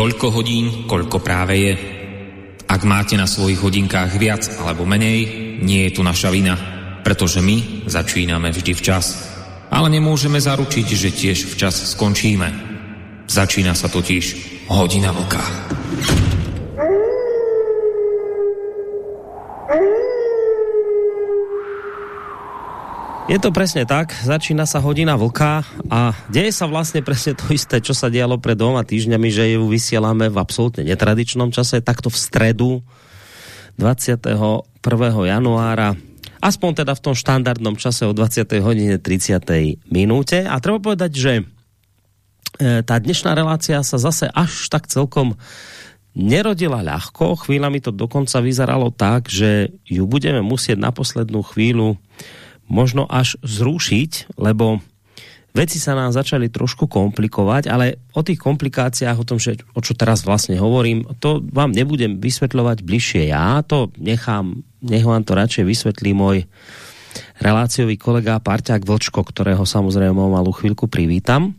Toľko hodín, koľko práve je. Ak máte na svojich hodinkách viac alebo menej, nie je tu naša vina, pretože my začíname vždy včas. Ale nemôžeme zaručiť, že tiež včas skončíme. Začína sa totiž hodina vlka. Je to presne tak, začína sa hodina vlka a deje sa vlastne presne to isté, čo sa dialo pred dvoma týždňami, že ju vysielame v absolútne netradičnom čase, takto v stredu 21. januára aspoň teda v tom štandardnom čase o 20. hodine 30. minúte. A treba povedať, že e, tá dnešná relácia sa zase až tak celkom nerodila ľahko. Chvíľami to dokonca vyzeralo tak, že ju budeme musieť na poslednú chvíľu možno až zrušiť, lebo veci sa nám začali trošku komplikovať, ale o tých komplikáciách, o tom, že, o čo teraz vlastne hovorím, to vám nebudem vysvetľovať bližšie ja, to nechám, nech vám to radšej vysvetlí môj reláciový kolega Parťák Vlčko, ktorého samozrejme malú chvíľku privítam.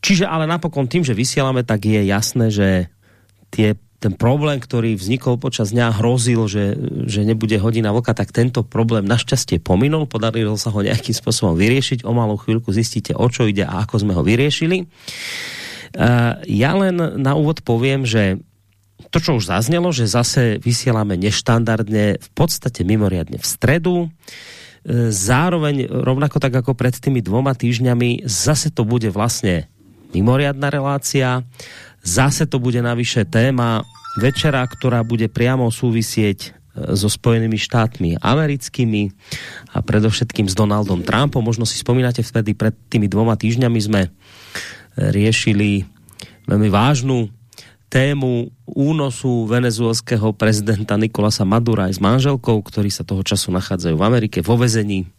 Čiže ale napokon tým, že vysielame, tak je jasné, že tie ten problém, ktorý vznikol počas dňa, hrozil, že, že nebude hodina vlka, tak tento problém našťastie pominul, podarilo sa ho nejakým spôsobom vyriešiť. O malú chvíľku zistíte, o čo ide a ako sme ho vyriešili. Uh, ja len na úvod poviem, že to, čo už zaznelo, že zase vysielame neštandardne, v podstate mimoriadne v stredu, e, zároveň rovnako tak ako pred tými dvoma týždňami, zase to bude vlastne mimoriadná relácia, Zase to bude navyše téma večera, ktorá bude priamo súvisieť e, so Spojenými štátmi americkými a predovšetkým s Donaldom Trumpom. Možno si spomínate vtedy pred tými dvoma týždňami sme e, riešili veľmi vážnu tému únosu venezuelského prezidenta Nikolasa Madura aj s manželkou, ktorí sa toho času nachádzajú v Amerike vo vezení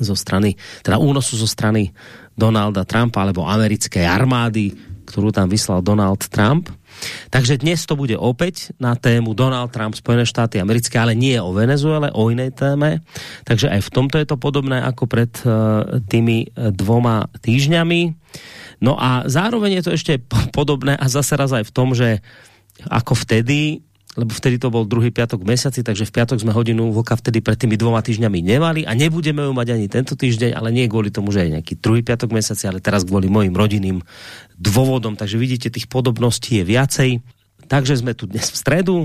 zo strany, teda únosu zo strany Donalda Trumpa alebo americkej armády, ktorú tam vyslal Donald Trump. Takže dnes to bude opäť na tému Donald Trump, Spojené štáty americké, ale nie o Venezuele, o inej téme. Takže aj v tomto je to podobné ako pred uh, tými uh, dvoma týždňami. No a zároveň je to ešte podobné a zase raz aj v tom, že ako vtedy lebo vtedy to bol druhý piatok v mesiaci, takže v piatok sme hodinu vlka vtedy pred tými dvoma týždňami nemali a nebudeme ju mať ani tento týždeň, ale nie kvôli tomu, že je nejaký druhý piatok v mesiaci, ale teraz kvôli mojim rodinným dôvodom. Takže vidíte, tých podobností je viacej. Takže sme tu dnes v stredu,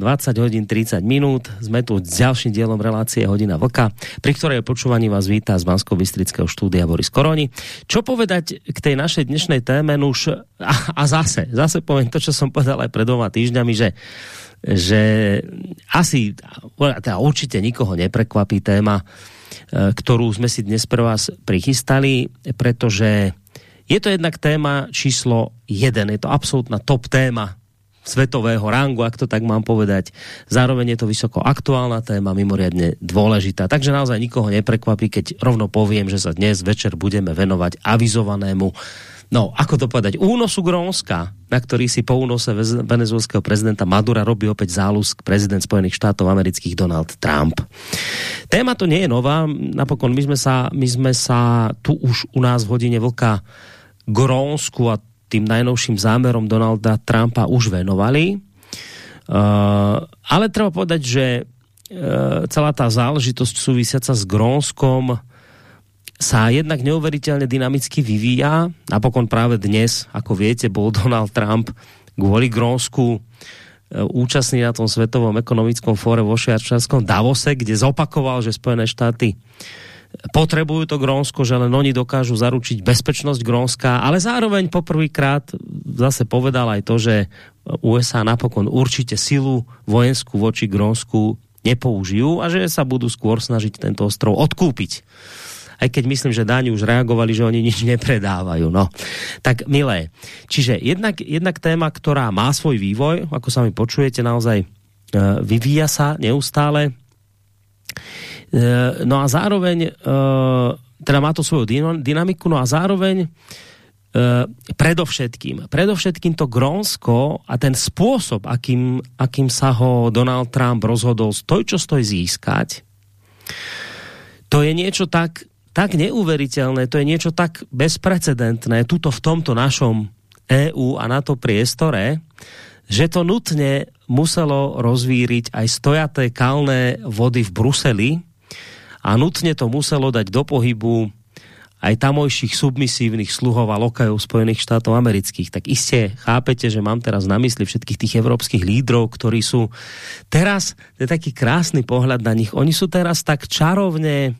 20 hodín 30 minút. Sme tu s ďalším dielom relácie Hodina Vlka, pri ktorej počúvaní vás vítá z bansko bystrického štúdia Boris Koroni. Čo povedať k tej našej dnešnej téme? Nuž, a, a zase, zase poviem to, čo som povedal aj pred dvoma týždňami, že že asi, teda určite nikoho neprekvapí téma, e, ktorú sme si dnes pre vás prichystali, pretože je to jednak téma číslo jeden, je to absolútna top téma svetového rangu, ak to tak mám povedať. Zároveň je to vysoko aktuálna téma, mimoriadne dôležitá. Takže naozaj nikoho neprekvapí, keď rovno poviem, že sa dnes večer budeme venovať avizovanému No, ako to povedať, únosu Grónska, na ktorý si po únose venezuelského prezidenta Madura robí opäť zálusk prezident Spojených štátov amerických Donald Trump. Téma to nie je nová, napokon my sme sa, my sme sa tu už u nás v hodine vlka Grónsku a tým najnovším zámerom Donalda Trumpa už venovali. Uh, ale treba povedať, že uh, celá tá záležitosť súvisiaca s Grónskom sa jednak neuveriteľne dynamicky vyvíja. Napokon práve dnes, ako viete, bol Donald Trump kvôli Grónsku e, účastný na tom svetovom ekonomickom fóre vo švajčiarskom Davose, kde zopakoval, že Spojené štáty potrebujú to Grónsko, že len oni dokážu zaručiť bezpečnosť Grónska, ale zároveň poprvýkrát zase povedal aj to, že USA napokon určite silu vojenskú voči Grónsku nepoužijú a že sa budú skôr snažiť tento ostrov odkúpiť aj keď myslím, že Dáni už reagovali, že oni nič nepredávajú. No. Tak milé, čiže jednak, jednak téma, ktorá má svoj vývoj, ako sa mi počujete, naozaj e, vyvíja sa neustále. E, no a zároveň, e, teda má to svoju dynamiku, no a zároveň predovšetkým, predovšetkým to Grónsko a ten spôsob, akým, akým sa ho Donald Trump rozhodol stoj, čo stoj získať, to je niečo tak tak neuveriteľné, to je niečo tak bezprecedentné tuto v tomto našom EU a na to priestore, že to nutne muselo rozvíriť aj stojaté kalné vody v Bruseli a nutne to muselo dať do pohybu aj tamojších submisívnych sluhov a lokajov Spojených štátov amerických. Tak iste chápete, že mám teraz na mysli všetkých tých evropských lídrov, ktorí sú teraz, to je taký krásny pohľad na nich, oni sú teraz tak čarovne,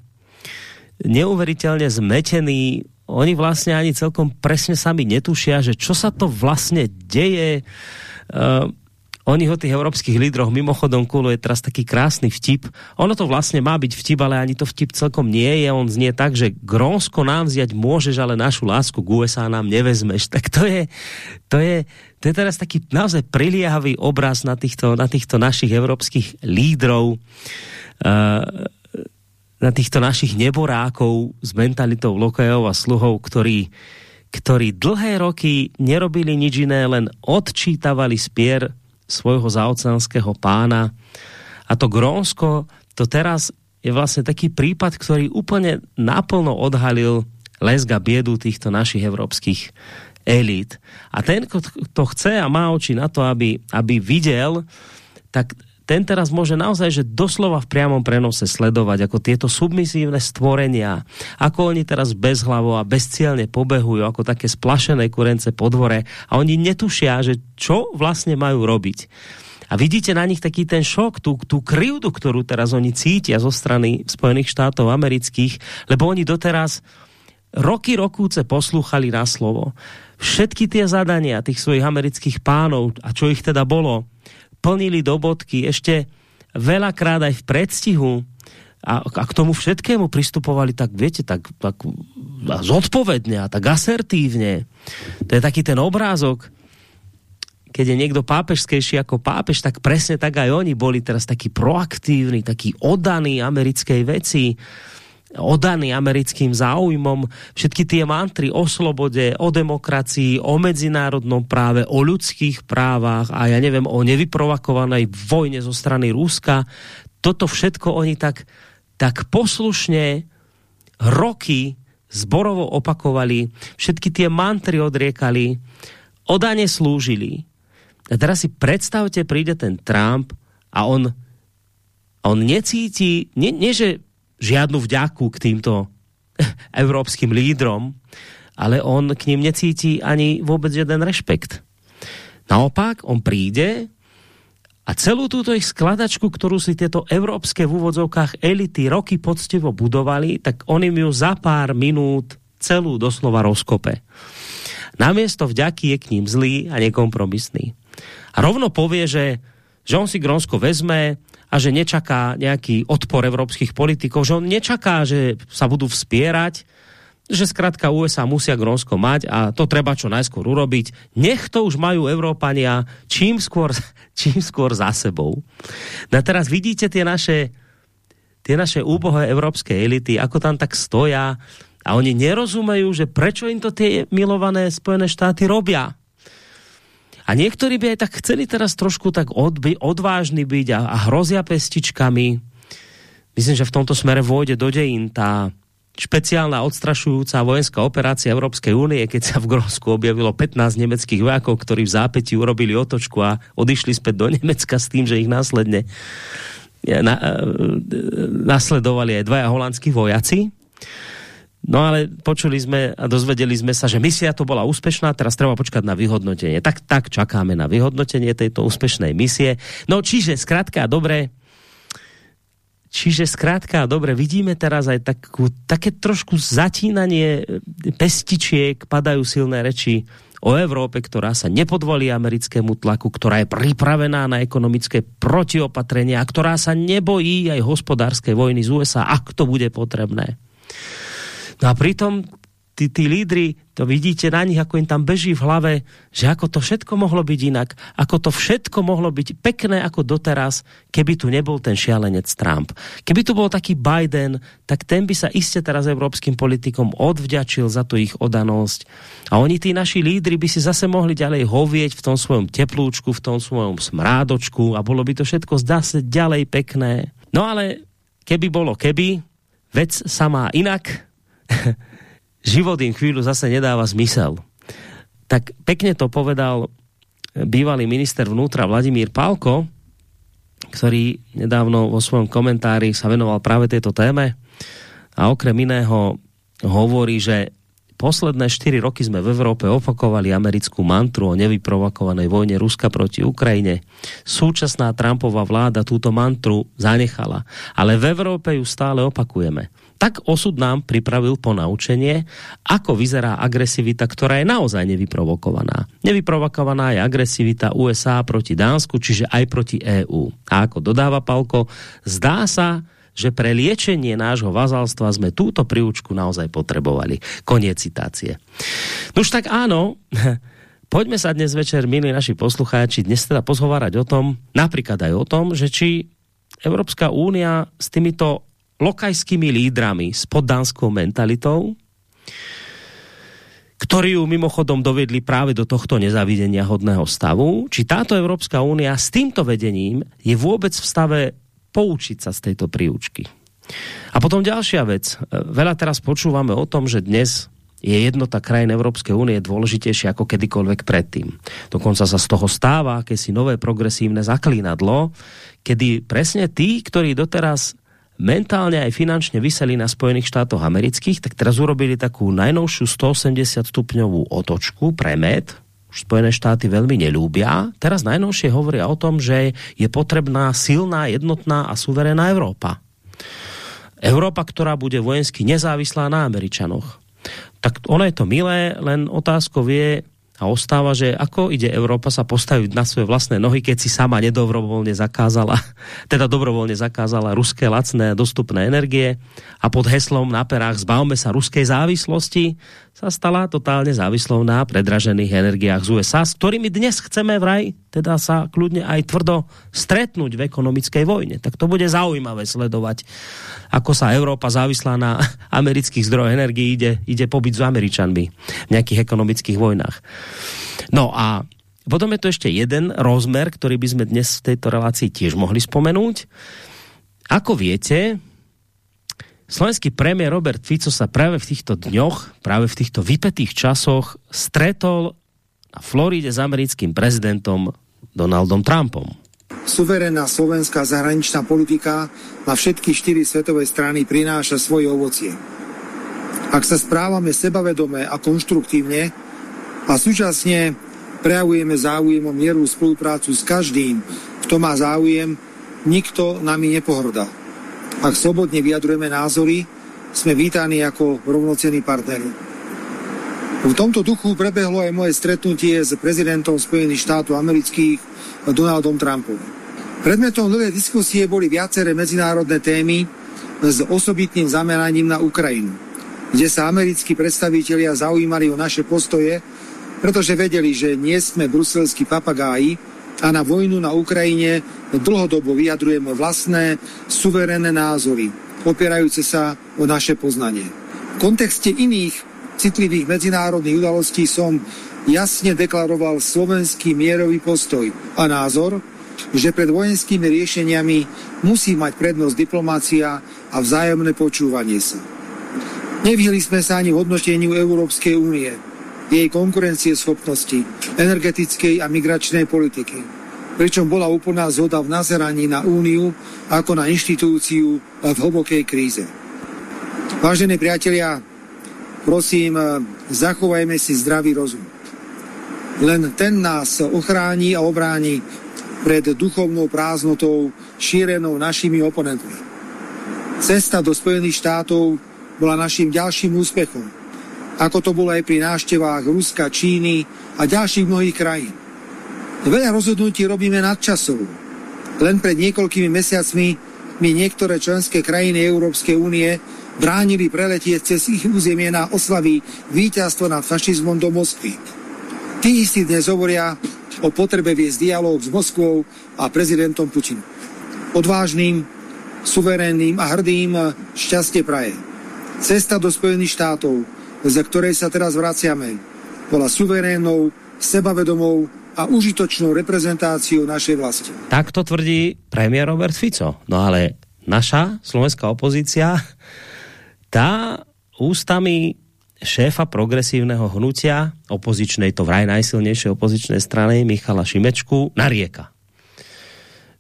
neuveriteľne zmetení, oni vlastne ani celkom presne sami netušia, že čo sa to vlastne deje. Uh, Oni ho tých európskych lídroch mimochodom kuluje teraz taký krásny vtip. Ono to vlastne má byť vtip, ale ani to vtip celkom nie je. On znie tak, že Grónsko nám vziať môžeš, ale našu lásku k USA nám nevezmeš. Tak to je, to je, to je teraz taký naozaj priliehavý obraz na týchto, na týchto našich európskych lídrov. Uh, na týchto našich neborákov s mentalitou lokajov a sluhov, ktorí, ktorí dlhé roky nerobili nič iné, len odčítavali spier svojho zaoceánskeho pána. A to Grónsko, to teraz je vlastne taký prípad, ktorý úplne naplno odhalil lesga biedu týchto našich evropských elít. A ten, kto chce a má oči na to, aby, aby videl, tak ten teraz môže naozaj, že doslova v priamom prenose sledovať, ako tieto submisívne stvorenia, ako oni teraz bezhlavo a bezcielne pobehujú, ako také splašené kurence po dvore a oni netušia, že čo vlastne majú robiť. A vidíte na nich taký ten šok, tú, tú krivdu, ktorú teraz oni cítia zo strany Spojených štátov amerických, lebo oni doteraz roky rokúce poslúchali na slovo. Všetky tie zadania tých svojich amerických pánov, a čo ich teda bolo, plnili do bodky, ešte veľakrát aj v predstihu a, a k tomu všetkému pristupovali tak, viete, tak, tak zodpovedne a tak asertívne. To je taký ten obrázok, keď je niekto pápežskejší ako pápež, tak presne tak aj oni boli teraz takí proaktívni, takí oddaní americkej veci odaný americkým záujmom, všetky tie mantry o slobode, o demokracii, o medzinárodnom práve, o ľudských právach a ja neviem, o nevyprovokovanej vojne zo strany Ruska, toto všetko oni tak, tak poslušne roky zborovo opakovali, všetky tie mantry odriekali, odane slúžili. A teraz si predstavte, príde ten Trump a on, on necíti, nie, nie že žiadnu vďaku k týmto evropským lídrom, ale on k ním necítí ani vůbec jeden rešpekt. Naopak, on príde a celú túto ich skladačku, ktorú si tieto evropské v úvodzovkách elity roky poctivo budovali, tak on im ju za pár minút celú doslova rozkope. Namiesto vďaky je k ním zlý a nekompromisný. A rovno povie, že, že on si Grónsko vezme, a že nečaká nejaký odpor evropských politikov, že on nečaká, že sa budú vspierať, že zkrátka USA musia Grónsko mať a to treba čo najskôr urobiť. Nech to už majú Európania čím skôr, čím skôr za sebou. No teraz vidíte tie naše, tie naše úbohé európske elity, ako tam tak stoja a oni nerozumejú, že prečo im to tie milované Spojené štáty robia a niektorí by aj tak chceli teraz trošku tak odby, odvážny byť a, a hrozia pestičkami. Myslím, že v tomto smere vôjde do dejín tá špeciálna odstrašujúca vojenská operácia Európskej únie, keď sa v Grónsku objavilo 15 nemeckých vojakov, ktorí v zápäti urobili otočku a odišli späť do Nemecka s tým, že ich následne na, e, nasledovali aj dvaja holandskí vojaci. No ale počuli sme a dozvedeli sme sa, že misia to bola úspešná, teraz treba počkať na vyhodnotenie. Tak, tak čakáme na vyhodnotenie tejto úspešnej misie. No čiže zkrátka dobre, čiže zkrátka dobre, vidíme teraz aj takú, také trošku zatínanie pestičiek, padajú silné reči o Európe, ktorá sa nepodvolí americkému tlaku, ktorá je pripravená na ekonomické protiopatrenia a ktorá sa nebojí aj hospodárskej vojny z USA, ak to bude potrebné. No a pritom tí, tí lídry, to vidíte na nich, ako im tam beží v hlave, že ako to všetko mohlo byť inak, ako to všetko mohlo byť pekné ako doteraz, keby tu nebol ten šialenec Trump. Keby tu bol taký Biden, tak ten by sa iste teraz európskym politikom odvďačil za tu ich odanosť. A oni, tí naši lídry, by si zase mohli ďalej hovieť v tom svojom teplúčku, v tom svojom smrádočku a bolo by to všetko zase ďalej pekné. No ale keby bolo keby, vec sa má inak, život im chvíľu zase nedáva zmysel. Tak pekne to povedal bývalý minister vnútra Vladimír Pálko, ktorý nedávno vo svojom komentári sa venoval práve tejto téme a okrem iného hovorí, že Posledné 4 roky sme v Európe opakovali americkú mantru o nevyprovokovanej vojne Ruska proti Ukrajine. Súčasná Trumpová vláda túto mantru zanechala, ale v Európe ju stále opakujeme. Tak osud nám pripravil po naučenie, ako vyzerá agresivita, ktorá je naozaj nevyprovokovaná. Nevyprovokovaná je agresivita USA proti Dánsku, čiže aj proti EÚ. A ako dodáva Palko, zdá sa, že pre liečenie nášho vazalstva sme túto príučku naozaj potrebovali. Koniec citácie. No už tak áno, poďme sa dnes večer, milí naši poslucháči, dnes teda pozhovárať o tom, napríklad aj o tom, že či Európska únia s týmito lokajskými lídrami, s poddánskou mentalitou, ktorí ju mimochodom dovedli práve do tohto nezavidenia hodného stavu, či táto Európska únia s týmto vedením je vôbec v stave poučiť sa z tejto príučky. A potom ďalšia vec. Veľa teraz počúvame o tom, že dnes je jednota krajín Európskej únie dôležitejšia ako kedykoľvek predtým. Dokonca sa z toho stáva akési nové progresívne zaklínadlo, kedy presne tí, ktorí doteraz mentálne aj finančne vyseli na Spojených štátoch amerických, tak teraz urobili takú najnovšiu 180 stupňovú otočku, premet, už Spojené štáty veľmi nelúbia. Teraz najnovšie hovoria o tom, že je potrebná silná, jednotná a suverénna Európa. Európa, ktorá bude vojensky nezávislá na Američanoch. Tak ono je to milé, len otázkou je, a ostáva, že ako ide Európa sa postaviť na svoje vlastné nohy, keď si sama nedobrovoľne zakázala, teda dobrovoľne zakázala ruské lacné dostupné energie a pod heslom na perách zbavme sa ruskej závislosti sa stala totálne závislou na predražených energiách z USA, s ktorými dnes chceme vraj teda sa kľudne aj tvrdo stretnúť v ekonomickej vojne. Tak to bude zaujímavé sledovať, ako sa Európa závislá na amerických zdrojoch energii ide, ide pobyť s Američanmi v nejakých ekonomických vojnách. No a potom je to ešte jeden rozmer, ktorý by sme dnes v tejto relácii tiež mohli spomenúť. Ako viete, Slovenský premiér Robert Fico sa práve v týchto dňoch, práve v týchto vypetých časoch stretol na Floride s americkým prezidentom Donaldom Trumpom. Suverénna slovenská zahraničná politika na všetky štyri svetové strany prináša svoje ovocie. Ak sa správame sebavedome a konštruktívne a súčasne prejavujeme záujem o mieru spoluprácu s každým, kto má záujem, nikto nami nepohrdá. Ak slobodne vyjadrujeme názory, sme vítaní ako rovnocenní partneri. V tomto duchu prebehlo aj moje stretnutie s prezidentom Spojených štátov amerických Donaldom Trumpom. Predmetom dlhé diskusie boli viaceré medzinárodné témy s osobitným zameraním na Ukrajinu, kde sa americkí predstavitelia zaujímali o naše postoje, pretože vedeli, že nie sme bruselskí papagáji, a na vojnu na Ukrajine dlhodobo vyjadrujeme vlastné suverénne názory, opierajúce sa o naše poznanie. V kontexte iných citlivých medzinárodných udalostí som jasne deklaroval slovenský mierový postoj a názor, že pred vojenskými riešeniami musí mať prednosť diplomácia a vzájomné počúvanie sa. Nevyhli sme sa ani v hodnoteniu Európskej únie, jej konkurencieschopnosti, energetickej a migračnej politiky. Pričom bola úplná zhoda v nazeraní na úniu ako na inštitúciu v hlbokej kríze. Vážení priatelia, prosím, zachovajme si zdravý rozum. Len ten nás ochráni a obráni pred duchovnou prázdnotou šírenou našimi oponentmi. Cesta do Spojených štátov bola našim ďalším úspechom ako to bolo aj pri návštevách Ruska, Číny a ďalších mnohých krajín. Veľa rozhodnutí robíme nadčasovo. Len pred niekoľkými mesiacmi mi niektoré členské krajiny Európskej únie bránili preletie cez ich územie na oslavy víťazstva nad fašizmom do Moskvy. Tí istí dnes hovoria o potrebe viesť dialog s Moskvou a prezidentom Putinom. Odvážným, suverénnym a hrdým šťastie praje. Cesta do Spojených štátov za ktorej sa teraz vraciame, bola suverénnou, sebavedomou a užitočnou reprezentáciou našej vlasti. Tak to tvrdí premiér Robert Fico. No ale naša slovenská opozícia, tá ústami šéfa progresívneho hnutia, opozičnej, to vraj najsilnejšej opozičnej strany, Michala Šimečku, narieka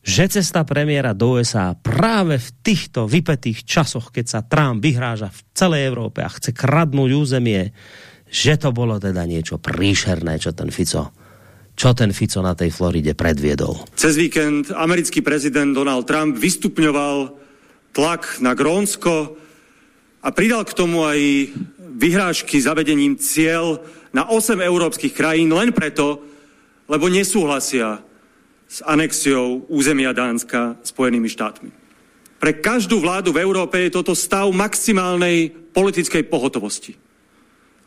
že cesta premiéra do USA práve v týchto vypetých časoch, keď sa Trump vyhráža v celej Európe a chce kradnúť územie, že to bolo teda niečo príšerné, čo ten Fico čo ten Fico na tej Floride predviedol. Cez víkend americký prezident Donald Trump vystupňoval tlak na Grónsko a pridal k tomu aj vyhrážky zavedením cieľ na 8 európskych krajín len preto, lebo nesúhlasia s anexiou územia Dánska Spojenými štátmi. Pre každú vládu v Európe je toto stav maximálnej politickej pohotovosti.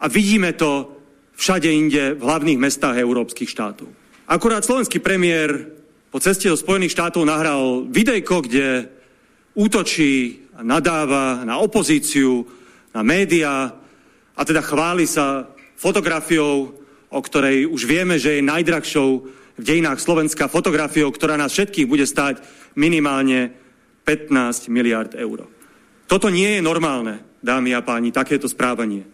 A vidíme to všade inde v hlavných mestách európskych štátov. Akurát slovenský premiér po ceste do Spojených štátov nahral videjko, kde útočí a nadáva na opozíciu, na médiá a teda chváli sa fotografiou, o ktorej už vieme, že je najdrahšou v dejinách Slovenska fotografiou, ktorá nás všetkých bude stáť minimálne 15 miliard eur. Toto nie je normálne, dámy a páni, takéto správanie.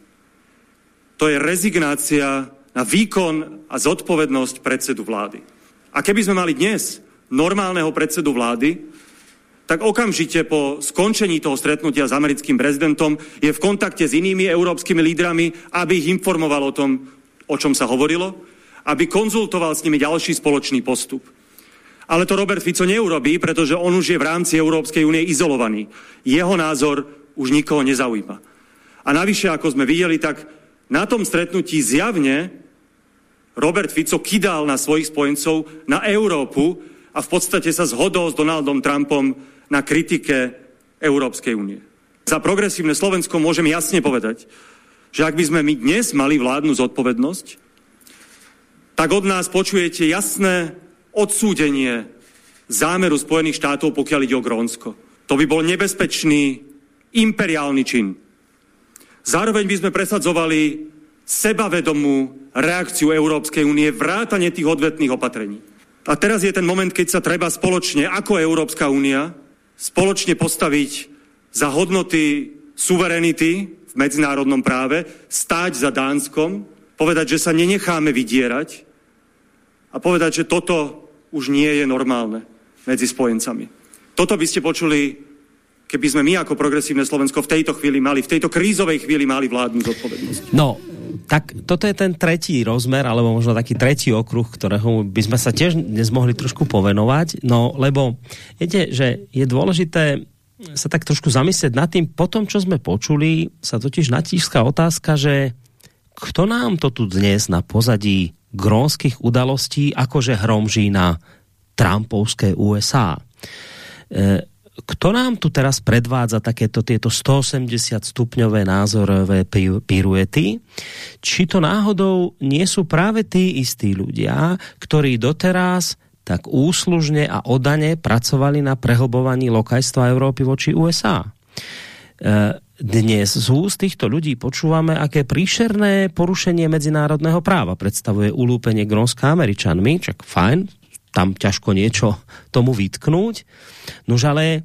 To je rezignácia na výkon a zodpovednosť predsedu vlády. A keby sme mali dnes normálneho predsedu vlády, tak okamžite po skončení toho stretnutia s americkým prezidentom je v kontakte s inými európskymi lídrami, aby ich informoval o tom, o čom sa hovorilo, aby konzultoval s nimi ďalší spoločný postup. Ale to Robert Fico neurobí, pretože on už je v rámci Európskej únie izolovaný. Jeho názor už nikoho nezaujíma. A navyše, ako sme videli, tak na tom stretnutí zjavne Robert Fico kydal na svojich spojencov na Európu a v podstate sa zhodol s Donaldom Trumpom na kritike Európskej únie. Za progresívne Slovensko môžem jasne povedať, že ak by sme my dnes mali vládnu zodpovednosť, tak od nás počujete jasné odsúdenie zámeru Spojených štátov, pokiaľ ide o Grónsko. To by bol nebezpečný imperiálny čin. Zároveň by sme presadzovali sebavedomú reakciu Európskej únie, vrátane tých odvetných opatrení. A teraz je ten moment, keď sa treba spoločne, ako Európska únia, spoločne postaviť za hodnoty suverenity v medzinárodnom práve, stáť za Dánskom, povedať, že sa nenecháme vydierať, a povedať, že toto už nie je normálne medzi spojencami. Toto by ste počuli, keby sme my ako progresívne Slovensko v tejto chvíli mali, v tejto krízovej chvíli mali vládnu zodpovednosť. No, tak toto je ten tretí rozmer, alebo možno taký tretí okruh, ktorého by sme sa tiež dnes mohli trošku povenovať, no lebo viete, že je dôležité sa tak trošku zamyslieť nad tým, po tom, čo sme počuli, sa totiž natížská otázka, že kto nám to tu dnes na pozadí grónskych udalostí akože hromží na Trumpovské USA. E, kto nám tu teraz predvádza takéto tieto 180 stupňové názorové piruety? Či to náhodou nie sú práve tí istí ľudia, ktorí doteraz tak úslužne a odane pracovali na prehlbovaní lokajstva Európy voči USA? Dnes z úst týchto ľudí počúvame, aké príšerné porušenie medzinárodného práva predstavuje ulúpenie Grónska Američanmi, čak fajn, tam ťažko niečo tomu vytknúť. Nož ale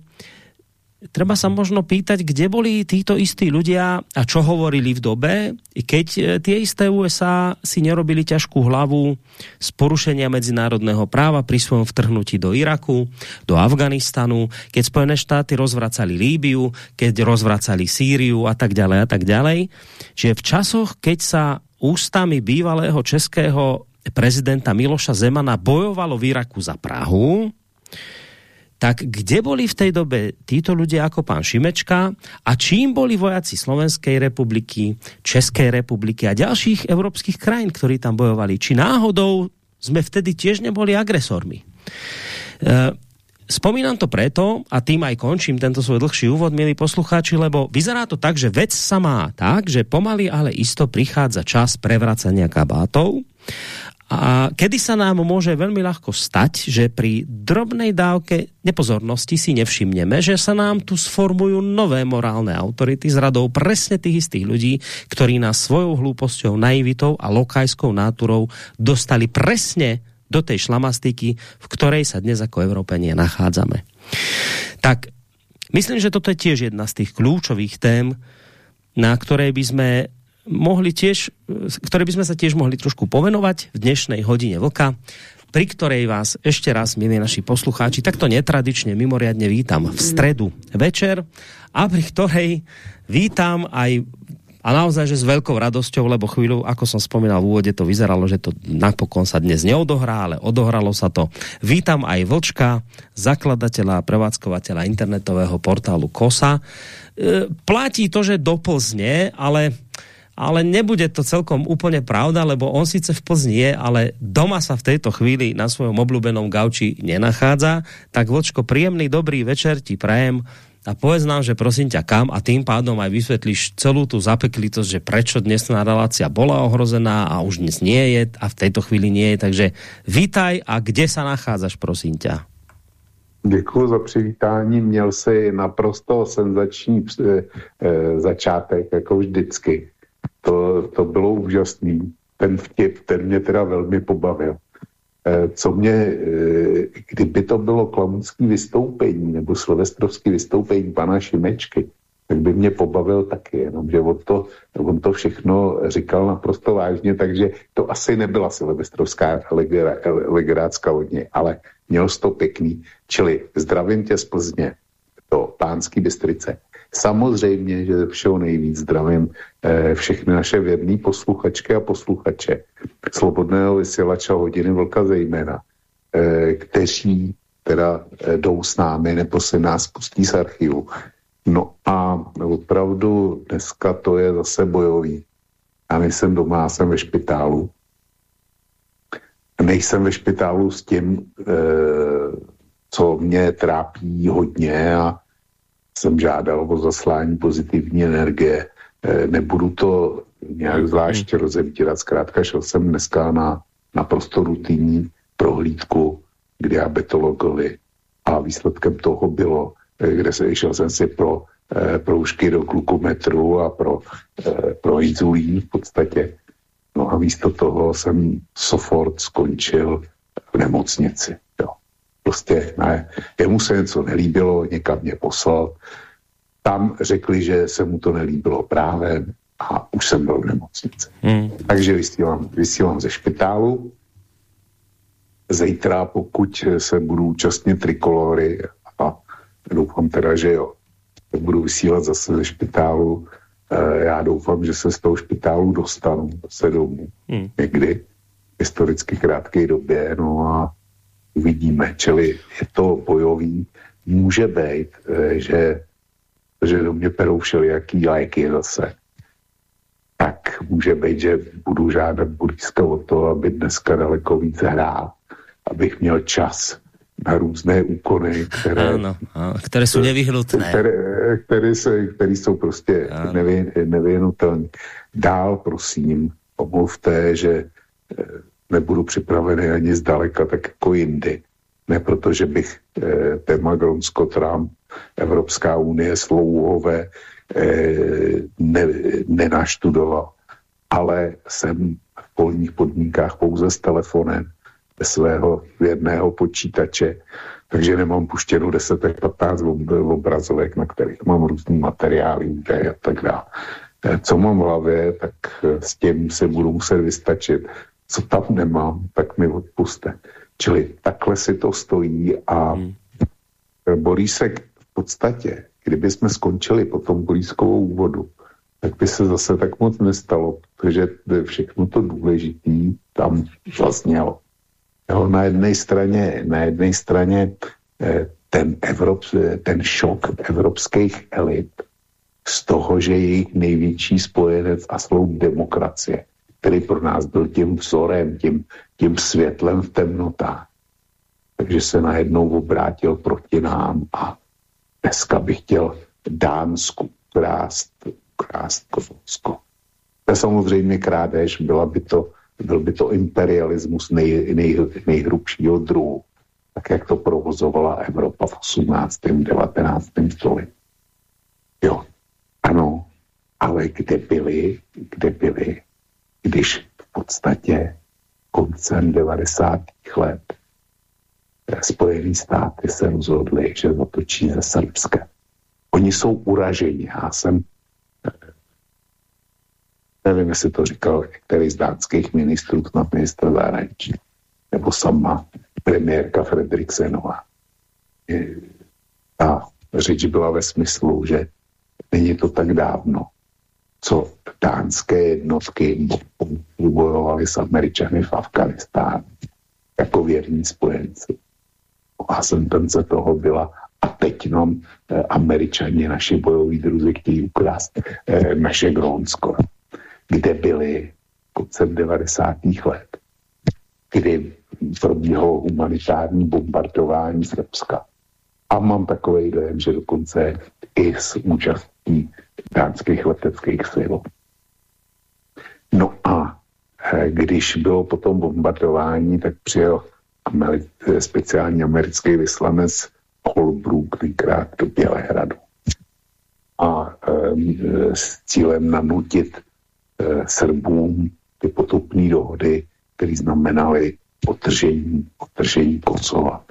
treba sa možno pýtať, kde boli títo istí ľudia a čo hovorili v dobe, keď e, tie isté USA si nerobili ťažkú hlavu z porušenia medzinárodného práva pri svojom vtrhnutí do Iraku, do Afganistanu, keď Spojené štáty rozvracali Líbiu, keď rozvracali Sýriu a tak ďalej a tak ďalej. Čiže v časoch, keď sa ústami bývalého českého prezidenta Miloša Zemana bojovalo v Iraku za Prahu, tak kde boli v tej dobe títo ľudia ako pán Šimečka a čím boli vojaci Slovenskej republiky, Českej republiky a ďalších európskych krajín, ktorí tam bojovali? Či náhodou sme vtedy tiež neboli agresormi? E, Spomínam to preto, a tým aj končím tento svoj dlhší úvod, milí poslucháči, lebo vyzerá to tak, že vec sa má tak, že pomaly, ale isto prichádza čas prevracania kabátov a kedy sa nám môže veľmi ľahko stať, že pri drobnej dávke nepozornosti si nevšimneme, že sa nám tu sformujú nové morálne autority z radou presne tých istých ľudí, ktorí nás svojou hlúposťou, naivitou a lokajskou náturou dostali presne do tej šlamastiky, v ktorej sa dnes ako Európenie nachádzame. Tak myslím, že toto je tiež jedna z tých kľúčových tém, na ktorej by sme mohli tiež, ktoré by sme sa tiež mohli trošku povenovať v dnešnej hodine vlka, pri ktorej vás ešte raz, milí naši poslucháči, takto netradične mimoriadne vítam v stredu večer a pri ktorej vítam aj a naozaj, že s veľkou radosťou, lebo chvíľu, ako som spomínal v úvode, to vyzeralo, že to napokon sa dnes neodohrá, ale odohralo sa to. Vítam aj Vlčka, zakladateľa a prevádzkovateľa internetového portálu KOSA. E, platí to, že do Plzne, ale ale nebude to celkom úplne pravda, lebo on síce v Plzni je, ale doma sa v tejto chvíli na svojom obľúbenom gauči nenachádza. Tak Vlčko, príjemný dobrý večer ti prajem a povedz nám, že prosím ťa kam a tým pádom aj vysvetlíš celú tú zapeklitosť, že prečo dnesná relácia bola ohrozená a už dnes nie je a v tejto chvíli nie je. Takže vítaj a kde sa nachádzaš, prosím ťa? Děkuji za přivítání. Měl si naprosto senzační e, začátek, jako vždycky. To, to bylo úžasný. Ten vtip, ten mě teda velmi pobavil. Eh, co mě, eh, kdyby to bylo klamunský vystoupení nebo silvestrovský vystoupení pana Šimečky, tak by mě pobavil taky, jenomže on to, on to všechno říkal naprosto vážně, takže to asi nebyla silvestrovská legerácka od něj, ale měl to pěkný. Čili zdravím tě z Plzně, to pánský Bystrice. Samozřejmě, že všeho nejvíc zdravím eh, všechny naše věrné posluchačky a posluchače Slobodného vysílača hodiny Vlka zejména, eh, kteří teda eh, jdou s námi nebo se nás pustí z archivu. No a opravdu dneska to je zase bojový. Já nejsem doma, já jsem ve špitálu. Nejsem ve špitálu s tím, co mě trápí hodně a jsem žádal o zaslání pozitivní energie. E, nebudu to nějak zvlášť hmm. rozebírat. Zkrátka šel jsem dneska na naprosto rutinní prohlídku k diabetologovi a výsledkem toho bylo, e, kde se šel jsem si pro e, proužky do glukometru a pro, pro inzulín v podstatě. No a místo toho jsem sofort skončil v nemocnici. Prostě ne, jemu se něco nelíbilo, někam mě poslal. Tam řekli, že se mu to nelíbilo právě a už jsem byl v nemocnici. Hmm. Takže vysílám, vysílám ze špitálu. Zítra, pokud se budu účastnit trikolory a doufám teda, že jo, budu vysílat zase ze špitálu. E, já doufám, že se z toho špitálu dostanu se domů hmm. někdy historicky krátké době, no a uvidíme. Čili je to bojový. Může být, eh, že, že do mě perou všelijaký léky zase. Tak může být, že budu žádat Buríska o to, aby dneska daleko víc hrál, abych měl čas na různé úkony, které, ano, ano, které jsou nevyhnutné. Které, které, se, které jsou prostě nevy, nevyhnutelné. Dál, prosím, omluvte, že eh, nebudu připravený ani zdaleka tak jako jindy. Ne proto, že bych eh, téma Gronsko-Trump, Evropská unie, slouhové eh, ne, nenaštudoval, ale jsem v polních podmínkách pouze s telefonem svého jedného počítače, takže nemám puštěnou 10 až 15 obrazovek, na kterých mám různý materiály, a tak dále. Eh, co mám v hlavě, tak eh, s tím se budu muset vystačit co tam nemám, tak mi odpuste. Čili takhle si to stojí a hmm. Borísek v podstatě, kdyby jsme skončili po tom Borískovou úvodu, tak by se zase tak moc nestalo, protože všechno to důležitý tam zaznělo. Jo, na jedné straně, na jedné straně eh, ten, Evrop, ten šok evropských elit z toho, že jejich největší spojenec a slou demokracie který pro nás byl tím vzorem, tím, tím světlem v temnotách. Takže se najednou obrátil proti nám a dneska bych chtěl Dánsku krást, krást Kosovo. To samozřejmě krádež, byla by to, byl by to imperialismus nej, nej, nejhrubšího druhu, tak jak to provozovala Evropa v 18. 19. století. Jo, ano, ale kde byli, kde byli když v podstatě koncem 90. let Spojené státy se rozhodly, že zatočí ze Srbska. Oni jsou uraženi. Já jsem Nevím, jestli to říkal některý z dánských ministrů, snad ministra zahraničí, nebo sama premiérka Fredriksenová. A řeč byla ve smyslu, že není to tak dávno, co dánské jednotky bojovaly s Američany v Afganistánu jako věrní spojenci. A sentence toho byla a teď nám eh, američani, naši bojoví druzi, chtějí ukrást eh, naše Grónsko, kde byli koncem 90. let, kdy probíhalo humanitární bombardování Srbska. A mám takový dojem, že dokonce i s účastí dánských leteckých sil. No a eh, když bylo potom bombardování, tak přijel speciální americký vyslanec Holbrook tenkrát do Bělehradu. A e, s cílem nanutit Srbům ty potupné dohody, které znamenaly potržení, potržení Kosova.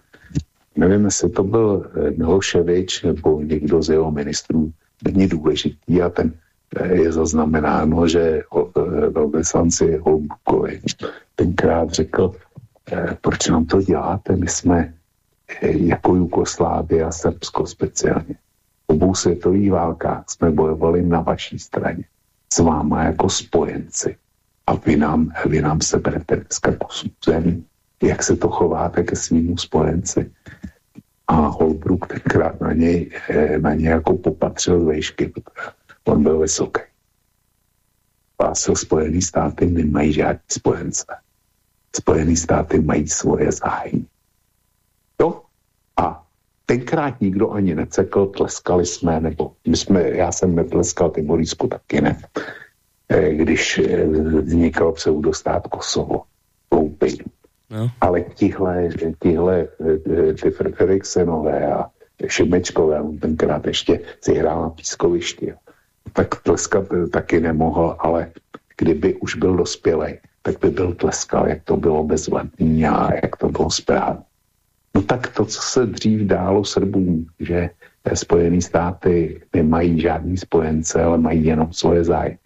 Nevím, jestli to byl Miloševič nebo někdo z jeho ministrů, není důležitý a ten e, je zaznamenáno, že e, velvyslanci Holbrukovi tenkrát řekl, proč nám to děláte, my jsme jako Jugoslávie a Srbsko speciálně. V obou světových válkách jsme bojovali na vaší straně s váma jako spojenci. A vy nám, vy nám seberete dneska kusů zemí. Jak se to chováte ke svým spojenci? A Holbrook tenkrát na něj, eh, na něj jako popatřil z vejšky. On byl vysoký. Vásil Spojený státy nemají žádný spojence. Spojený státy mají svoje zájmy. Jo? A tenkrát nikdo ani necekl, tleskali jsme, nebo my jsme, já jsem netleskal, ty taky ne, eh, když eh, vznikal pseudostát Kosovo. No. Ale tihle, tihle eh, ty Frederiksenové a Šimečkové, on tenkrát ještě si hrál na pískovišti, tak tleskat taky nemohl, ale kdyby už byl dospělý, tak by byl tleskal, jak to bylo bezvadný a jak to bylo správně. No tak to, co se dřív dálo Srbům, že Spojené státy nemají žádný spojence, ale mají jenom svoje zájmy.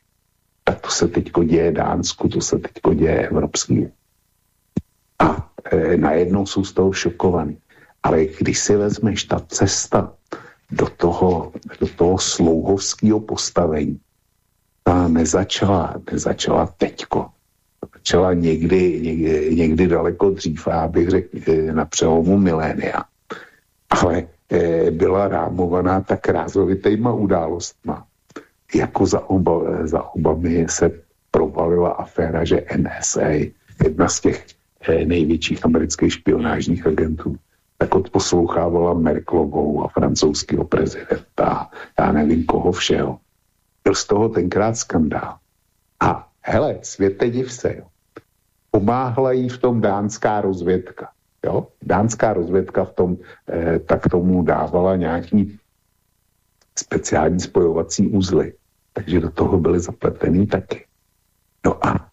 Tak to se teď děje Dánsku, to se teď děje Evropský. A e, najednou jsou z toho šokovaní. Ale když si vezmeš ta cesta do toho, do toho slouhovského postavení, ta nezačala, nezačala teďko začala někdy, někdy, někdy daleko dřív, já bych řekl eh, na přelomu milénia. Ale e, byla rámovaná tak krázovitýma událostma. Jako za, oba, za obami se provalila aféra, že NSA, jedna z těch e, největších amerických špionážních agentů, tak odposlouchávala Merklovou a francouzského prezidenta, já nevím koho všeho. Byl z toho tenkrát skandál. A hele, světe div se, jo pomáhla jí v tom dánská rozvědka. Jo? Dánská rozvědka v tom eh, tak tomu dávala nějaký speciální spojovací úzly. Takže do toho byly zapletený taky. No a eh,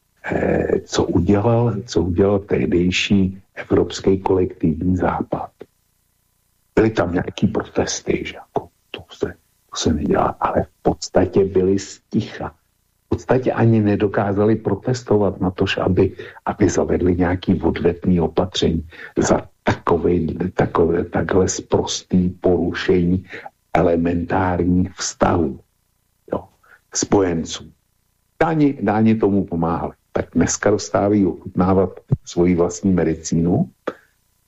co udělal, co udělal tehdejší evropský kolektivní západ? Byly tam nějaký protesty, že jako to se, to se nedělá, ale v podstatě byly sticha podstatě ani nedokázali protestovat na to, aby, aby zavedli nějaký odvetný opatření za takové, takové, takhle sprostý porušení elementárních vztahů jo, spojenců. Dáni, dáni tomu pomáhali. Tak dneska dostávají ochutnávat svoji vlastní medicínu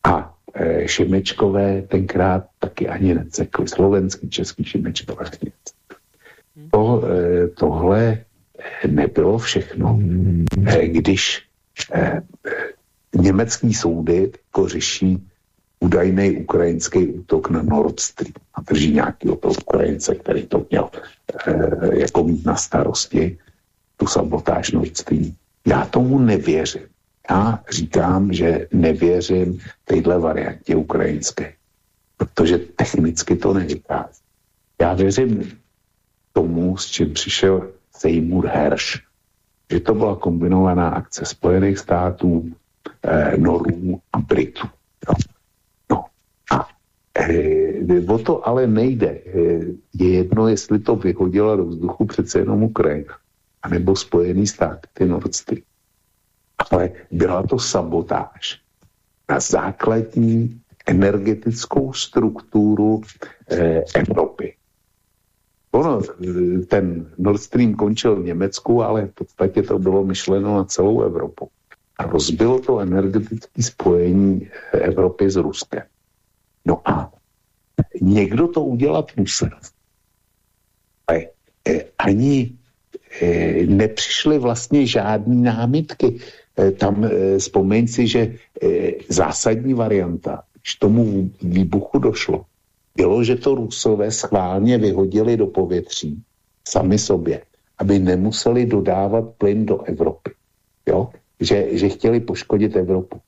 a e, Šimečkové tenkrát taky ani necekli. Slovenský, český Šimečkové. To, e, tohle nebylo všechno. Když německý soudy jako řeší údajný ukrajinský útok na Nord Stream a drží nějakého toho Ukrajince, který to měl jako mít na starosti, tu sabotáž Nord Stream. Já tomu nevěřím. Já říkám, že nevěřím téhle variantě ukrajinské, protože technicky to nevychází. Já věřím tomu, s čím přišel Seymour Hersh, že to byla kombinovaná akce Spojených států, eh, Norů a Britů. No. a eh, o to ale nejde. Eh, je jedno, jestli to vyhodila do vzduchu přece jenom Ukrajina. Anebo Spojený státy, ty Nord Stream. Ale byla to sabotáž na základní energetickou strukturu eh, Evropy. Ono, ten Nord Stream končil v Německu, ale v podstatě to bylo myšleno na celou Evropu. A rozbilo to energetické spojení Evropy s Ruskem. No a někdo to udělat musel. Ale eh, ani eh, nepřišly vlastně žádné námitky. Eh, tam vzpomeň si, že zásadní varianta, když tomu výbuchu došlo, bylo, že to Rusové schválně vyhodili do povětří sami sobě, aby nemuseli dodávat plyn do Evropy. Jo? Že, že chtěli poškodit Evropu.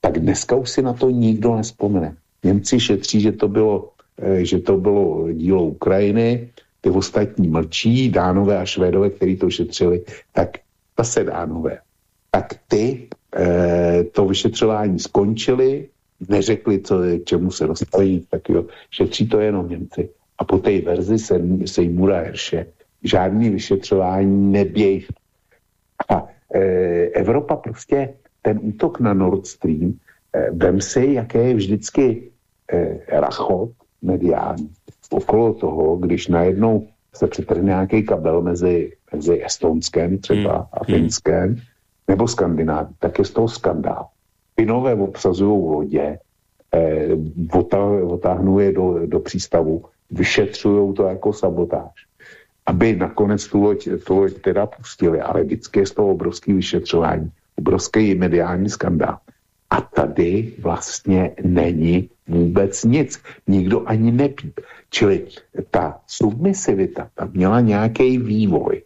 Tak dneska už si na to nikdo nespomene. Němci šetří, že to bylo, eh, že to bylo dílo Ukrajiny, ty ostatní mlčí, dánové a švédové, kteří to šetřili, tak zase dánové. Tak ty e, to vyšetřování skončili, neřekli, co, k čemu se dostali, tak jo, šetří to jenom Němci. A po té verzi se, Seymoura Herše žádný vyšetřování neběh. A e, Evropa prostě ten útok na Nord Stream, e, vem si, jaké je vždycky e, rachot mediální okolo toho, když najednou se přitrhne nějaký kabel mezi, mezi Estonskem třeba hmm. a Finskem, nebo Skandinávií, tak je z toho skandál. Finové obsazují lodě, eh, otáhnou je do, do přístavu, vyšetřují to jako sabotáž. Aby nakonec tu loď, tu loď teda pustili, ale vždycky je z toho obrovský vyšetřování, obrovský mediální skandál. A tady vlastně není vůbec nic. Nikdo ani nepí. Čili ta submisivita tam měla nějaký vývoj.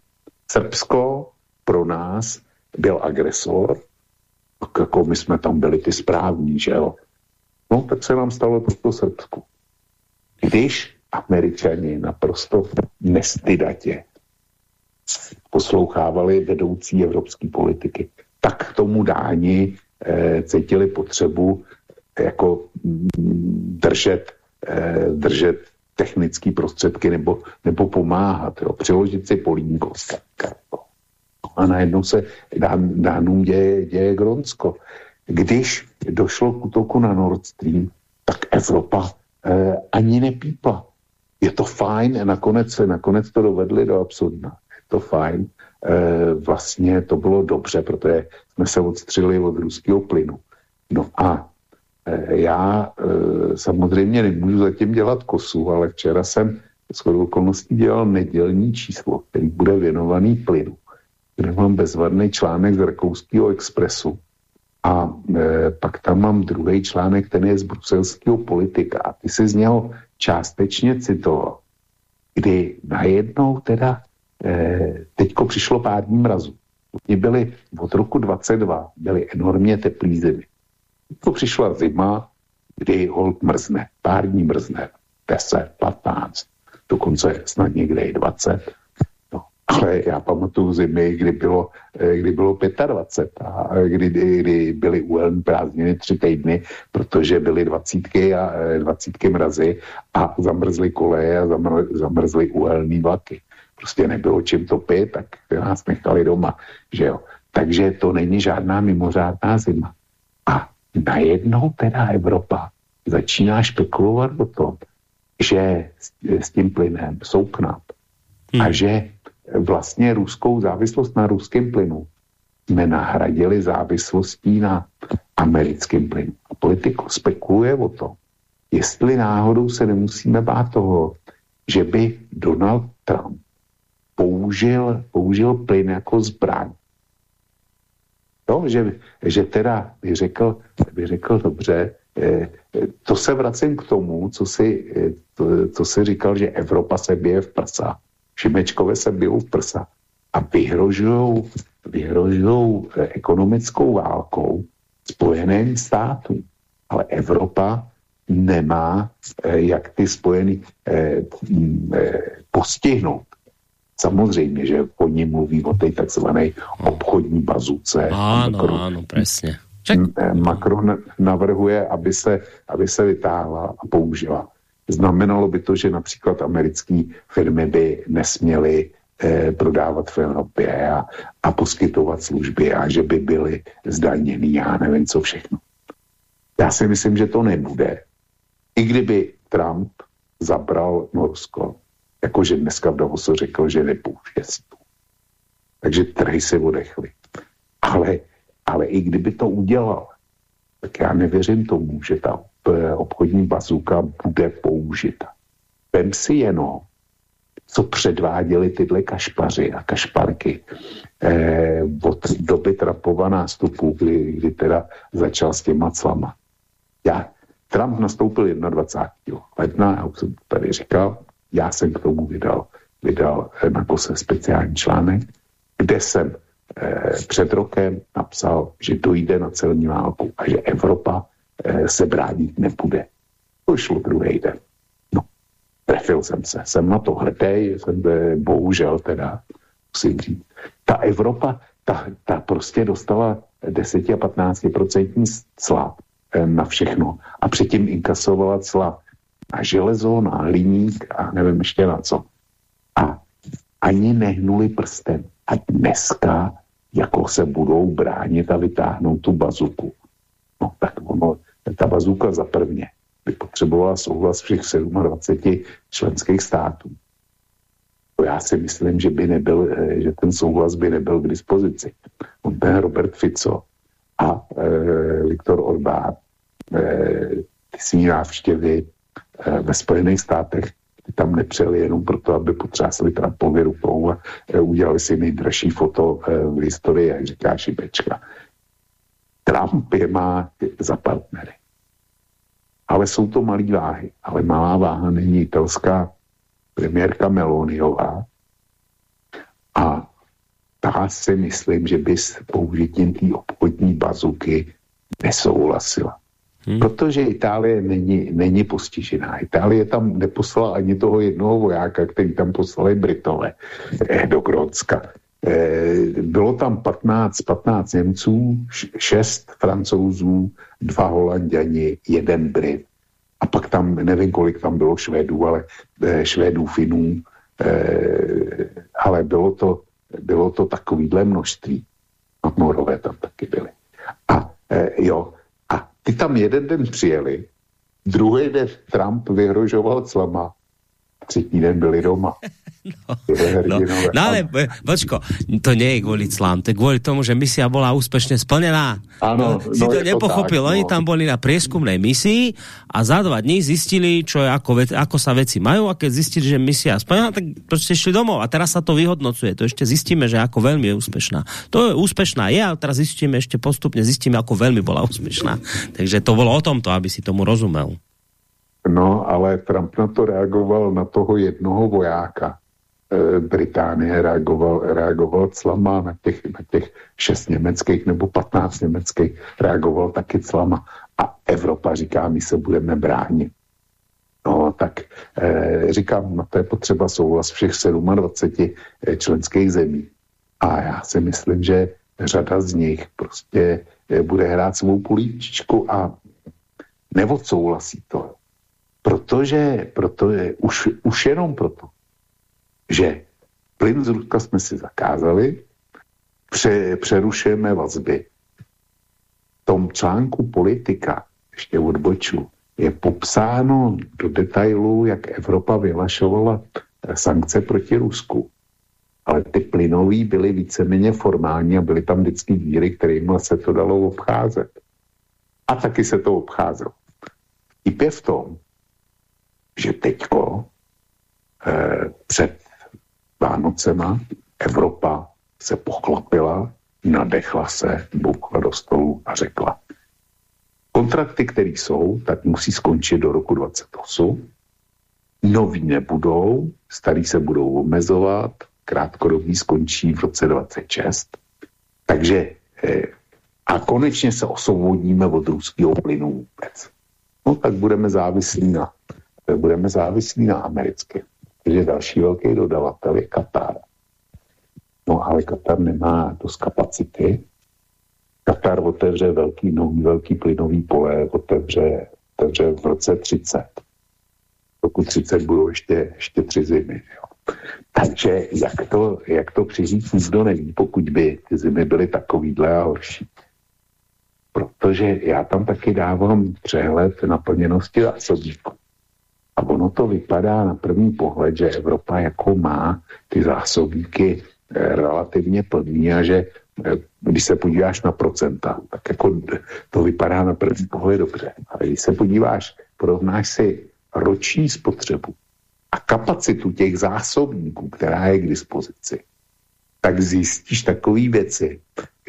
Srbsko pro nás byl agresor, jako my jsme tam byli ty správní, že jo. No, tak se nám stalo to Srbsku. Když američani naprosto nestydatě poslouchávali vedoucí evropské politiky, tak k tomu dáni eh, cítili potřebu jako držet, eh, držet technické prostředky nebo, nebo pomáhat, jo, přiložit si polínko. A najednou se dán, Dánům děje, děje Gronsko. Když došlo k útoku na Nord Stream, tak Evropa eh, ani nepípla. Je to fajn, nakonec, nakonec to dovedli do absurdna. Je to fajn. Eh, vlastně to bylo dobře, protože jsme se odstřelili od ruského plynu. No a já eh, samozřejmě nemůžu zatím dělat kosu, ale včera jsem s okolností dělal nedělní číslo, který bude věnovaný plynu kde mám bezvadný článek z Rakouského expresu. A e, pak tam mám druhý článek, ten je z bruselského politika. A ty si z něho částečně citoval, kdy najednou teda e, teďko přišlo pár dní mrazu. Oni byli od roku 22, byly enormně teplý zimy. To přišla zima, kdy hold mrzne, pár dní mrzne, 10, 15, dokonce snad někde i 20 ale já pamatuju zimy, kdy bylo, eh, kdy bylo 25 a kdy, kdy byly uhelné prázdniny tři týdny, protože byly dvacítky a eh, dvacítky mrazy a zamrzly koleje a zamr, zamrzly uhelné vlaky. Prostě nebylo čím topit, tak nás nechali doma, že jo. Takže to není žádná mimořádná zima. Najednou teda Evropa začíná špekulovat o tom, že s, s tím plynem jsou knap hmm. a že vlastně ruskou závislost na ruském plynu jsme nahradili závislostí na americkém plynu. A politiku spekuluje o tom, jestli náhodou se nemusíme bát toho, že by Donald Trump použil, použil plyn jako zbraň. To, že, že teda by řekl, by řekl dobře, eh, to se vracím k tomu, co si, eh, to, co si říkal, že Evropa se bije v prsa. Šimečkové se bijou v prsa a vyhrožují vyhrožujou eh, ekonomickou válkou spojeným státům. Ale Evropa nemá, eh, jak ty spojený eh, eh, postihnout. Samozřejmě, že oni mluví o té takzvané obchodní bazuce. Ano, Macron, ano, přesně. Eh, Macron navrhuje, aby se, aby se vytáhla a použila. Znamenalo by to, že například americké firmy by nesměly eh, prodávat v Evropě a, a poskytovat služby a že by byly zdaněný, já nevím co všechno. Já si myslím, že to nebude. I kdyby Trump zabral Norsko, jakože dneska v Davosu řekl, že nepoužije tu. Takže trhy se odechly. Ale, ale i kdyby to udělal, tak já nevěřím tomu, že ta eh, obchodní bazuka bude použita. Vem si jenom, co předváděli tyhle kašpaři a kašparky eh, od doby Trumpova nástupu, kdy, kdy teda začal s těma clama. Já, Trump nastoupil 21. ledna, já už jsem tady říkal, já jsem k tomu vydal, vydal eh, na kose speciální článek, kde jsem eh, před rokem napsal, že dojde na celní válku a že Evropa eh, se bránit nebude. To šlo druhý den. No, trefil jsem se. Jsem na to hrdý, jsem eh, bohužel teda, musím říct. Ta Evropa, ta, ta prostě dostala 10 a 15 procentní cla na všechno a předtím inkasovala cla na železo, na hliník a nevím ještě na co. A ani nehnuli prstem. A dneska jako se budou bránit a vytáhnout tu bazuku. No tak ono, ta bazuka za prvně by potřebovala souhlas všech 27 členských států. To já si myslím, že by nebyl, eh, že ten souhlas by nebyl k dispozici. On ten Robert Fico a e, Viktor Orbán e, ty svý návštěvy ve Spojených státech tam nepřeli jenom proto, aby potřásli Trumpovi rukou a e, udělali si nejdražší foto e, v historii, jak říká Šibečka. Trump je má za partnery. Ale jsou to malé váhy. Ale malá váha není italská premiérka Meloniová. A ta si myslím, že by s použitím té obchodní bazuky nesouhlasila. Hmm. Protože Itálie není, není postižená. Itálie tam neposlala ani toho jednoho vojáka, který tam poslali Britové eh, do Grónska. Eh, bylo tam 15, 15 Němců, 6 Francouzů, dva Holanděni, jeden Brit. A pak tam, nevím, kolik tam bylo Švédů, ale eh, Švédů, Finů, eh, ale bylo to, bylo to takovýhle množství. Morové tam taky byly. A eh, jo, ty tam jeden den přijeli, druhý den Trump vyhrožoval clama, třetí den byli doma. No, no, no ale počko, to nie je kvôli clám, to je kvôli tomu, že misia bola úspešne splnená. Áno, no, si no, to nepochopil, tak, oni no. tam boli na prieskumnej misii a za dva dní zistili, čo je, ako, ako sa veci majú a keď zistili, že misia splnená, tak proste šli domov a teraz sa to vyhodnocuje. To ešte zistíme, že ako veľmi je úspešná. To je úspešná je, ale teraz zistíme ešte postupne, zistíme, ako veľmi bola úspešná. Takže to bolo o tomto, aby si tomu rozumel. No, ale Trump na to reagoval na toho jednoho vojáka, Eh, Británie reagoval, reagoval clama na těch, na těch šest německých nebo patnáct německých, reagoval taky clama a Evropa říká, my se budeme bránit. No tak e, říkám, na to je potřeba souhlas všech 27 eh, členských zemí. A já si myslím, že řada z nich prostě bude hrát svou políčičku a neodsouhlasí to. Protože, protože už, už jenom proto, že plyn z Ruska jsme si zakázali, pře, přerušujeme vazby. V tom článku politika, ještě odboču, je popsáno do detailu, jak Evropa vylašovala sankce proti Rusku. Ale ty plynový byly víceméně formální a byly tam vždycky díry, kterými se to dalo obcházet. A taky se to obcházelo. Je v tom, že teďko eh, před Vánocema Evropa se pochlapila, nadechla se, bukla do stolu a řekla, kontrakty, které jsou, tak musí skončit do roku 28. Noví nebudou, starý se budou omezovat, krátkodobí skončí v roce 26. Takže eh, a konečně se osvobodíme od ruského plynu vůbec. No tak budeme závislí na, budeme závislí na americkém protože další velký dodavatel je Katar. No ale Katar nemá dost kapacity. Katar otevře velký, nový velký plynový pole, otevře, otevře v roce 30. Roku 30 budou ještě, ještě tři zimy. Jo. Takže jak to, jak to přiříct, nikdo neví, pokud by ty zimy byly takovýhle a horší. Protože já tam taky dávám přehled naplněnosti zásobníků. A ono to vypadá na první pohled, že Evropa jako má ty zásobníky eh, relativně plný a že eh, když se podíváš na procenta, tak jako to vypadá na první pohled dobře. Ale když se podíváš, porovnáš si roční spotřebu a kapacitu těch zásobníků, která je k dispozici, tak zjistíš takové věci,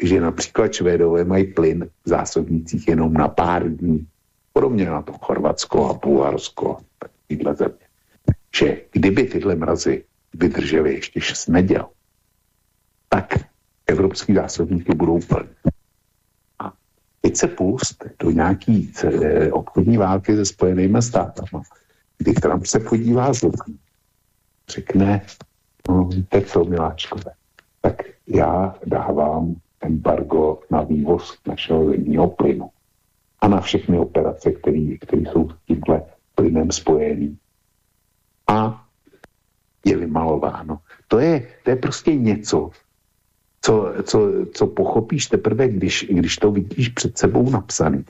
že například Švédové mají plyn v zásobnících jenom na pár dní. Podobně na to Chorvatsko a Bulharsko takovýhle země. Že kdyby tyhle mrazy vydržely ještě 6 neděl, tak evropský zásobníky budou plné. A teď se pust do nějaký eh, obchodní války se spojenými státama, kdy Trump se podívá z řekne, no víte co, miláčkové, tak já dávám embargo na vývoz našeho zemního plynu a na všechny operace, které jsou s tímhle plynem spojený. A je vymalováno. To je, to je prostě něco, co, co, co pochopíš teprve, když, když to vidíš před sebou napsaný.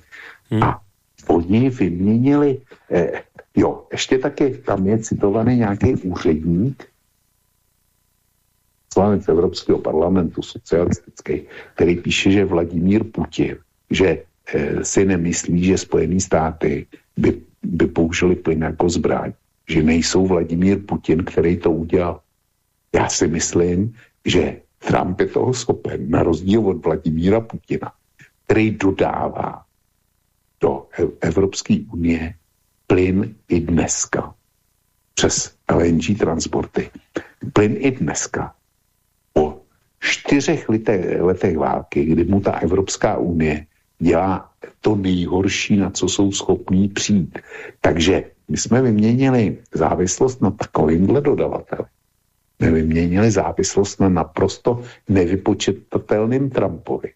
Hmm. A oni vyměnili, eh, jo, ještě taky tam je citovaný nějaký úředník, slanec Evropského parlamentu socialistický, který píše, že Vladimír Putin, že e, si nemyslí, že Spojené státy by, by použili plyn jako zbraň, že nejsou Vladimír Putin, který to udělal. Já si myslím, že Trump je toho schopen, na rozdíl od Vladimíra Putina, který dodává do Evropské unie plyn i dneska přes LNG transporty. Plyn i dneska po čtyřech letech, letech války, kdy mu ta Evropská unie dělá to nejhorší, na co jsou schopní přijít. Takže my jsme vyměnili závislost na takovýmhle dodavateli. My vyměnili závislost na naprosto nevypočetatelným Trumpovi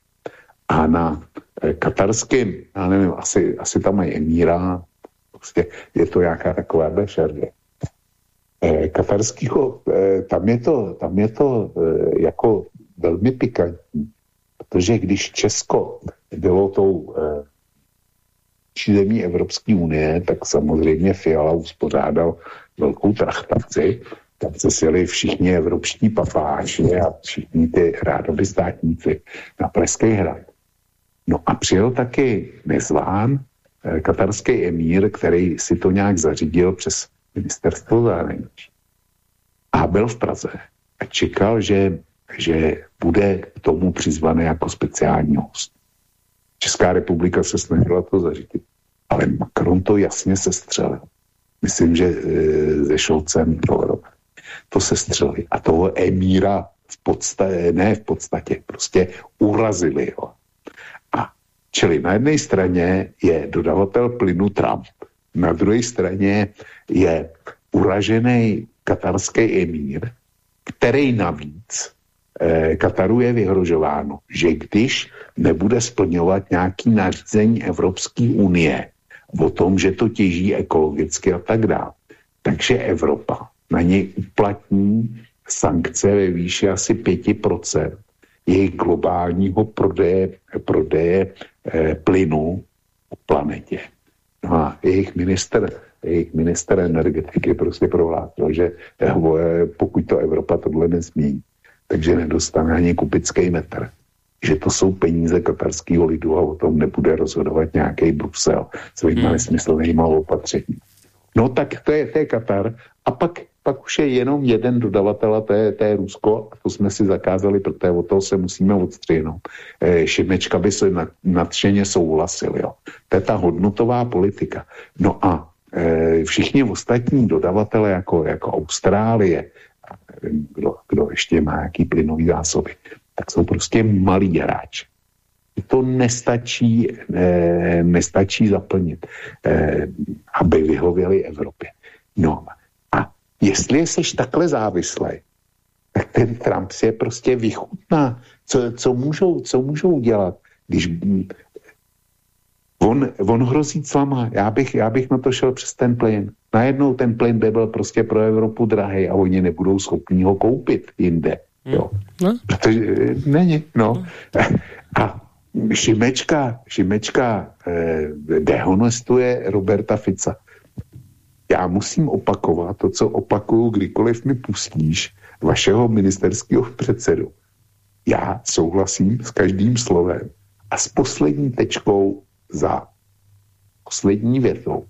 a na eh, katarským, já nevím, asi, asi tam mají emíra, prostě je to nějaká taková šerge eh, katarského, eh, tam je to, tam je to jako velmi pikantní, protože když Česko bylo tou eh, zemí Evropské unie, tak samozřejmě Fiala uspořádal velkou trachtaci, tam se sjeli všichni evropští papáši a všichni ty rádoby státníci na Pražský hrad. No a přijel taky nezván eh, katarský emír, který si to nějak zařídil přes ministerstvo zahraničí. A byl v Praze a čekal, že, že bude k tomu přizvaný jako speciální host. Česká republika se snažila to zařídit, ale Macron to jasně sestřelil. Myslím, že se Šolcem to, to sestřelili. A toho emíra v podstatě, ne v podstatě, prostě urazili ho. A čili na jedné straně je dodavatel plynu Trump, na druhé straně je uražený katarský emír, který navíc Kataru je vyhrožováno, že když nebude splňovat nějaký nařízení Evropské unie o tom, že to těží ekologicky a tak dále, takže Evropa na něj uplatní sankce ve výši asi 5% jejich globálního prodeje, prodeje eh, plynu po planetě. No a jejich minister, jejich minister energetiky prostě prohlásil, že eh, pokud to Evropa tohle nezmění, takže nedostane ani kupický metr. Že to jsou peníze katarského lidu a o tom nebude rozhodovat nějaký Brusel svýma hmm. nesmyslnýma opatření. No tak to je, to je Katar. A pak, pak už je jenom jeden dodavatel a to je, to je Rusko a to jsme si zakázali, protože od toho se musíme odstřihnout. E, Šimečka by se nadšeně souhlasil. Jo. To je ta hodnotová politika. No a e, všichni ostatní dodavatele jako, jako Austrálie, nevím, kdo, kdo ještě má jaký plynový zásoby, tak jsou prostě malí hráči to nestačí, e, nestačí zaplnit, e, aby vyhověli Evropě. No a jestli jsi takhle závislý, tak ten Trump si je prostě vychutná. Co, co, můžou, co můžou dělat, když On, on hrozí clama. Já bych, já bych na to šel přes ten plyn. Najednou ten plyn by byl prostě pro Evropu drahý a oni nebudou schopni ho koupit jinde. Jo. No. Protože eh, není, no. A Šimečka, Šimečka eh, dehonestuje Roberta Fica. Já musím opakovat to, co opakuju, kdykoliv mi pustíš vašeho ministerského předsedu. Já souhlasím s každým slovem a s poslední tečkou za poslední větou.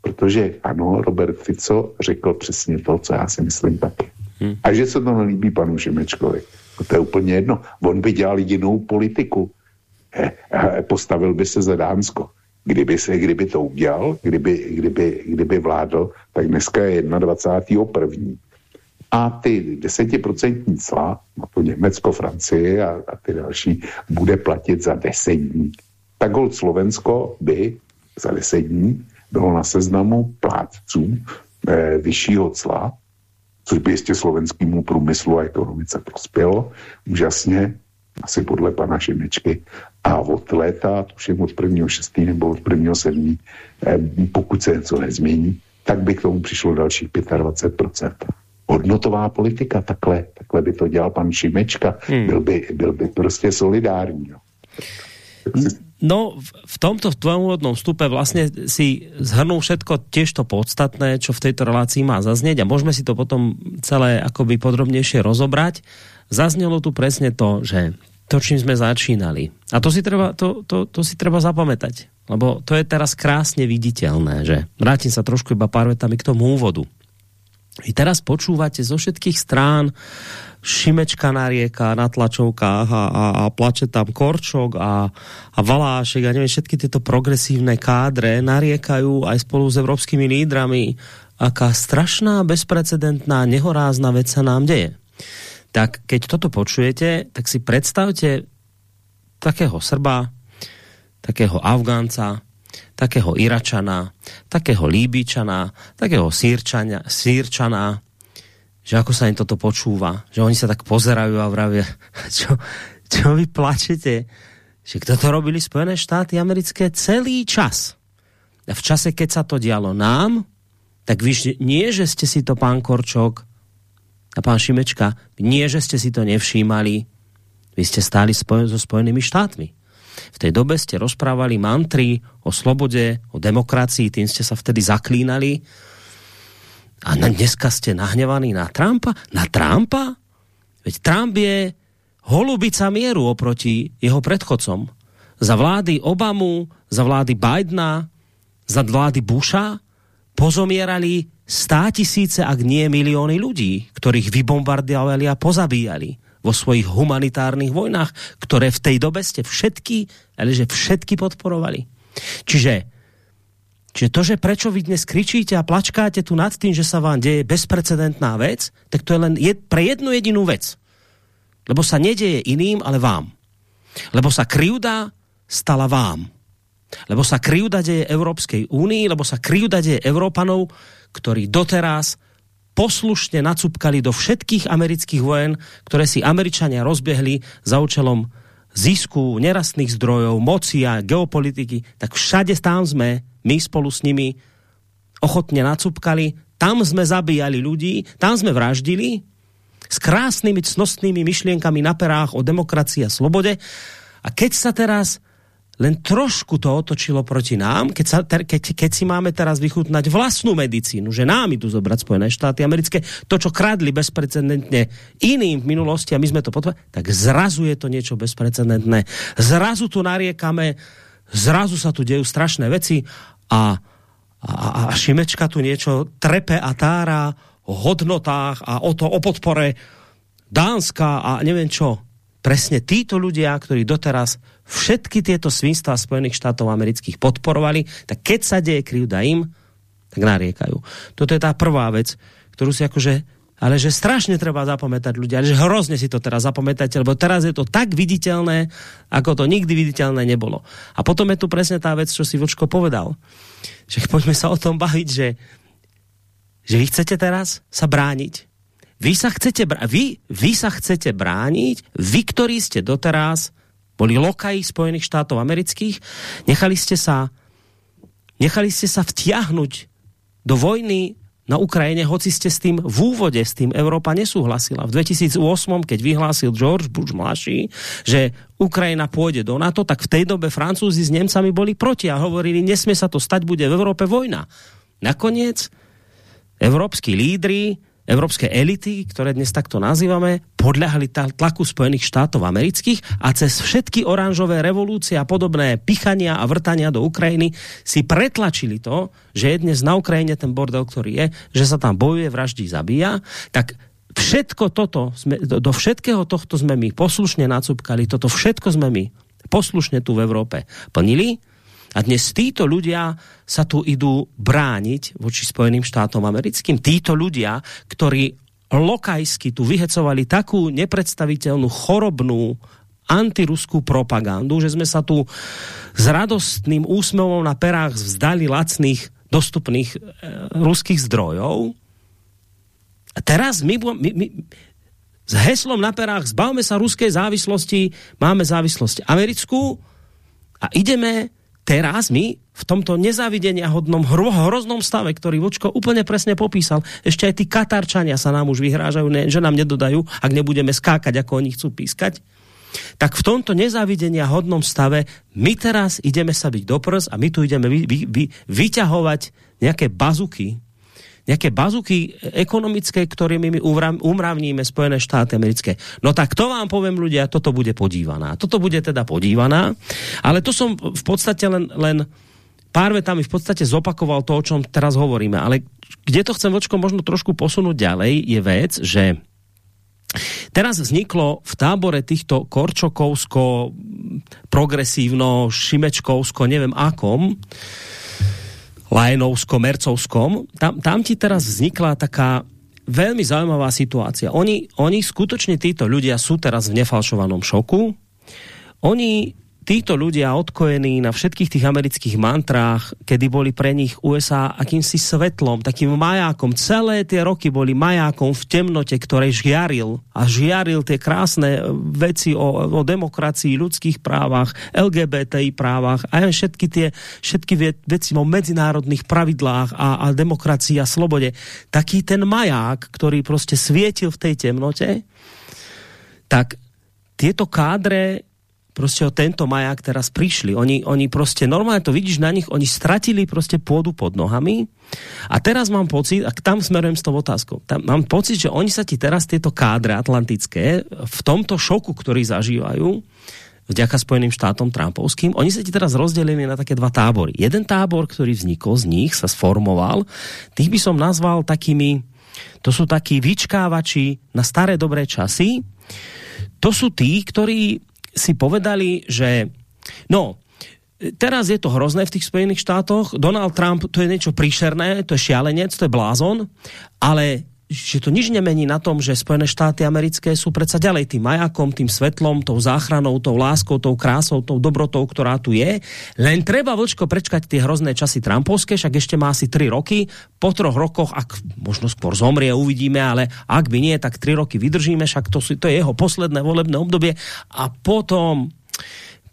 Protože ano, Robert Fico řekl přesně to, co já si myslím taky. Hmm. A že se to nelíbí panu Šimečkovi. To je úplně jedno. On by dělal jinou politiku. Postavil by se za Dánsko. Kdyby, se, kdyby to udělal, kdyby, kdyby, kdyby vládl, tak dneska je 21. A ty desetiprocentní cla na to Německo, Francie a, a ty další bude platit za deset dní. Tak hold Slovensko by za deset dní bylo na seznamu plátců eh, vyššího cla, což by jistě slovenskému průmyslu a ekonomice prospělo úžasně, asi podle pana Šimečky. A od léta, tuším od 1.6. nebo od 1.7., eh, pokud se něco nezmění, tak by k tomu přišlo dalších 25%. Hodnotová politika, takhle, takhle by to dělal pan Šimečka, hmm. byl, by, byl by prostě solidární. No. No, v tomto tvojom úvodnom vstupe vlastne si zhrnul všetko tiež to podstatné, čo v tejto relácii má zaznieť a môžeme si to potom celé akoby podrobnejšie rozobrať. Zaznelo tu presne to, že to, čím sme začínali. A to si treba, to, to, to si treba zapamätať, lebo to je teraz krásne viditeľné, že vrátim sa trošku iba pár vetami k tomu úvodu. I teraz počúvate zo všetkých strán Šimečka narieka na tlačovkách a, a, a plače tam Korčok a, a Valášek a neviem, všetky tieto progresívne kádre nariekajú aj spolu s evropskými lídrami, aká strašná, bezprecedentná, nehorázna vec sa nám deje. Tak keď toto počujete, tak si predstavte takého Srba, takého Afgánca, takého Iračana, takého Líbičana, takého Sýrčana, Sýrčana, že ako sa im toto počúva, že oni sa tak pozerajú a vravia, čo, čo vy plačete, že kto to robili Spojené štáty americké celý čas. A v čase, keď sa to dialo nám, tak vy nie, že ste si to pán Korčok a pán Šimečka, nie, že ste si to nevšímali, vy ste stáli spojen, so Spojenými štátmi. V tej dobe ste rozprávali mantry o slobode, o demokracii, tým ste sa vtedy zaklínali, a na dneska ste nahnevaní na Trumpa? Na Trumpa? Veď Trump je holubica mieru oproti jeho predchodcom. Za vlády Obamu, za vlády Bidena, za vlády Busha pozomierali stá tisíce, ak nie milióny ľudí, ktorých vybombardovali a pozabíjali vo svojich humanitárnych vojnách, ktoré v tej dobe ste všetky, ale že všetky podporovali. Čiže Čiže to, že prečo vy dnes kričíte a plačkáte tu nad tým, že sa vám deje bezprecedentná vec, tak to je len jed, pre jednu jedinú vec. Lebo sa nedeje iným, ale vám. Lebo sa krivda stala vám. Lebo sa krivda deje Európskej únii, lebo sa krivda deje Európanov, ktorí doteraz poslušne nacupkali do všetkých amerických vojen, ktoré si Američania rozbehli za účelom zisku nerastných zdrojov, moci a geopolitiky, tak všade tam sme my spolu s nimi ochotně nacupkali, tam jsme zabíjali ľudí, tam jsme vraždili s krásnymi cnostnými myšlienkami na perách o demokracii a slobode. A keď sa teraz len trošku to otočilo proti nám, keď, sa, keď, keď si máme teraz vychutnať vlastnú medicínu, že nám idú zobrať Spojené štáty americké, to, čo kradli bezprecedentne iným v minulosti a my sme to potvrdili, tak zrazu je to niečo bezprecedentné. Zrazu tu nariekame, zrazu sa tu dejú strašné veci a, a, a Šimečka tu niečo trepe a tára o hodnotách a o to o podpore Dánska a neviem čo. Presne títo ľudia, ktorí doteraz všetky tieto svinstva Spojených štátov amerických podporovali, tak keď sa deje krivda im, tak nariekajú. Toto je tá prvá vec, ktorú si akože ale že strašne treba zapamätať ľudia, že hrozne si to teraz zapamätajte, lebo teraz je to tak viditeľné, ako to nikdy viditeľné nebolo. A potom je tu presne tá vec, čo si Vočko povedal. Že poďme sa o tom baviť, že, že vy chcete teraz sa brániť. Vy sa chcete, vy, vy sa chcete brániť, vy, ktorí ste doteraz boli lokají Spojených štátov amerických, nechali ste sa nechali ste sa vtiahnuť do vojny na Ukrajine, hoci ste s tým v úvode, s tým Európa nesúhlasila. V 2008, keď vyhlásil George Bush mladší, že Ukrajina pôjde do NATO, tak v tej dobe Francúzi s Nemcami boli proti a hovorili, nesmie sa to stať, bude v Európe vojna. Nakoniec európsky lídry Evropské elity, ktoré dnes takto nazývame, podľahli tlaku Spojených štátov amerických a cez všetky oranžové revolúcie a podobné pichania a vrtania do Ukrajiny si pretlačili to, že je dnes na Ukrajine ten bordel, ktorý je, že sa tam bojuje, vraždí, zabíja, tak všetko toto, sme, do, do všetkého tohto sme my poslušne nacupkali, toto všetko sme my poslušne tu v Európe plnili a dnes títo ľudia sa tu idú brániť voči Spojeným štátom americkým. Títo ľudia, ktorí lokajsky tu vyhecovali takú nepredstaviteľnú chorobnú antiruskú propagandu, že sme sa tu s radostným úsmevom na perách vzdali lacných dostupných e, ruských zdrojov. A teraz my, my, my s heslom na perách zbavme sa ruskej závislosti, máme závislosť americkú a ideme teraz my v tomto nezávidenia hodnom hro, hroznom stave, ktorý Vočko úplne presne popísal, ešte aj tí Katarčania sa nám už vyhrážajú, ne, že nám nedodajú, ak nebudeme skákať, ako oni chcú pískať. Tak v tomto nezávidenia hodnom stave my teraz ideme sa byť do prs a my tu ideme vy, vy, vy, vyťahovať nejaké bazuky, nejaké bazuky ekonomické, ktorými my umravníme Spojené štáty americké. No tak to vám poviem ľudia, toto bude podívaná. Toto bude teda podívaná, ale to som v podstate len, len pár vetami v podstate zopakoval to, o čom teraz hovoríme. Ale kde to chcem vočko možno trošku posunúť ďalej, je vec, že Teraz vzniklo v tábore týchto korčokovsko, progresívno, šimečkovsko, neviem akom, Mercovskom, tam, tam ti teraz vznikla taká veľmi zaujímavá situácia. Oni, oni skutočne títo ľudia sú teraz v nefalšovanom šoku. Oni títo ľudia odkojení na všetkých tých amerických mantrách, kedy boli pre nich USA akýmsi svetlom, takým majákom, celé tie roky boli majákom v temnote, ktorej žiaril a žiaril tie krásne veci o, o demokracii, ľudských právach, LGBTI právach a všetky tie všetky veci o medzinárodných pravidlách a, a demokracii a slobode. Taký ten maják, ktorý prostě svietil v tej temnote, tak tieto kádre prostě o tento maják teraz prišli. Oni, oni prostě normálně to vidíš na nich, oni stratili prostě pôdu pod nohami a teraz mám pocit, a tam smerujem s tou otázkou, tam mám pocit, že oni sa ti teraz tieto kádre atlantické v tomto šoku, ktorý zažívajú, vďaka Spojeným štátom Trumpovským, oni sa ti teraz rozdelili na také dva tábory. Jeden tábor, ktorý vznikol z nich, sa sformoval, tých by som nazval takými, to sú takí vyčkávači na staré dobré časy, to sú tí, ktorí si povedali, že no, teraz je to hrozné v tých Spojených štátoch, Donald Trump to je niečo príšerné, to je šialenec, to je blázon, ale že to nič nemení na tom, že Spojené štáty americké sú predsa ďalej tým majakom, tým svetlom, tou záchranou, tou láskou, tou krásou, tou dobrotou, ktorá tu je. Len treba vočko prečkať tie hrozné časy Trumpovské, však ešte má asi 3 roky. Po troch rokoch, ak možno skôr zomrie, uvidíme, ale ak by nie, tak 3 roky vydržíme, však to, to je jeho posledné volebné obdobie a potom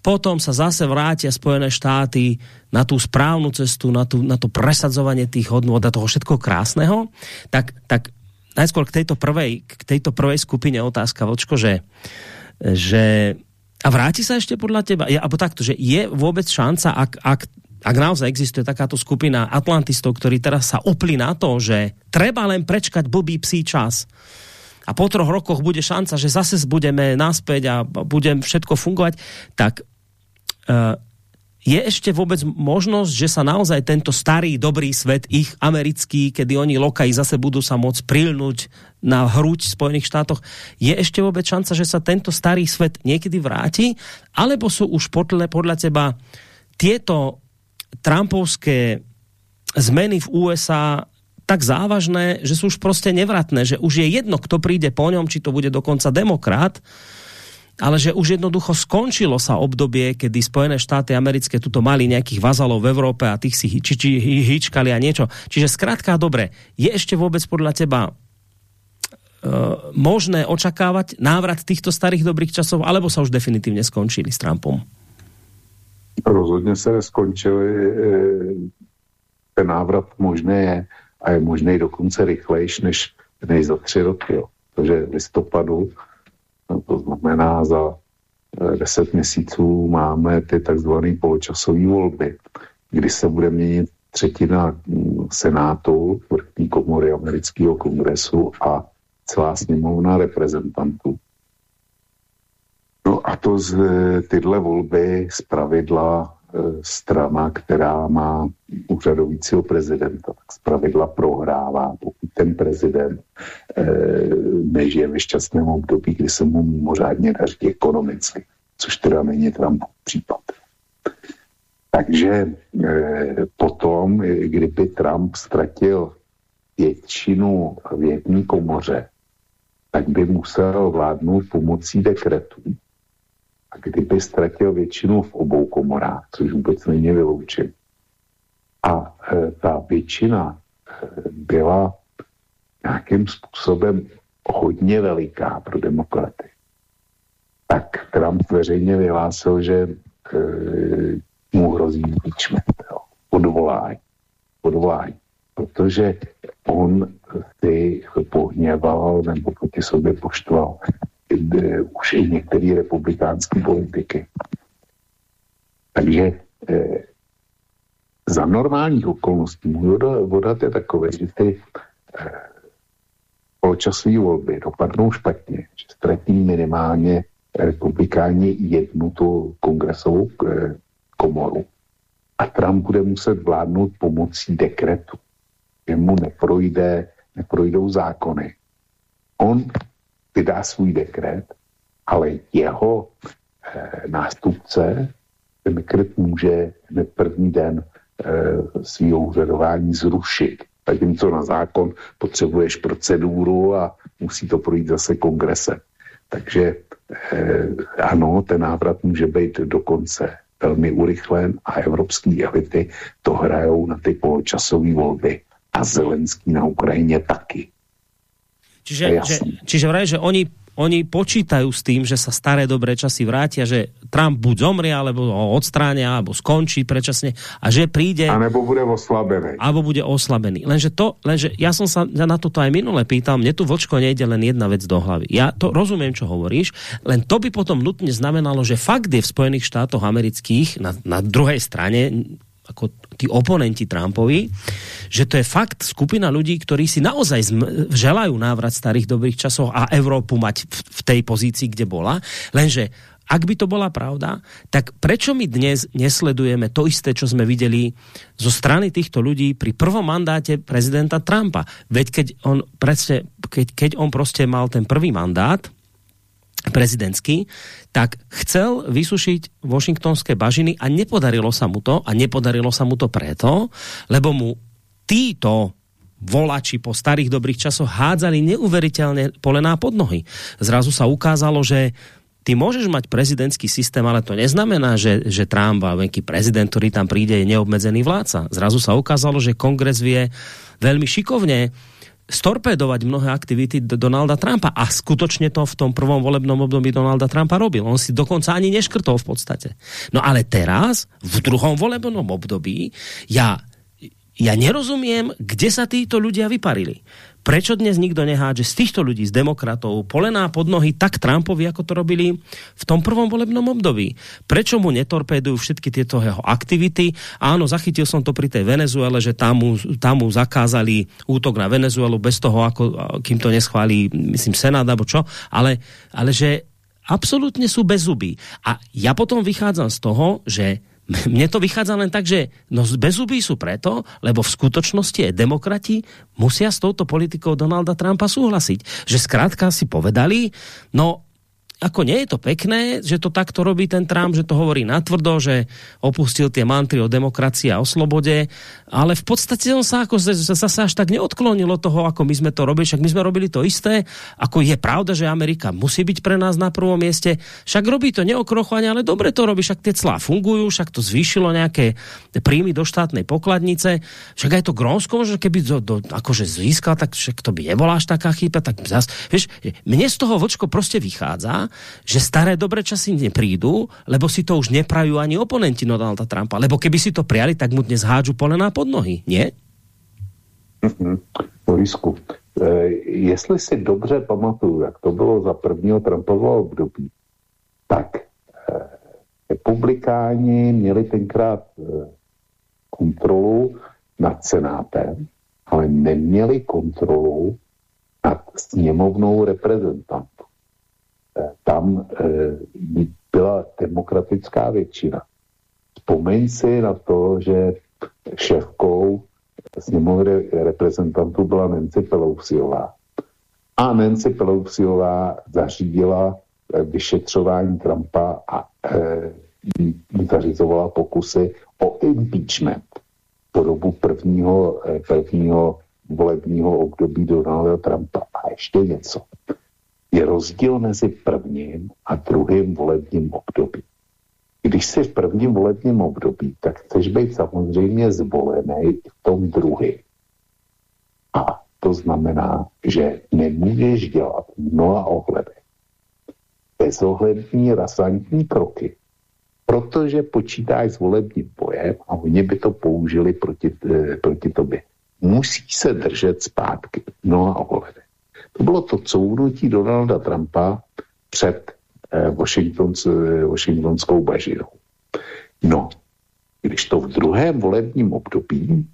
potom sa zase vrátia Spojené štáty na tú správnu cestu, na, tú, na to presadzovanie tých hodnôt a toho všetko krásneho, tak, tak najskôr k tejto prvej, k tejto prvej skupine otázka, Vlčko, že, že a vráti sa ešte podľa teba, ja, alebo takto, že je vôbec šanca, ak, ak, ak naozaj existuje takáto skupina atlantistov, ktorí teraz sa opli na to, že treba len prečkať blbý psí čas a po troch rokoch bude šanca, že zase budeme naspäť a budem všetko fungovať, tak uh, je ešte vôbec možnosť, že sa naozaj tento starý dobrý svet, ich americký, kedy oni lokají zase budú sa môcť prilnúť na hruď v Spojených štátoch, je ešte vôbec šanca, že sa tento starý svet niekedy vráti? Alebo sú už podľa, podľa teba tieto Trumpovské zmeny v USA tak závažné, že sú už prostě nevratné, že už je jedno, kto príde po ňom, či to bude dokonca demokrat, ale že už jednoducho skončilo sa obdobie, kedy Spojené štáty americké tuto mali nejakých vazalov v Európe a tých si či, či, hýčkali a niečo. Čiže zkrátka dobre, je ešte vôbec podľa teba možné očakávať návrat týchto starých dobrých časov, alebo sa už definitívne skončili s Trumpom? Rozhodně se neskončili. E, ten návrat možné je a je možný dokonce rychlejší než, než za tři roky. Jo. Takže v listopadu, to znamená za e, deset měsíců máme ty takzvané poločasové volby, kdy se bude měnit třetina mm, senátu, vrchní komory amerického kongresu a celá sněmovna reprezentantů. No a to z tyhle volby z pravidla strana, která má úřadujícího prezidenta, tak z pravidla prohrává, pokud ten prezident e, nežije ve šťastném období, kdy se mu mimořádně daří ekonomicky, což teda není Trumpův případ. Takže e, potom, kdyby Trump ztratil většinu v jedné komoře, tak by musel vládnout pomocí dekretů. A kdyby ztratil většinu v obou komorách, což vůbec není vyloučen, a e, ta většina e, byla nějakým způsobem hodně veliká pro demokraty, tak Trump veřejně vyhlásil, že e, mu hrozí impeachment, odvolání. odvolání. Protože on ty pohněval nebo proti sobě poštval eh, už i některé republikánské politiky. Takže eh, za normálních okolností můj vodat je takový, že ty eh, poločasové volby dopadnou špatně, že ztratí minimálně republikáni jednu tu kongresovou eh, komoru a Trump bude muset vládnout pomocí dekretu že mu neprojde, neprojdou zákony. On vydá svůj dekret, ale jeho e, nástupce ten dekret může hned první den e, svého úřadování zrušit. Zatímco na zákon potřebuješ proceduru a musí to projít zase kongresem. Takže e, ano, ten návrat může být dokonce velmi urychlen a evropské elity to hrajou na ty poločasové volby a Zelenský na Ukrajině taky. Čiže, že, čiže vraj, že oni, oni počítajú s tým, že sa staré dobré časy vrátia, že Trump buď zomrie, alebo ho odstránia, alebo skončí predčasne a že príde... A nebo bude oslabený. Alebo bude oslabený. Lenže, to, lenže ja som sa na toto aj minule pýtal, mne tu vočko nejde len jedna vec do hlavy. Ja to rozumiem, čo hovoríš, len to by potom nutne znamenalo, že fakt je v Spojených štátoch amerických na, na druhej strane ako tí oponenti Trumpovi, že to je fakt skupina ľudí, ktorí si naozaj želajú návrat starých dobrých časov a Európu mať v, tej pozícii, kde bola, lenže ak by to bola pravda, tak prečo my dnes nesledujeme to isté, čo sme videli zo strany týchto ľudí pri prvom mandáte prezidenta Trumpa? Veď keď on, presne, keď, keď on proste mal ten prvý mandát, prezidentský, tak chcel vysušiť washingtonské bažiny a nepodarilo sa mu to a nepodarilo sa mu to preto, lebo mu títo volači po starých dobrých časoch hádzali neuveriteľne polená pod nohy. Zrazu sa ukázalo, že ty môžeš mať prezidentský systém, ale to neznamená, že, že Trump a nejaký prezident, ktorý tam príde, je neobmedzený vládca. Zrazu sa ukázalo, že kongres vie veľmi šikovne storpédovať mnohé aktivity Donalda Trumpa a skutočne to v tom prvom volebnom období Donalda Trumpa robil. On si dokonca ani neškrtol v podstate. No ale teraz, v druhom volebnom období, ja, ja nerozumiem, kde sa títo ľudia vyparili. Prečo dnes nikto nehádže z týchto ľudí, z demokratov, polená pod nohy tak Trumpovi, ako to robili v tom prvom volebnom období? Prečo mu netorpédujú všetky tieto jeho aktivity? Áno, zachytil som to pri tej Venezuele, že tam mu, tam mu zakázali útok na Venezuelu bez toho, ako, kým to neschválí, myslím, Senát, alebo čo, ale, ale že absolútne sú bez zuby. A ja potom vychádzam z toho, že mne to vychádza len tak, že no bezubí sú preto, lebo v skutočnosti je demokrati musia s touto politikou Donalda Trumpa súhlasiť. Že zkrátka si povedali, no ako nie je to pekné, že to takto robí ten Trump, že to hovorí natvrdo, že opustil tie mantry o demokracii a o slobode, ale v podstate on sa ako zase až tak neodklonil od toho, ako my sme to robili, však my sme robili to isté, ako je pravda, že Amerika musí byť pre nás na prvom mieste, však robí to neokrochovanie, ale dobre to robí, však tie clá fungujú, však to zvýšilo nejaké príjmy do štátnej pokladnice, však aj to Grónsko, že keby do, do, akože získal, tak však to by nebola až taká chyba, tak zas, vieš, mne z toho vočko prostě vychádza, že staré dobré časy neprídu, lebo si to už neprajú ani oponenti Donalda Trumpa. Lebo keby si to prijali, tak mu dnes hádžu polená pod nohy, nie? Borisku, e, jestli si dobře pamatuju, jak to bylo za prvního Trumpového období, tak e, republikáni měli tenkrát e, kontrolu nad senátem, ale neměli kontrolu nad sněmovnou reprezentantů. Tam eh, byla demokratická většina. Vzpomeň si na to, že šéfkou sněmovny reprezentantů byla Nancy Pelosiová. A Nancy Pelosiová zařídila eh, vyšetřování Trumpa a e, zařizovala pokusy o impeachment po dobu prvního, prvního volebního období Donalda Trumpa. A ještě něco je rozdíl mezi prvním a druhým volebním období. Když jsi v prvním volebním období, tak chceš být samozřejmě zvolený v tom druhém. A to znamená, že nemůžeš dělat mnoha ohledech bezohlední rasantní kroky, protože počítáš s volebním bojem a oni by to použili proti, eh, proti tobě. Musí se držet zpátky mnoha ohledech. To bylo to couvnutí Donalda Trumpa před eh, Washingtons, eh, Washingtonskou bažinou. No, když to v druhém volebním období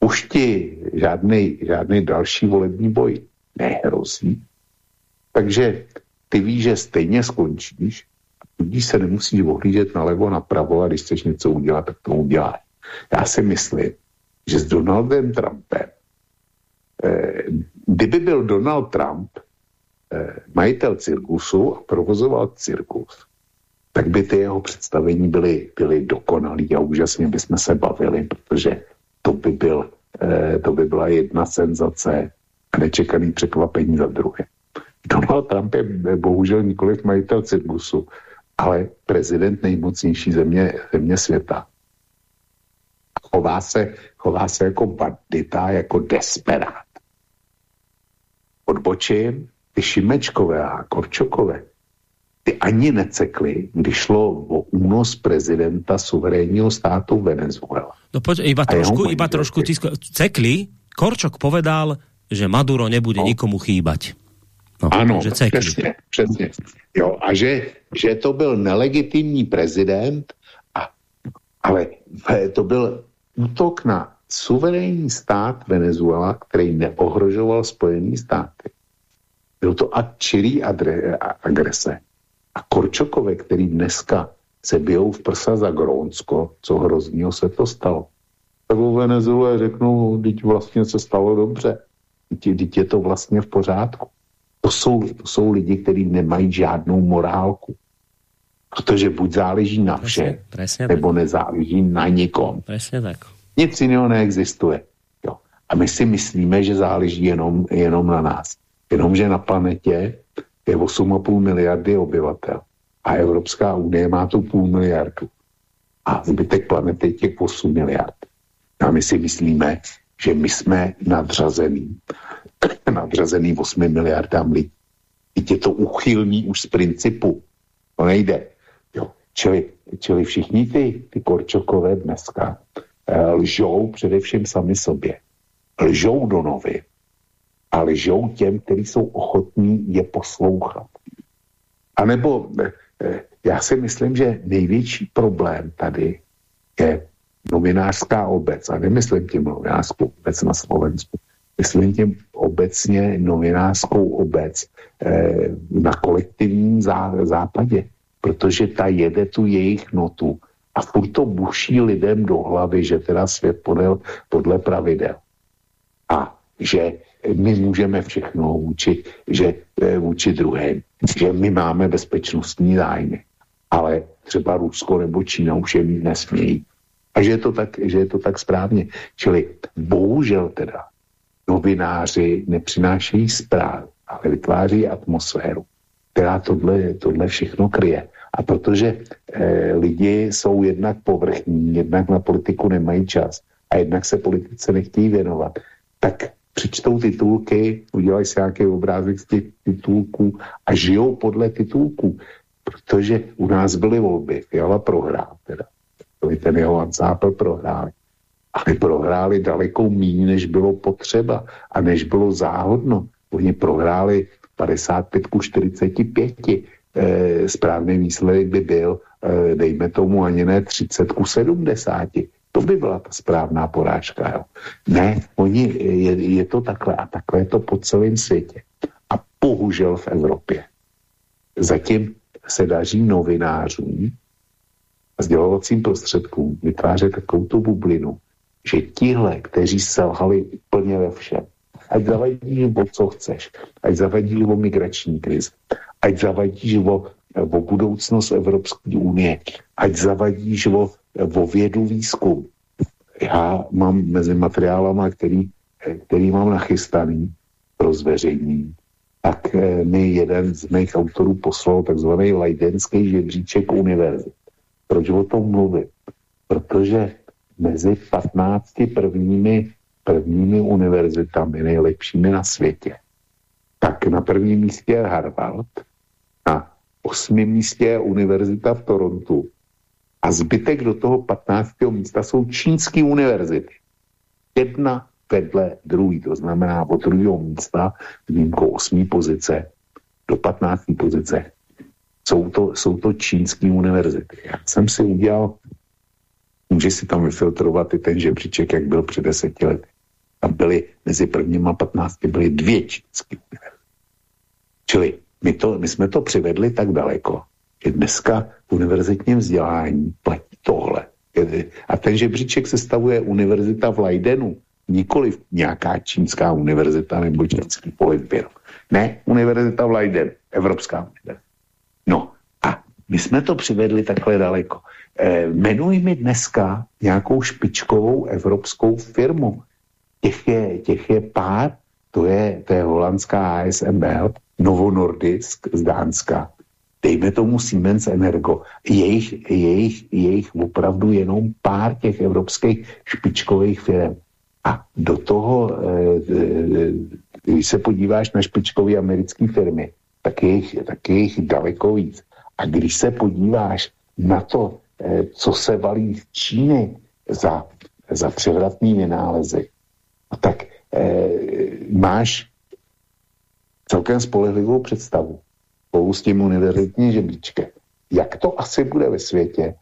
už ti žádný, žádný další volební boj nehrozí, takže ty víš, že stejně skončíš, tudíž se nemusíš ohlížet nalevo, napravo a když chceš něco udělat, tak to uděláš. Já si myslím, že s Donaldem Trumpem eh, kdyby byl Donald Trump eh, majitel cirkusu a provozoval cirkus, tak by ty jeho představení byly, byly dokonalý a úžasně bychom se bavili, protože to by, byl, eh, to by byla jedna senzace a nečekaný překvapení za druhé. Donald Trump je bohužel nikoliv majitel cirkusu, ale prezident nejmocnější země, země světa. Chová se, chová se jako bandita, jako desperát odbočím, ty Šimečkové a Korčokové, ty ani necekli, když šlo o únos prezidenta suverénního státu Venezuela. No poď, iba trošku, iba trošku tisko, cekli, Korčok povedal, že Maduro nebude no. nikomu chýbať. No, ano, že cekli. přesně, přesně. Jo, a že, že to byl nelegitimní prezident, a, ale to byl útok na suverénní stát Venezuela, který neohrožoval Spojený státy. Byl to akt čirý agrese. A Korčokové, který dneska se bijou v prsa za Grónsko, co hroznýho se to stalo. Tak o Venezuele řeknou, teď vlastně se stalo dobře. Teď je to vlastně v pořádku. To jsou, to jsou lidi, kteří nemají žádnou morálku. Protože buď záleží na vše, nebo nezáleží na nikom. Presně tak. Nic jiného neexistuje. Jo. A my si myslíme, že záleží jenom, jenom na nás. Jenomže na planetě je 8,5 miliardy obyvatel. A Evropská unie má tu půl miliardu. A zbytek planety je těch 8 miliard. A my si myslíme, že my jsme nadřazený. nadřazený 8 miliardám lidí. Teď je to uchylný už z principu. To nejde. Jo. Čili, čili všichni ty, ty korčokové dneska lžou především sami sobě. Lžou do novy a lžou těm, kteří jsou ochotní je poslouchat. A nebo eh, eh, já si myslím, že největší problém tady je novinářská obec. A nemyslím tím novinářskou obec na Slovensku. Myslím tím obecně novinářskou obec na kolektivním západě, protože ta jede tu jejich notu a furt to buší lidem do hlavy, že teda svět podle, podle pravidel. A že my můžeme všechno vůči, že, eh, vůči druhým, že my máme bezpečnostní zájmy, ale třeba Rusko nebo Čína už je mít nesmějí. A že je to tak, že je to tak správně. Čili bohužel teda novináři nepřinášejí zpráv, ale vytváří atmosféru, která tohle, tohle všechno kryje. A protože eh, lidi jsou jednak povrchní, jednak na politiku nemají čas a jednak se politice nechtějí věnovat, tak přečtou titulky, udělají si nějaký obrázek z těch titulků a žijou podle titulků. Protože u nás byly volby, Fiala prohrál teda. Ten jeho ansápl prohráli. Ale prohráli daleko méně, než bylo potřeba a než bylo záhodno. Oni prohráli 55 ku 45. E, správný výsledek by byl, e, dejme tomu ani ne 30 ku 70. To by byla ta správná porážka. Jo. Ne, oni, je, je to takhle a takhle je to po celém světě. A bohužel v Evropě. Zatím se daří novinářům a sdělovacím prostředkům vytvářet takovou tu bublinu, že tihle, kteří selhali úplně ve všem, ať zavadíš o co chceš, ať zavadíš o migrační krizi, ať zavadíš o, o budoucnost Evropské unie, ať zavadíš o o vědu výzkum. Já mám mezi materiálama, který, který mám nachystaný pro zveřejnění, tak eh, mi jeden z mých autorů poslal takzvaný Lajdenský žebříček univerzit. Proč o tom mluvím? Protože mezi 15 prvními, prvními univerzitami, nejlepšími na světě, tak na prvním místě je Harvard, na osmém místě je univerzita v Torontu a zbytek do toho 15. místa jsou čínské univerzity. Jedna vedle druhý, to znamená od druhého místa s výjimkou osmý pozice do 15. pozice. Jsou to, jsou to čínské univerzity. Já jsem si udělal, může si tam vyfiltrovat i ten žebříček, jak byl před deseti lety. Tam byly mezi prvníma 15 byly dvě čínské univerzity. Čili my, to, my jsme to přivedli tak daleko, že dneska v univerzitním vzdělání platí tohle. A ten žebříček sestavuje univerzita v Leidenu, nikoli nějaká čínská univerzita nebo čínský politběro. Ne, univerzita v Leidenu, Evropská univerzita. No a my jsme to přivedli takhle daleko. E, jmenuj mi dneska nějakou špičkovou evropskou firmu. Těch je, těch je pár, to je, to je holandská ASML, Novo Nordisk z Dánska, dejme tomu Siemens Energo, jejich, jejich, jejich opravdu jenom pár těch evropských špičkových firm. A do toho, eh, eh, když se podíváš na špičkové americké firmy, tak je, jich, tak je jich daleko víc. A když se podíváš na to, eh, co se valí z Číny za, za převratný vynálezy, tak máš celkem spolehlivou představu, spolu s tím univerzitním žebříčkem. Jak to asi bude ve světě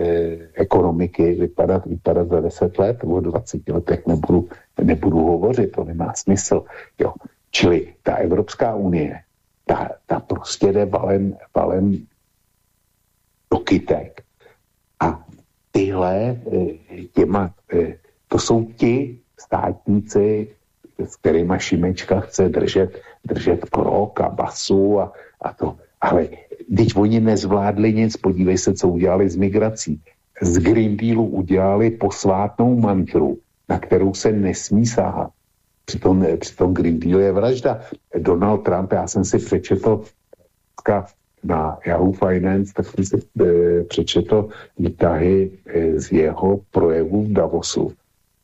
e, ekonomiky vypadat, vypadat za 10 let, o 20 letech nebudu, nebudu hovořit, to nemá smysl. Jo. Čili ta Evropská unie, ta, ta prostě jde valem, valem do kytek. A tyhle eh, těma, eh, to jsou ti státníci, s kterýma Šimečka chce držet, držet krok a basu a, a to. Ale když oni nezvládli nic, podívej se, co udělali s migrací. Z Green Dealu udělali posvátnou mantru, na kterou se nesmí sáhat. Přitom, přitom Green Deal je vražda. Donald Trump, já jsem si přečetl na Yahoo Finance, tak jsem si e, přečetl výtahy e, z jeho projevu v Davosu.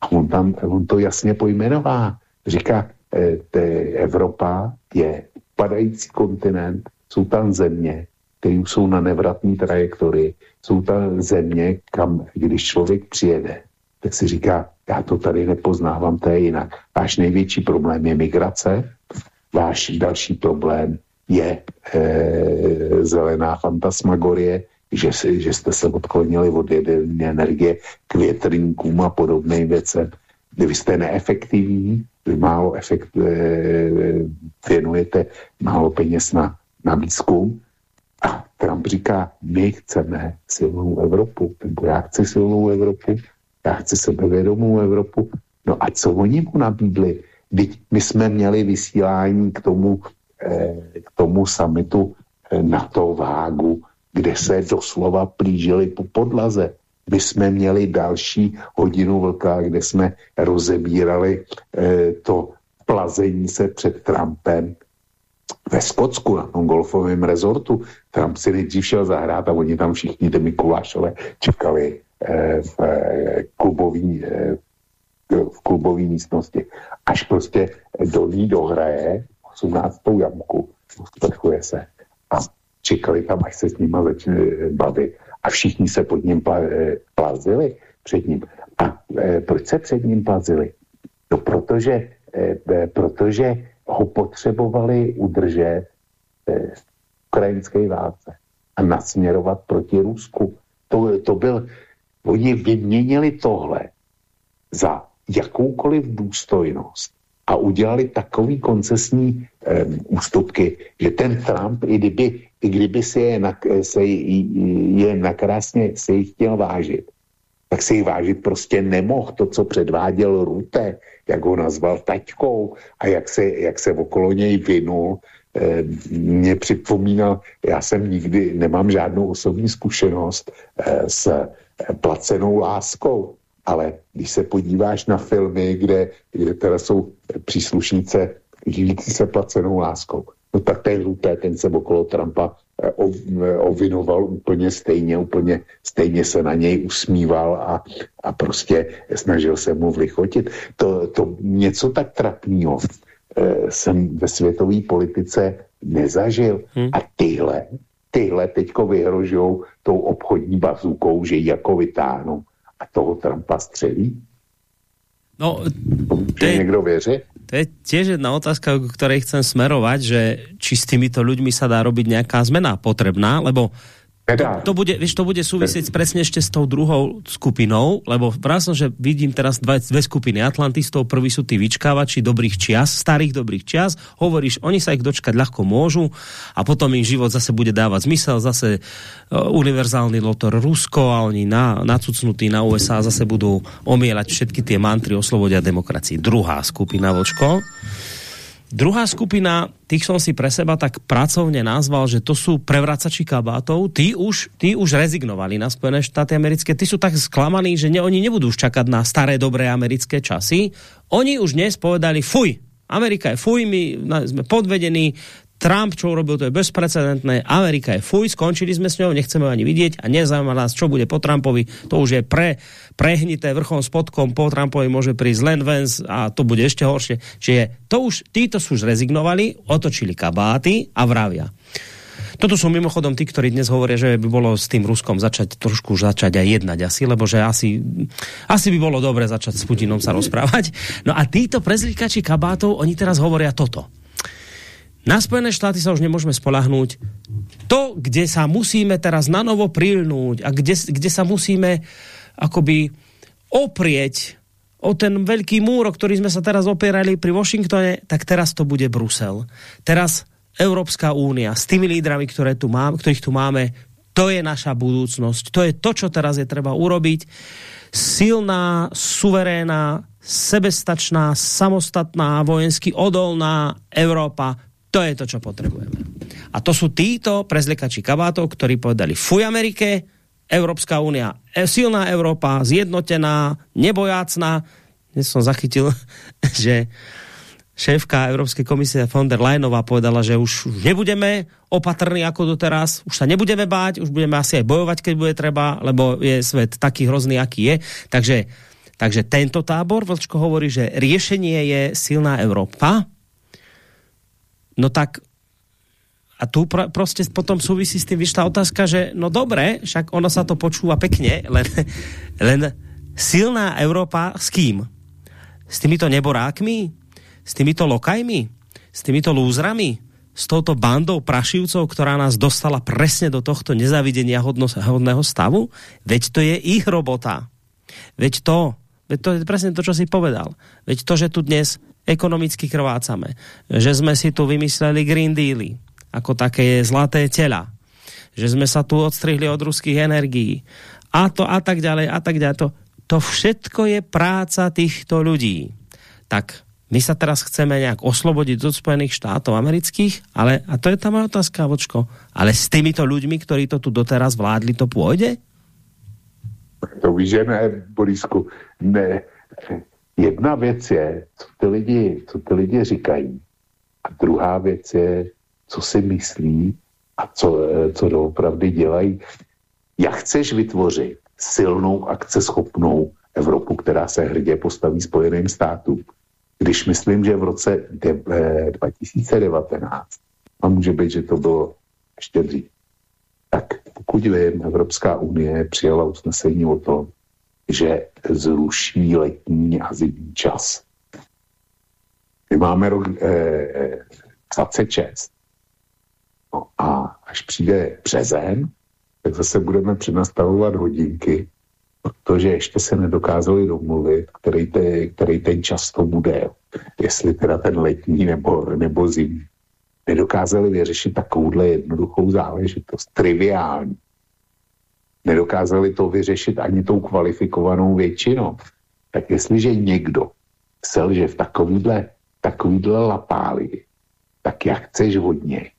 A on, tam, on to jasně pojmenová. Říká, e, Evropa je padající kontinent, jsou tam země, které jsou na nevratné trajektorii, jsou tam země, kam když člověk přijede, tak si říká, já to tady nepoznávám, to je jinak. Váš největší problém je migrace, váš další problém je e, zelená fantasmagorie, že, si, že jste se odklonili od jaderné energie k větrníkům a podobným věcem. Vy jste neefektivní, vy málo efekt, e, věnujete málo peněz na, na výzkum. A Trump říká, my chceme silnou Evropu, nebo já chci silnou Evropu, já chci sebevědomou Evropu. No a co oni mu nabídli? Teď my jsme měli vysílání k tomu, eh, k tomu samitu eh, na to vágu, kde se doslova plížili po podlaze. My jsme měli další hodinu vlka, kde jsme rozebírali eh, to plazení se před Trumpem ve Skotsku na tom golfovém rezortu. Trump si nejdřív šel zahrát a oni tam všichni ty Mikulášové čekali eh, v eh, klubový, eh, v klubové místnosti. Až prostě do ní dohraje 18. jamku, sprchuje se čekali tam, až se s nima začne bavit a všichni se pod ním pla, plazili před ním. A e, proč se před ním plazili? No protože, protože ho potřebovali udržet v ukrajinské válce a nasměrovat proti Rusku. To, to byl, oni vyměnili tohle za jakoukoliv důstojnost a udělali takový koncesní um, ústupky, že ten Trump, i kdyby, i kdyby si je, na, se je nakrásně se jich chtěl vážit, tak si jich vážit prostě nemohl. To, co předváděl Rute, jak ho nazval taťkou a jak se, jak se okolo něj vinul, eh, mě připomínal, já jsem nikdy, nemám žádnou osobní zkušenost eh, s eh, placenou láskou, ale když se podíváš na filmy, kde, kde teda jsou příslušnice živící se placenou láskou, no tak ten Rute, ten se okolo Trumpa Eh, eh, ovinoval úplně stejně, úplně stejně se na něj usmíval a, a prostě snažil se mu vlichotit. To, to něco tak trapného eh, jsem ve světové politice nezažil. Hmm. A tyhle, tyhle teďko vyhrožou tou obchodní bazůkou, že ji jako vytáhnou a toho Trumpa střelí. No, to je někdo věří? To je tiež jedna otázka, k ktorej chcem smerovať, že či s týmito ľuďmi sa dá robiť nejaká zmena potrebná, lebo to, to, bude, vieš, to bude súvisieť presne ešte s tou druhou skupinou, lebo vrát som, že vidím teraz dve, dve skupiny atlantistov. Prvý sú tí vyčkávači dobrých čias, starých dobrých čias. Hovoríš, oni sa ich dočkať ľahko môžu a potom im život zase bude dávať zmysel. Zase uh, univerzálny lotor Rusko a oni na, nacucnutí na USA zase budú omielať všetky tie mantry o slobode a demokracii. Druhá skupina, vočko. Druhá skupina, tých som si pre seba tak pracovne nazval, že to sú prevracači kabátov. Tí už, tí už rezignovali na Spojené štáty americké. Tí sú tak sklamaní, že ne, oni nebudú už čakať na staré dobré americké časy. Oni už dnes povedali, fuj, Amerika je fuj, my sme podvedení, Trump, čo urobil, to je bezprecedentné. Amerika je fuj, skončili sme s ňou, nechceme ani vidieť a nezaujíma nás, čo bude po Trumpovi. To už je pre, prehnité vrchom spodkom, po Trumpovi môže prísť len Vance a to bude ešte horšie. Čiže to už, títo sú už rezignovali, otočili kabáty a vravia. Toto sú mimochodom tí, ktorí dnes hovoria, že by bolo s tým Ruskom začať trošku začať aj jednať asi, lebo že asi, asi by bolo dobre začať s Putinom sa rozprávať. No a títo prezlikači kabátov, oni teraz hovoria toto na Spojené štáty sa už nemôžeme spolahnúť. To, kde sa musíme teraz na novo prilnúť a kde, kde sa musíme akoby oprieť o ten veľký múr, o ktorý sme sa teraz opierali pri Washingtone, tak teraz to bude Brusel. Teraz Európska únia s tými lídrami, ktoré tu máme, ktorých tu máme, to je naša budúcnosť. To je to, čo teraz je treba urobiť. Silná, suverénna, sebestačná, samostatná, vojensky odolná Európa to je to, čo potrebujeme. A to sú títo prezlikači kabátov, ktorí povedali fuj Amerike, Európska únia, e, silná Európa, zjednotená, nebojácná. Dnes som zachytil, že šéfka Európskej komisie von der Leyenová povedala, že už nebudeme opatrní ako doteraz, už sa nebudeme báť, už budeme asi aj bojovať, keď bude treba, lebo je svet taký hrozný, aký je. Takže, takže tento tábor, Vlčko hovorí, že riešenie je silná Európa, No tak a tu pr prostě potom súvisí s tým vyšla otázka, že no dobre, však ono sa to počúva pekne, len, len silná Európa s kým? S týmito neborákmi? S týmito lokajmi? S týmito lúzrami? S touto bandou prašivcov, ktorá nás dostala presne do tohto nezavidenia hodného stavu? Veď to je ich robota. Veď to, veď to je presne to, čo si povedal. Veď to, že tu dnes ekonomicky krvácame. Že sme si tu vymysleli Green Dealy, ako také zlaté tela. Že sme sa tu odstrihli od ruských energií. A to a tak ďalej, a tak ďalej. To, to všetko je práca týchto ľudí. Tak my sa teraz chceme nejak oslobodiť od Spojených štátov amerických, ale, a to je tá moja otázka, Vočko, ale s týmito ľuďmi, ktorí to tu doteraz vládli, to pôjde? To víš, že ne, Borisku, ne. Jedna věc je, co ty lidi, co ty lidi říkají. A druhá věc je, co si myslí a co, co doopravdy dělají. Jak chceš vytvořit silnou, akceschopnou Evropu, která se hrdě postaví Spojeným státům, když myslím, že v roce 2019, eh, a může být, že to bylo ještě dřív, tak pokud vím, Evropská unie přijala usnesení o tom, že zruší letní a zimní čas. My máme rok eh, 26. No a až přijde březen, tak zase budeme přenastavovat hodinky protože ještě se nedokázali domluvit, který, te, který ten čas to bude. Jestli teda ten letní nebo, nebo zimní. Nedokázali vyřešit takovouhle jednoduchou záležitost, triviální. Nedokázali to vyřešit ani tou kvalifikovanou většinou. Tak jestliže někdo selže v takovýhle, takovýhle lapáli, tak jak chceš hodně,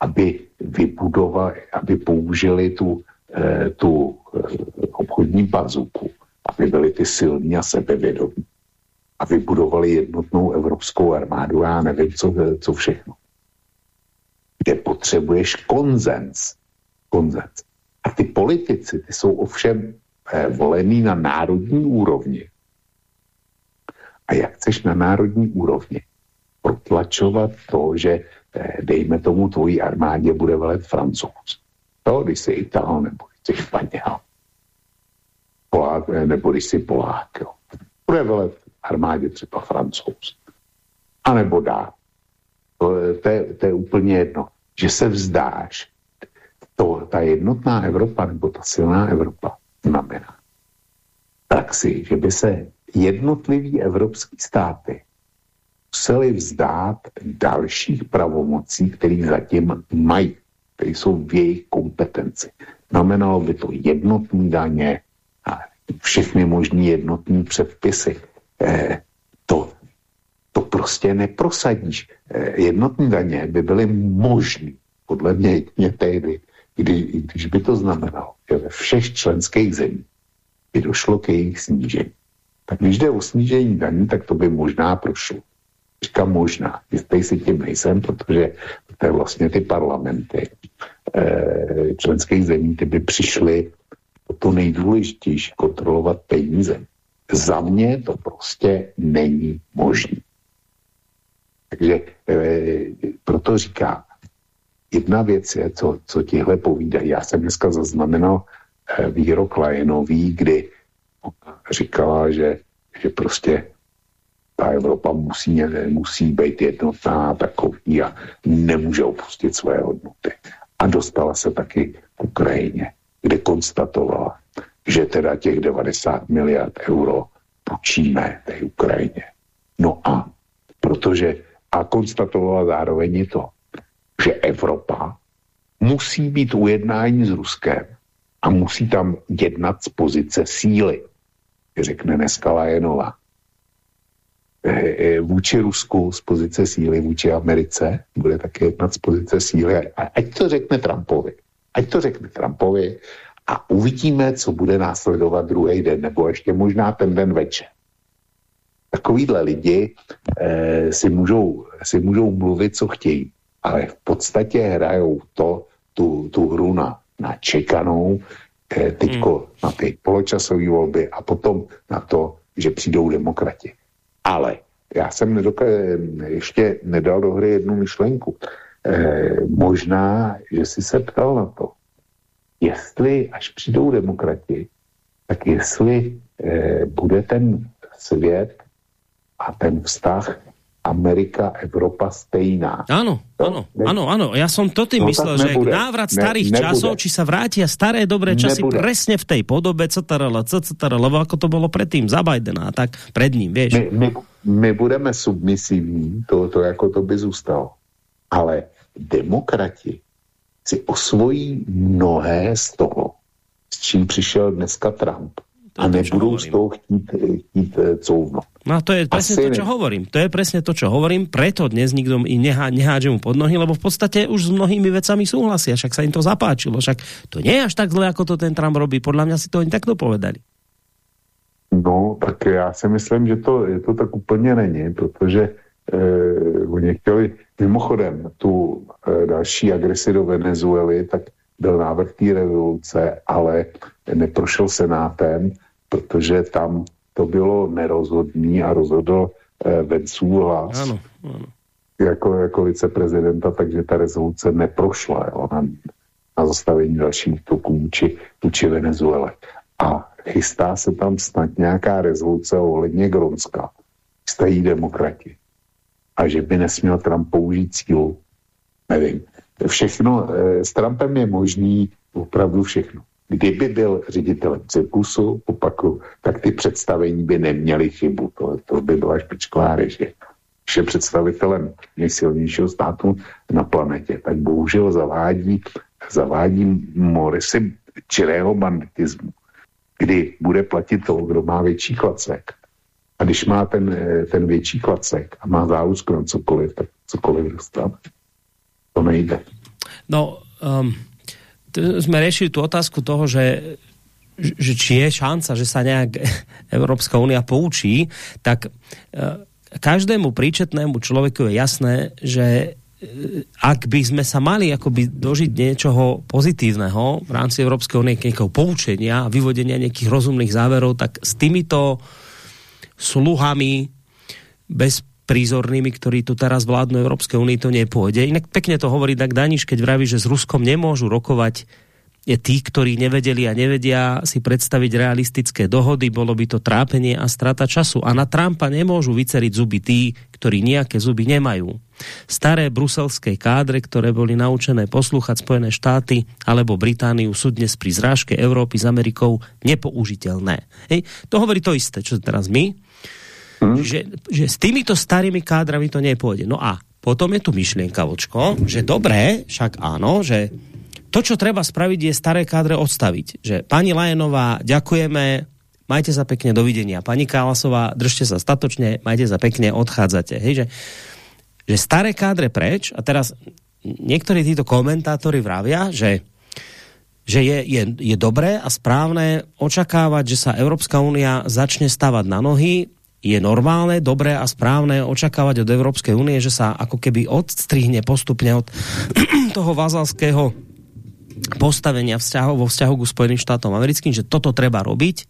aby vybudovali, aby použili tu eh, tu eh, obchodní bazuku, aby byli ty silní a sebevědomí a vybudovali jednotnou evropskou armádu, já nevím, co, co všechno. Kde potřebuješ konzens. Konzens. A ty politici, ty jsou ovšem eh, volený na národní úrovni. A jak chceš na národní úrovni protlačovat to, že eh, dejme tomu tvojí armádě bude velet francouz to, když jsi Ital nebo když jsi Španěl. Polák, nebo když jsi Polák. Jo. Bude velet armádě třeba francouz. A nebo dá. To, to, je, to je úplně jedno. Že se vzdáš. To, ta jednotná Evropa nebo ta silná Evropa znamená praxi, že by se jednotliví evropský státy museli vzdát dalších pravomocí, které zatím mají které jsou v jejich kompetenci. Znamenalo by to jednotní daně a všechny možné jednotní předpisy. Eh, to, to prostě neprosadíš. Eh, jednotní daně by byly možné, podle mě jedině tehdy, kdy, když by to znamenalo, že ve všech členských zemích by došlo k jejich snížení. Tak když jde o snížení daní, tak to by možná prošlo. Říkám možná, jistý si tím nejsem, protože to je vlastně ty parlamenty eh, členských zemí, ty by přišly o to nejdůležitější, kontrolovat peníze. Za mě to prostě není možné. Takže eh, proto říkám, jedna věc je, co, co tihle povídají. Já jsem dneska zaznamenal eh, výrok Lajenový, kdy říkala, že, že prostě ta Evropa musí, musí být jednotná takový a nemůže opustit své hodnoty. A dostala se taky k Ukrajině, kde konstatovala, že teda těch 90 miliard euro půjčíme té Ukrajině. No a protože a konstatovala zároveň to, že Evropa musí být ujednání s Ruskem a musí tam jednat z pozice síly, řekne dneska Lajenova. Eh, eh, vůči Rusku z pozice síly, vůči Americe, bude taky jednat z pozice síly. Ať to řekne Trumpovi. Ať to řekne Trumpovi a uvidíme, co bude následovat druhý den, nebo ještě možná ten den večer. Takovýhle lidi eh, si, můžou, si můžou mluvit, co chtějí, ale v podstatě hrajou to, tu, tu hru na, na čekanou, eh, teďko hmm. na ty poločasové volby a potom na to, že přijdou demokrati. Ale já jsem nedoka- ještě nedal do hry jednu myšlenku. Eh, možná, že si se ptal na to, jestli, až přijdou demokrati, tak jestli eh, bude ten svět a ten vztah Amerika, Evropa stejná. Áno, áno, áno, áno. Ja som to tým no, myslel, že návrat starých ne, časov, či sa vrátia staré dobré časy nebude. presne v tej podobe CTRL, lebo ako to bolo predtým za Bidena a tak pred ním, vieš. My, my, my budeme submisivní, to, to jako to by zůstalo. Ale demokrati si osvojí mnohé z toho, s čím přišel dneska Trump. To a nebudou z toho chtít, chtít eh, couvnout. No a to je presne Asi to, čo ne. hovorím. To je presne to, čo hovorím. Preto dnes nikto im nehá, nehádže mu pod nohy, lebo v podstate už s mnohými vecami súhlasia. Však sa im to zapáčilo. Však to nie je až tak zle, ako to ten Trump robí. Podľa mňa si to oni takto povedali. No, tak já si myslím, že to, je to tak úplně není, protože eh, oni chtěli, mimochodem, tu eh, další agresi do Venezuely, tak byl návrh té revoluce, ale neprošel senátem, protože tam to bylo nerozhodný a rozhodl eh, Vencův hlas. Ano, ano. Jako, jako viceprezidenta, takže ta rezoluce neprošla jo, na, na zastavení dalších toků vůči, vůči Venezuele. A chystá se tam snad nějaká rezoluce ohledně Gronska. Stají demokrati. A že by nesměl Trump použít sílu, nevím. Všechno, eh, s Trumpem je možný opravdu všechno. Kdyby byl ředitelem cirkusu, opaku, tak ty představení by neměly chybu. To, to by byla špičková režie. Když je představitelem nejsilnějšího státu na planetě, tak bohužel zavádí, zavádí morisy čirého banditismu kdy bude platit to, kdo má větší klacek. A když má ten, eh, ten větší klacek a má záuzku na cokoliv, tak cokoliv dostane. To nejde. No, um, jsme řešili tu otázku toho, že že či je šanca, že sa nejak Európska únia poučí, tak uh, každému príčetnému človeku je jasné, že ak by sme sa mali akoby dožiť niečoho pozitívneho v rámci Európskej únie, nejakého poučenia a vyvodenia nejakých rozumných záverov, tak s týmito sluhami bezprízornými, ktorí tu teraz vládnu Európskej únii, to nepôjde. Inak pekne to hovorí tak Daniš, keď vraví, že s Ruskom nemôžu rokovať je tí, ktorí nevedeli a nevedia si predstaviť realistické dohody, bolo by to trápenie a strata času. A na Trumpa nemôžu vyceriť zuby tí, ktorí nejaké zuby nemajú. Staré bruselské kádre, ktoré boli naučené poslúchať Spojené štáty alebo Britániu, sú dnes pri zrážke Európy s Amerikou nepoužiteľné. Hej, to hovorí to isté, čo teraz my, hmm. že, že s týmito starými kádrami to nepôjde. No a potom je tu myšlienka, vočko, že dobré, však áno, že to, čo treba spraviť, je staré kádre odstaviť. Že pani Lajenová, ďakujeme, majte sa pekne, dovidenia. Pani Kálasová, držte sa statočne, majte sa pekne, odchádzate. Hej, že, že staré kádre preč a teraz niektorí títo komentátori vravia, že že je, je, je dobré a správné očakávať, že sa Európska únia začne stavať na nohy. Je normálne, dobré a správne očakávať od Európskej únie, že sa ako keby odstrihne postupne od toho vazalského postavenia vzťahov vo vzťahu k Spojeným štátom americkým, že toto treba robiť,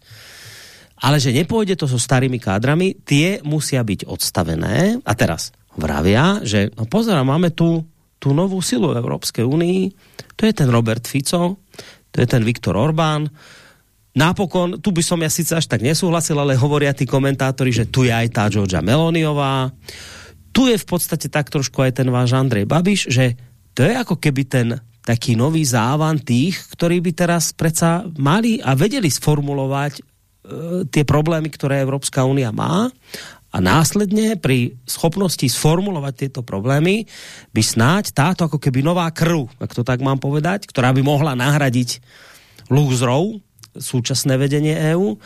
ale že nepôjde to so starými kádrami, tie musia byť odstavené. A teraz vravia, že no pozera, máme tu tú novú silu v Európskej únii, to je ten Robert Fico, to je ten Viktor Orbán, Napokon, tu by som ja sice až tak nesúhlasil, ale hovoria tí komentátori, že tu je aj tá Georgia Meloniová, tu je v podstate tak trošku aj ten váš Andrej Babiš, že to je ako keby ten taký nový závan tých, ktorí by teraz predsa mali a vedeli sformulovať e, tie problémy, ktoré Európska únia má a následne pri schopnosti sformulovať tieto problémy by snáď táto ako keby nová krv, ak to tak mám povedať, ktorá by mohla nahradiť lúzrov, súčasné vedenie EÚ,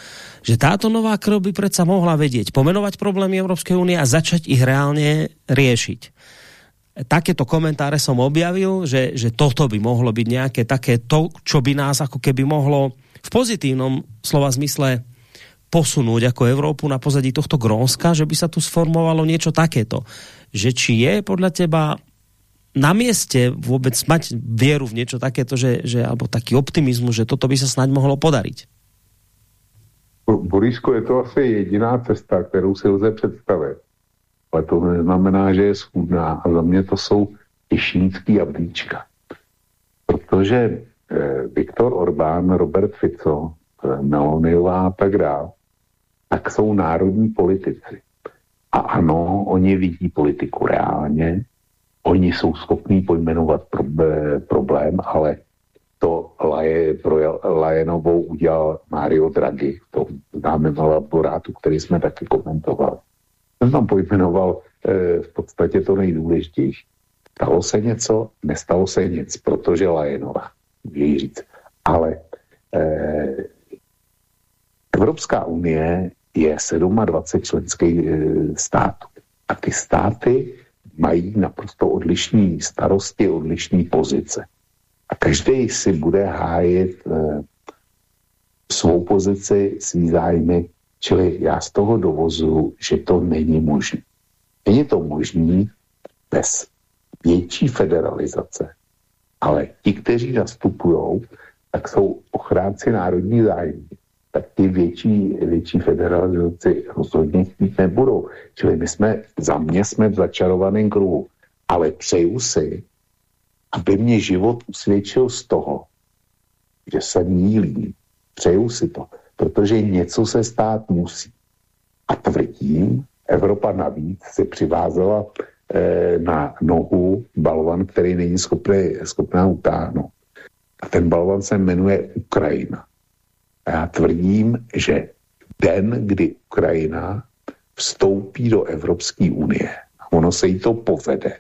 že táto nová krv by predsa mohla vedieť pomenovať problémy Európskej únie a začať ich reálne riešiť takéto komentáre som objavil, že, že toto by mohlo byť nejaké také to, čo by nás ako keby mohlo v pozitívnom slova zmysle posunúť ako Európu na pozadí tohto Grónska, že by sa tu sformovalo niečo takéto. Že či je podľa teba na mieste vôbec mať vieru v niečo takéto, že, že, alebo taký optimizmus, že toto by sa snať mohlo podariť? Borísko, je to asi jediná cesta, kterou si lze představit ale to neznamená, že je schudná. A za mě to jsou Tišínský jablíčka. Protože eh, Viktor Orbán, Robert Fico, eh, Meloniová a tak dále, tak jsou národní politici. A ano, oni vidí politiku reálně, oni jsou schopní pojmenovat pro, eh, problém, ale to Laje, pro Lajenovou udělal Mario Draghi v tom známém laborátu, který jsme taky komentovali jsem tam pojmenoval e, v podstatě to nejdůležitější. Stalo se něco, nestalo se nic, protože Lajenova, její říct. Ale e, Evropská unie je 27 členských e, států. A ty státy mají naprosto odlišní starosti, odlišní pozice. A každý si bude hájit e, svou pozici, svý zájmy, čili já z toho dovozu, že to není možné. Není to možné bez větší federalizace, ale ti, kteří nastupují, tak jsou ochránci národní zájmy tak ty větší, větší federalizaci rozhodně chtít nebudou. Čili my jsme, za mě jsme v začarovaném kruhu. Ale přeju si, aby mě život usvědčil z toho, že se mílím. Přeju si to, protože něco se stát musí. A tvrdím, Evropa navíc si přivázela eh, na nohu balvan, který není schopný, schopná utáhnout. A ten balvan se jmenuje Ukrajina. A já tvrdím, že den, kdy Ukrajina vstoupí do Evropské unie, ono se jí to povede,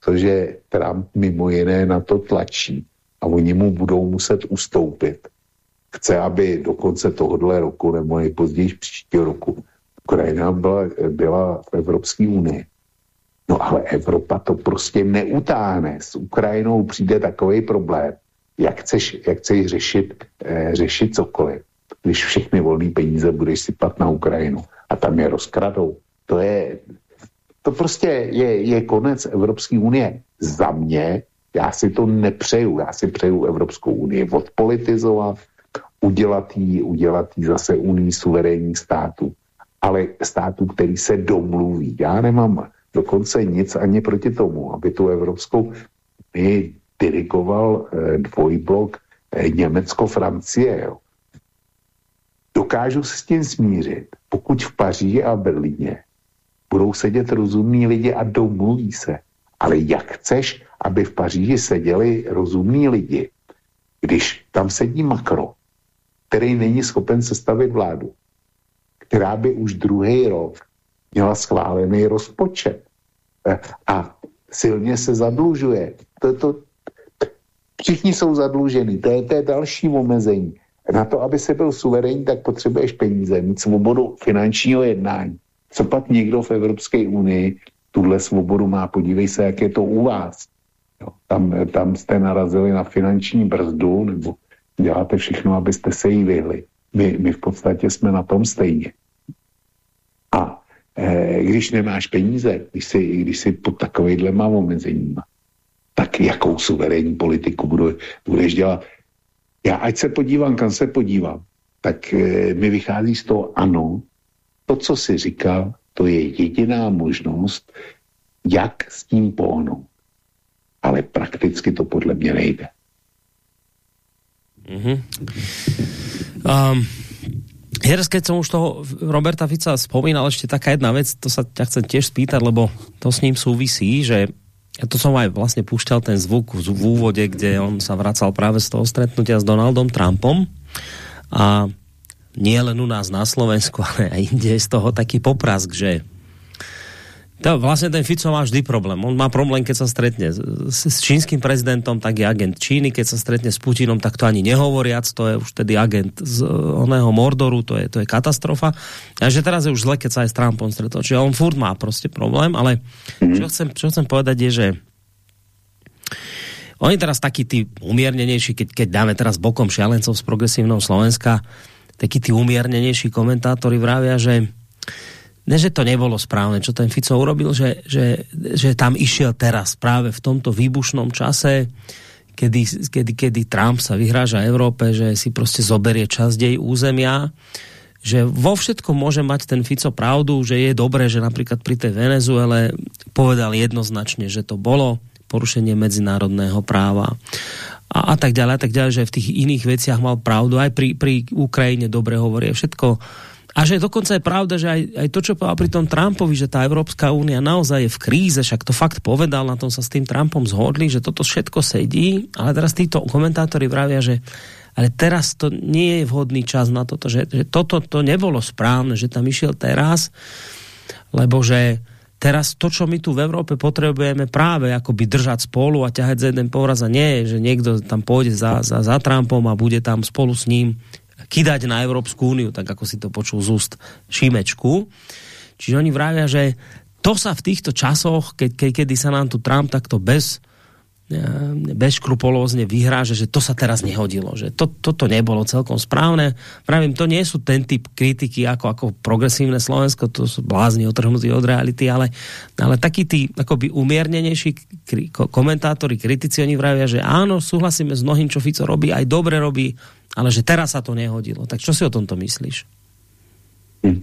protože Trump mimo jiné na to tlačí a oni mu budou muset ustoupit. Chce, aby do konce tohohle roku nebo nejpozději příštího roku Ukrajina byla, byla v Evropské unii. No ale Evropa to prostě neutáhne. S Ukrajinou přijde takový problém, jak chceš, jak chceš řešit, eh, řešit cokoliv, když všechny volné peníze budeš sypat na Ukrajinu a tam je rozkradou. To je, to prostě je, je konec Evropské unie. Za mě, já si to nepřeju, já si přeju Evropskou unii odpolitizovat, udělat jí, udělat jí zase unii suverénních států, ale států, který se domluví. Já nemám dokonce nic ani proti tomu, aby tu Evropskou unii dirigoval eh, dvojblok eh, Německo-Francie. Dokážu se s tím smířit, pokud v Paříži a Berlíně budou sedět rozumní lidi a domluví se. Ale jak chceš, aby v Paříži seděli rozumní lidi, když tam sedí Makro, který není schopen sestavit vládu, která by už druhý rok měla schválený rozpočet eh, a silně se zadlužuje. To, to, Všichni jsou zadluženi, to je, to je další omezení. Na to, aby se byl suverénní, tak potřebuješ peníze, mít svobodu finančního jednání. Co pak někdo v Evropské unii tuhle svobodu má? Podívej se, jak je to u vás. Jo, tam, tam jste narazili na finanční brzdu, nebo děláte všechno, abyste se jí vyhli. My, my v podstatě jsme na tom stejně. A e, když nemáš peníze, když si, když si pod takovýhlema omezeníma, tak jakou suverénní politiku budu, budeš dělat. Já ať se podívám, kam se podívám, tak e, mi vychází z toho ano, to, co si říkal, to je jediná možnost, jak s tím pohnout. Ale prakticky to podle mě nejde. Mm-hmm. Um, Heres, keď som už toho Roberta Fica spomínal, ešte taká jedna vec, to sa ťa chcem tiež spýtať, lebo to s ním súvisí, že ja to som aj vlastne púšťal ten zvuk v, úvode, kde on sa vracal práve z toho stretnutia s Donaldom Trumpom. A nie len u nás na Slovensku, ale aj inde je z toho taký poprask, že to vlastne ten Fico má vždy problém. On má problém, keď sa stretne s, s čínskym prezidentom, tak je agent Číny, keď sa stretne s Putinom, tak to ani nehovoriac, to je už tedy agent z oného Mordoru, to je, to je katastrofa. A že teraz je už zle, keď sa aj s Trumpom stretol. Čiže on furt má prostě problém, ale čo chcem, čo chcem povedať je, že oni teraz takí tí umiernenejší, keď, keď dáme teraz bokom šialencov z progresívneho Slovenska, takí tí umiernenejší komentátori vravia, že ne, že to nebolo správne, čo ten Fico urobil, že, že, že tam išiel teraz práve v tomto výbušnom čase, kedy, kedy, kedy Trump sa vyhráža Európe, že si prostě zoberie časť jej územia, že vo všetkom môže mať ten Fico pravdu, že je dobré, že napríklad pri tej Venezuele povedal jednoznačne, že to bolo porušenie medzinárodného práva a, a tak ďalej, a tak ďalej, že v tých iných veciach mal pravdu, aj pri, pri Ukrajine dobre hovorí, všetko a že dokonce je pravda, že aj, aj to, čo povedal pri tom Trumpovi, že tá Európska únia naozaj je v kríze, však to fakt povedal, na tom sa s tým Trumpom zhodli, že toto všetko sedí, ale teraz títo komentátori vravia, že ale teraz to nie je vhodný čas na toto, že, že toto to nebolo správne, že tam išiel teraz, lebo že teraz to, čo my tu v Európe potrebujeme práve akoby držať spolu a ťahať za jeden povraz a nie, že niekto tam pôjde za, za, za Trumpom a bude tam spolu s ním kydať na Európsku úniu, tak ako si to počul z úst Šimečku. Čiže oni vravia, že to sa v týchto časoch, keď, ke, kedy sa nám tu Trump takto bez bezškrupulózne vyhráže, že to sa teraz nehodilo, že to, toto nebolo celkom správne. Pravím, to nie sú ten typ kritiky ako, ako progresívne Slovensko, to sú blázni otrhnutí od reality, ale, ale takí tí akoby umiernenejší kri, komentátori, kritici, oni vravia, že áno, súhlasíme s mnohým, čo Fico robí, aj dobre robí, ale že teraz sa to nehodilo. Tak čo si o tomto myslíš? Hm.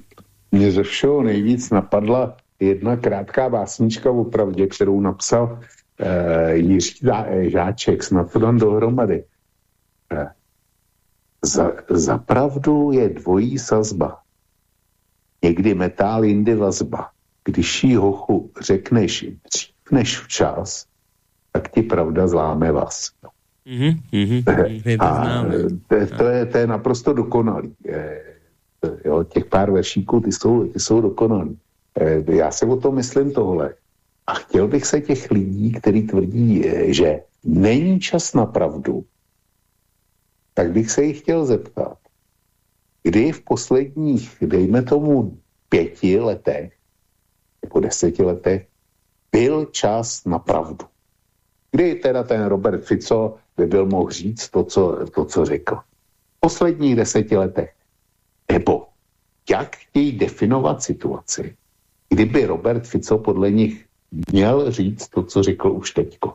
Mně ze všeho nejvíc napadla jedna krátká básnička o pravdě, kterou napsal uh, Jiří Žáček, snad to dám dohromady. Uh, za, za pravdu je dvojí sazba. Někdy metál, jindy vazba. Když jí hochu řekneš dřív než včas, tak ti pravda zláme vás. Mm-hmm, mm-hmm, a to, to, je, to je naprosto dokonalý. Jo, těch pár veršíků, ty jsou, ty jsou dokonalý. Já si o tom myslím tohle. A chtěl bych se těch lidí, kteří tvrdí, eh, že není čas na pravdu, tak bych se jich chtěl zeptat, kdy v posledních, dejme tomu, pěti letech nebo deseti letech byl čas na pravdu. Kdy teda ten Robert Fico by byl mohl říct to, co, to, co řekl. V posledních deseti letech. Nebo jak chtějí definovat situaci, kdyby Robert Fico podle nich měl říct to, co řekl už teďko.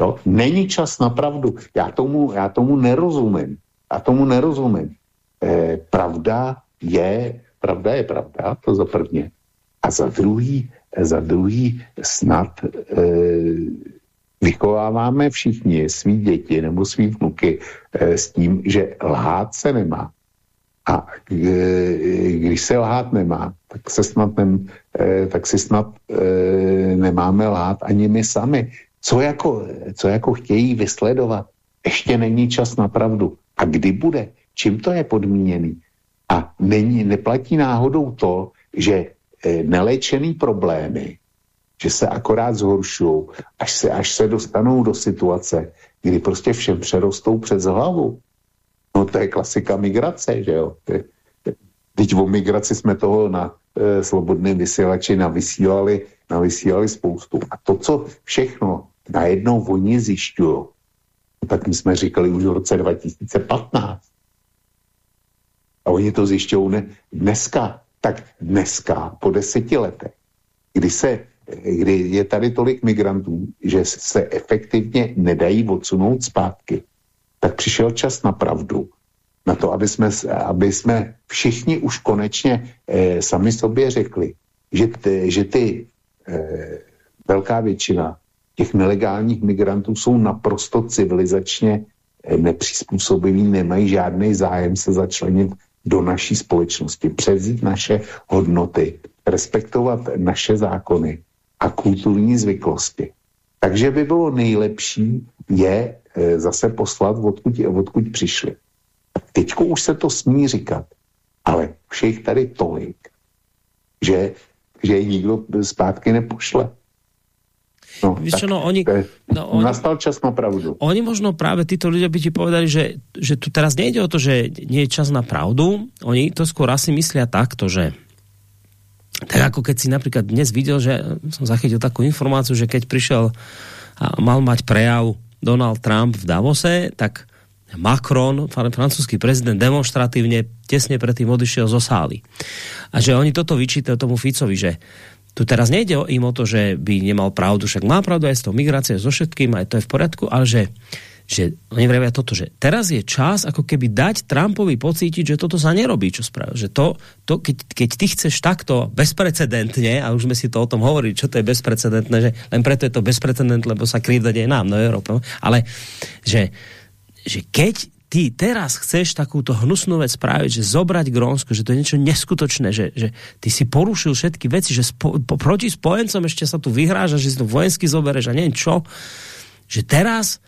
Jo? Není čas na pravdu. Já tomu, já tomu nerozumím. Já tomu nerozumím. Eh, pravda je, pravda je pravda, to za prvně. A za druhý, za druhý snad eh, vychováváme všichni svý děti nebo svý vnuky eh, s tím, že lhát se nemá. A když se lhát nemá, tak, se snad nem, eh, tak si snad eh, nemáme lhát ani my sami. Co jako, co jako chtějí vysledovat? Ještě není čas na pravdu. A kdy bude? Čím to je podmíněný? A není, neplatí náhodou to, že eh, neléčený problémy, že se akorát zhoršují, až se, až se dostanou do situace, kdy prostě všem přerostou přes hlavu. No to je klasika migrace, že jo. Teď o migraci jsme toho na e, slobodném vysílači navysílali, navysílali spoustu. A to, co všechno najednou oni zjišťují, tak my jsme říkali už v roce 2015. A oni to zjišťují ne, dneska. Tak dneska, po deseti letech, kdy, se, kdy je tady tolik migrantů, že se efektivně nedají odsunout zpátky, tak přišel čas na pravdu. Na to, aby jsme, aby jsme všichni už konečně eh, sami sobě řekli, že, ty, že ty eh, velká většina těch nelegálních migrantů jsou naprosto civilizačně eh, nepřizpůsobiví, nemají žádný zájem se začlenit do naší společnosti, převzít naše hodnoty, respektovat naše zákony a kulturní zvyklosti. Takže by bylo nejlepší je Eh, zase poslat, odkud, odkud přišli. Teďko už se to smí říkat, ale všech tady tolik, že, že je nikdo zpátky nepošle. No, Víš čo, no, oni, no, oni, nastal čas na pravdu. Oni možno práve títo ľudia by ti povedali, že, že tu teraz nejde o to, že nie je čas na pravdu, oni to skôr asi myslia takto, že tak ako keď si napríklad dnes videl, že som zachytil takú informáciu, že keď prišiel a mal mať prejav Donald Trump v Davose, tak Macron, francúzsky prezident, demonstratívne tesne predtým odišiel zo sály. A že oni toto vyčítajú tomu Ficovi, že tu teraz nejde im o to, že by nemal pravdu, však má pravdu aj s tou migráciou, so všetkým, aj to je v poriadku, ale že že oni vravia toto, že teraz je čas ako keby dať Trumpovi pocítiť, že toto sa nerobí, čo spravil. Že to, to keď, keď ty chceš takto bezprecedentne, a už sme si to o tom hovorili, čo to je bezprecedentné, že len preto je to bezprecedentné, lebo sa krivda deje nám, no Európe, ale že, že keď ty teraz chceš takúto hnusnú vec spraviť, že zobrať Grónsko, že to je niečo neskutočné, že, že ty si porušil všetky veci, že spo, po, proti spojencom ešte sa tu vyhráža, že si to vojensky zobereš a neviem čo, že teraz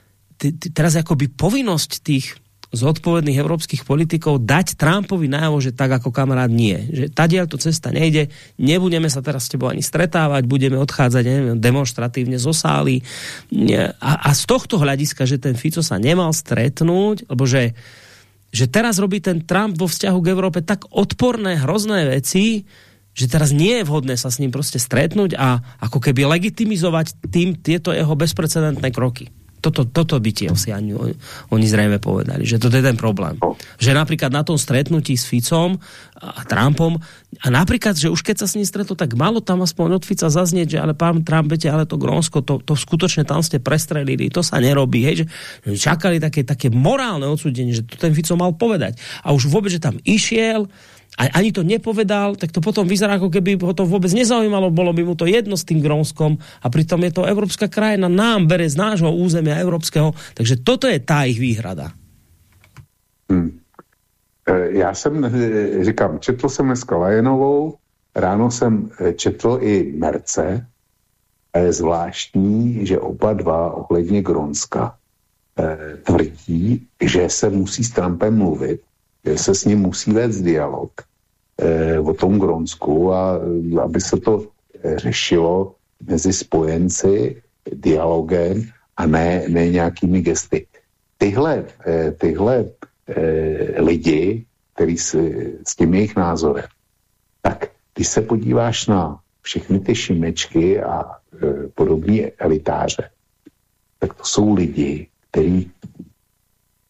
teraz akoby povinnosť tých zodpovedných evropských politikov dať Trumpovi najavo, že tak ako kamarát nie. Že tadiaľ to cesta nejde, nebudeme sa teraz s tebou ani stretávať, budeme odchádzať neviem, demonstratívne zo sály. A, a z tohto hľadiska, že ten Fico sa nemal stretnúť, lebo že že teraz robí ten Trump vo vzťahu k Európe tak odporné, hrozné veci, že teraz nie je vhodné sa s ním prostě stretnúť a ako keby legitimizovať tým tieto jeho bezprecedentné kroky. Toto, toto by ti asi ani oni zrejme povedali, že toto je ten problém. Že napríklad na tom stretnutí s Ficom a Trumpom a napríklad, že už keď sa s ním stretlo, tak malo tam aspoň od Fica zaznieť, že ale pán Trump, viete, ale to Grónsko, to, to skutočne tam ste prestrelili, to sa nerobí, hej, že čakali také, také morálne odsúdenie, že to ten Fico mal povedať. A už vôbec, že tam išiel, a ani to nepovedal, tak to potom vyzerá, ako keby ho to vôbec nezaujímalo, bolo by mu to jedno s tým Grónskom a pritom je to evropská krajina, nám bere z nášho územia evropského, takže toto je tá ich výhrada. Hmm. E, já jsem, e, říkám, četl jsem dneska Lajenovou, ráno jsem e, četl i Merce, a je zvláštní, že oba dva ohledně Gronska tvrdí, že se musí s Trumpem mluvit, se s ním musí vést dialog eh, o tom Gronsku a aby se to eh, řešilo mezi spojenci dialogem a ne, ne nějakými gesty. Tyhle, eh, tyhle eh, lidi, který s, s tím jejich názorem, tak když se podíváš na všechny ty šimečky a e, podobní elitáře, tak to jsou lidi, kteří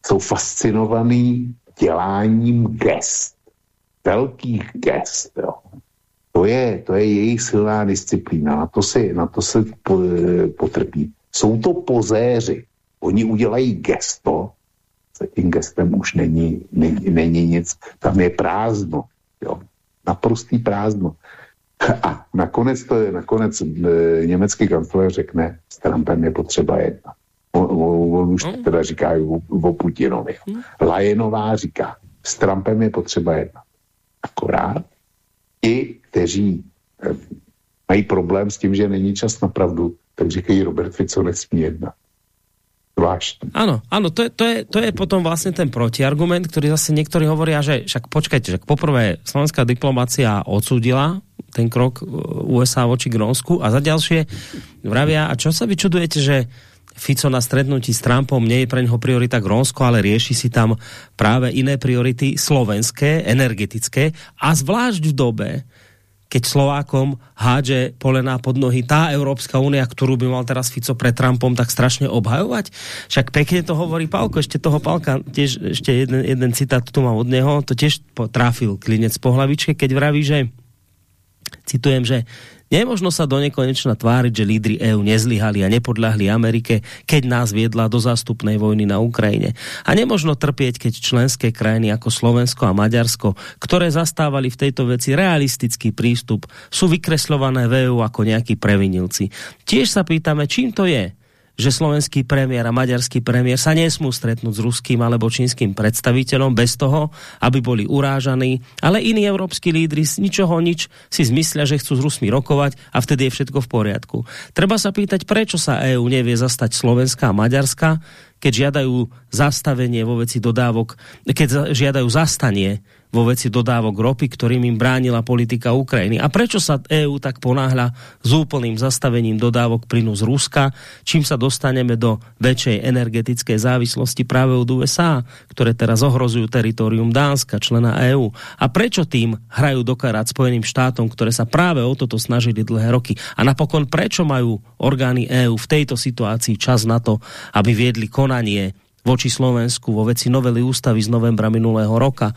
jsou fascinovaní děláním gest, velkých gest, jo. To je, to je jejich silná disciplína, na to se, na to se potrpí. Jsou to pozéři, oni udělají gesto, se tím gestem už není, není, není nic, tam je prázdno, jo. naprostý prázdno. A nakonec, to je, nakonec e, německý kancléř řekne, s Trumpem je potřeba jednat. On, on, už hmm. teda říká o, o Putinovi. Hmm. Lajenová říká, s Trumpem je potřeba jednat. Akorát ti, kteří eh, mají problém s tím, že není čas na pravdu, tak říkají Robert Fico nesmí jednat. Zvláštní. Áno, áno, to je, to, je, to je potom vlastne ten protiargument, ktorý zase niektorí hovoria, že však počkajte, že poprvé slovenská diplomácia odsúdila ten krok eh, USA voči Grónsku a za ďalšie vravia, a čo sa vy čudujete, že Fico na stretnutí s Trumpom nie je pre něho priorita Grónsko, ale rieši si tam práve iné priority slovenské, energetické a zvlášť v dobe, keď Slovákom hádže polená pod nohy tá Európska únia, ktorú by mal teraz Fico pre Trumpom tak strašne obhajovať. Však pekne to hovorí Pálko, ešte toho Pálka, tiež ešte jeden, jeden citát tu mám od neho, to tiež trafil klinec po hlavičke, keď vraví, že citujem, že Nemožno sa do nekonečna tváriť, že lídry EÚ nezlyhali a nepodľahli Amerike, keď nás viedla do zástupnej vojny na Ukrajine. A nemožno trpieť, keď členské krajiny ako Slovensko a Maďarsko, ktoré zastávali v tejto veci realistický prístup, sú vykresľované v EÚ ako nejakí previnilci. Tiež sa pýtame, čím to je, že slovenský premiér a maďarský premiér sa nesmú stretnúť s ruským alebo čínským predstaviteľom bez toho, aby boli urážaní, ale iní európsky lídry z ničoho nič si zmyslia, že chcú s Rusmi rokovať a vtedy je všetko v poriadku. Treba sa pýtať, prečo sa EÚ nevie zastať Slovenska a Maďarska, keď žiadajú zastavenie vo veci dodávok, keď žiadajú zastanie vo veci dodávok ropy, ktorým im bránila politika Ukrajiny. A prečo sa EÚ tak ponáhľa s úplným zastavením dodávok plynu z Ruska, čím sa dostaneme do väčšej energetickej závislosti práve od USA, ktoré teraz ohrozujú teritorium Dánska, člena EÚ. A prečo tým hrajú do karát Spojeným štátom, ktoré sa práve o toto snažili dlhé roky. A napokon prečo majú orgány EÚ v tejto situácii čas na to, aby viedli konanie voči Slovensku vo veci novely ústavy z novembra minulého roka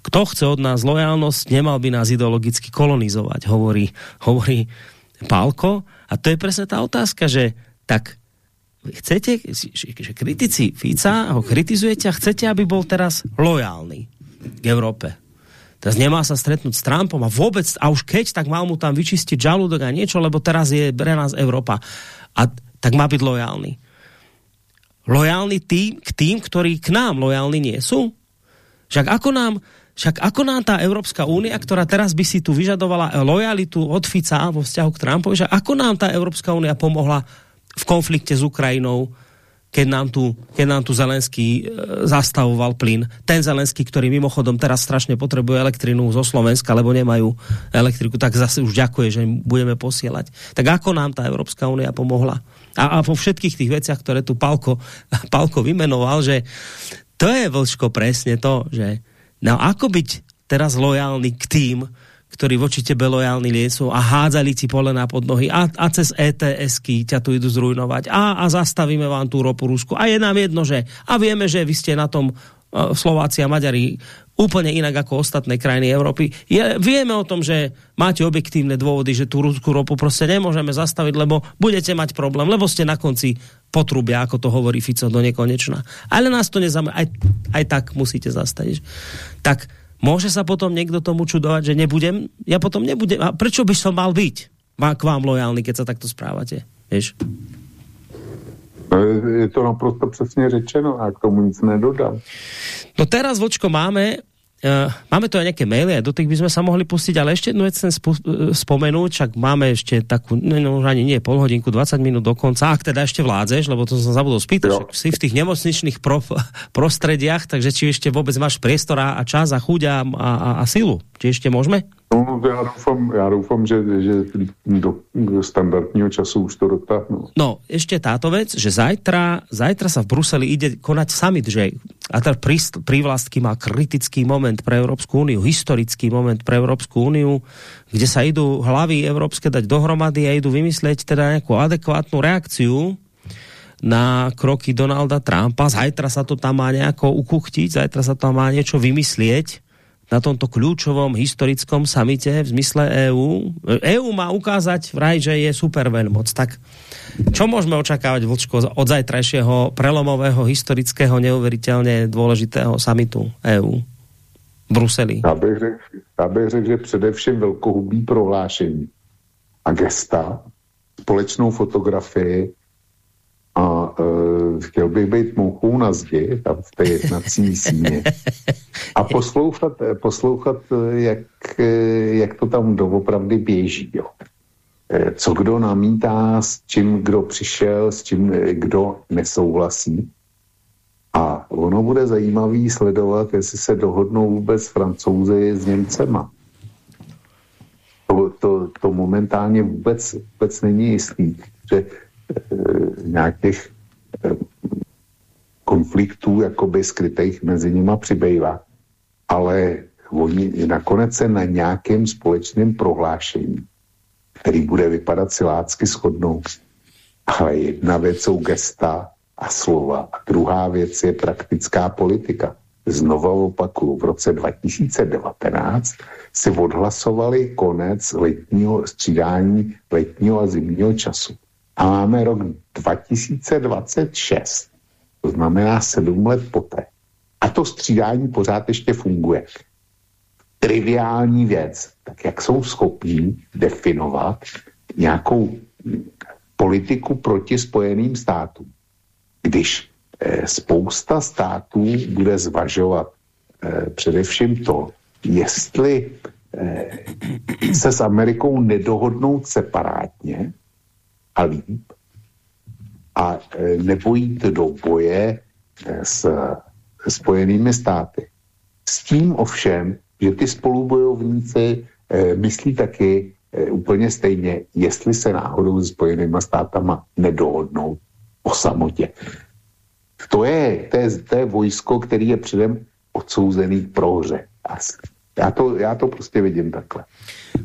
kto chce od nás lojálnosť, nemal by nás ideologicky kolonizovať, hovorí, hovorí Pálko. A to je presne tá otázka, že tak chcete, že kritici Fica ho kritizujete a chcete, aby bol teraz lojálny k Európe. Teraz nemá sa stretnúť s Trumpom a vôbec, a už keď, tak mal mu tam vyčistiť žalúdok a niečo, lebo teraz je pre nás Európa. A tak má byť lojálny. Lojálny tým, k tým, ktorí k nám lojálni nie sú? Však ako nám, však ako nám tá Európska únia, ktorá teraz by si tu vyžadovala lojalitu od Fica vo vzťahu k Trumpovi, že ako nám tá Európska únia pomohla v konflikte s Ukrajinou, keď nám tu, keď nám tu Zelenský e, zastavoval plyn. Ten Zelenský, ktorý mimochodom teraz strašne potrebuje elektrinu zo Slovenska, lebo nemajú elektriku, tak zase už ďakuje, že im budeme posielať. Tak ako nám tá Európska únia pomohla? A, a po všetkých tých veciach, ktoré tu Palko, Palko vymenoval, že to je, Vlčko, presne to, že no ako byť teraz lojálny k tým, ktorí voči tebe lojálni nie sú a hádzali ti polená pod nohy a, a cez ETSky ťa tu idú zrujnovať a, a zastavíme vám tú ropu Rusku. A je nám jedno, že a vieme, že vy ste na tom uh, Slováci a Maďari úplne inak ako ostatné krajiny Európy. Je, vieme o tom, že máte objektívne dôvody, že tú ruskú ropu prostě nemôžeme zastaviť, lebo budete mať problém, lebo ste na konci potrubia, ako to hovorí Fico do nekonečna. Ale nás to nezaujíma. Aj, aj tak musíte zastaviť. Tak Môže sa potom niekto tomu čudovať, že nebudem? Ja potom nebudem. A prečo by som mal byť k vám lojálny, keď sa takto správate? Vieš? No, je to naprosto přesně řečeno a k tomu nic nedodám. No teraz, Vočko, máme Uh, máme tu aj nejaké maily, do tých by sme sa mohli pustiť, ale ešte jednu vec chcem uh, spomenúť, však máme ešte takú, no, no ani nie, pol hodinku, 20 minút do konca, ak teda ešte vládzeš, lebo to som zabudol spýtať, však si v tých nemocničných pro, prostrediach, takže či ešte vôbec máš priestor a čas a chuť a, a, a silu, či ešte môžeme? No, já doufám, já doufám že, že do, standardního času už to dotáhnu. No, ešte táto vec, že zajtra, zajtra sa v Bruseli ide konať summit, že a ten prívlastky má kritický moment pre Európsku úniu, historický moment pre Európsku úniu, kde sa idú hlavy európske dať dohromady a idú vymyslieť teda nejakú adekvátnu reakciu na kroky Donalda Trumpa. Zajtra sa to tam má nejako ukuchtiť, zajtra sa tam má niečo vymyslieť na tomto kľúčovom historickom samite v zmysle EÚ. EÚ má ukázať vraj, že je super veľmoc. Tak čo môžeme očakávať, Vlčko, od zajtrajšieho prelomového, historického, neuveriteľne dôležitého samitu EÚ v Bruseli? Já bych řekl, já bych řekl že především velkohubý prohlášení a gesta, společnou fotografii a uh, chtěl bych být mouchou na zdi, tam v té jednací síně a poslouchat, poslouchat jak, jak to tam doopravdy běží. Jo. Co kdo namítá, s čím kdo přišel, s čím kdo nesouhlasí. A ono bude zajímavý sledovat, jestli se dohodnou vůbec francouzi s Němcema. To, to, to momentálně vůbec, vůbec není jistý, že nějakých eh, konfliktů jakoby skrytých mezi nima přibývá. Ale oni nakonec se na nějakém společném prohlášení, který bude vypadat silácky shodnou. Ale jedna věc jsou gesta a slova. A druhá věc je praktická politika. Znovu opakuju, v roce 2019 si odhlasovali konec letního střídání letního a zimního času. A máme rok 2026, to znamená sedm let poté. A to střídání pořád ještě funguje. Triviální věc, tak jak jsou schopní definovat nějakou politiku proti spojeným státům. Když eh, spousta států bude zvažovat eh, především to, jestli eh, se s Amerikou nedohodnout separátně, a líp a e, nebojít do boje e, s spojenými státy. S tím ovšem, že ty spolubojovníci e, myslí taky úplně stejně, jestli se náhodou s spojenými státama nedohodnou o samotě. To je, to je, to je vojsko, který je předem odsouzený k prohře. Já to, já to prostě vidím takhle.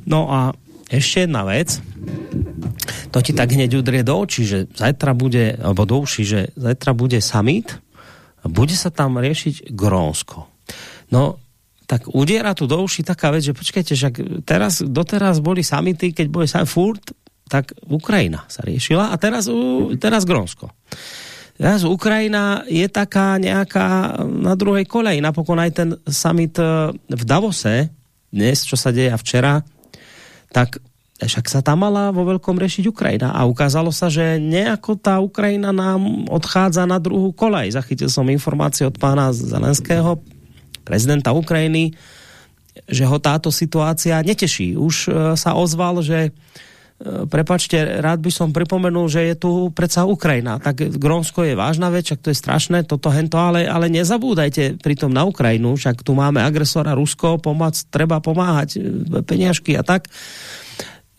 No a ještě jedna věc to ti tak hneď udrie do očí, že zajtra bude, alebo do uši, že zajtra bude summit a bude sa tam riešiť Grónsko. No, tak udiera tu do uši taká vec, že počkajte, že teraz, doteraz boli samity, keď boli sa furt, tak Ukrajina sa riešila a teraz, teraz Grónsko. Teraz Ukrajina je taká nejaká na druhej koleji. Napokon aj ten summit eh, v Davose, dnes, čo sa deje a včera, tak však sa tam mala vo veľkom riešiť Ukrajina a ukázalo sa, že nejako tá Ukrajina nám odchádza na druhú kolej. Zachytil som informácie od pána Zelenského, prezidenta Ukrajiny, že ho táto situácia neteší. Už e, sa ozval, že prepačte, rád by som pripomenul, že je tu predsa Ukrajina. Tak Grónsko je vážna vec, to je strašné, toto, hento, ale, ale nezabúdajte pritom na Ukrajinu, však tu máme agresora Rusko, pomoc, treba pomáhať, e, peniažky a tak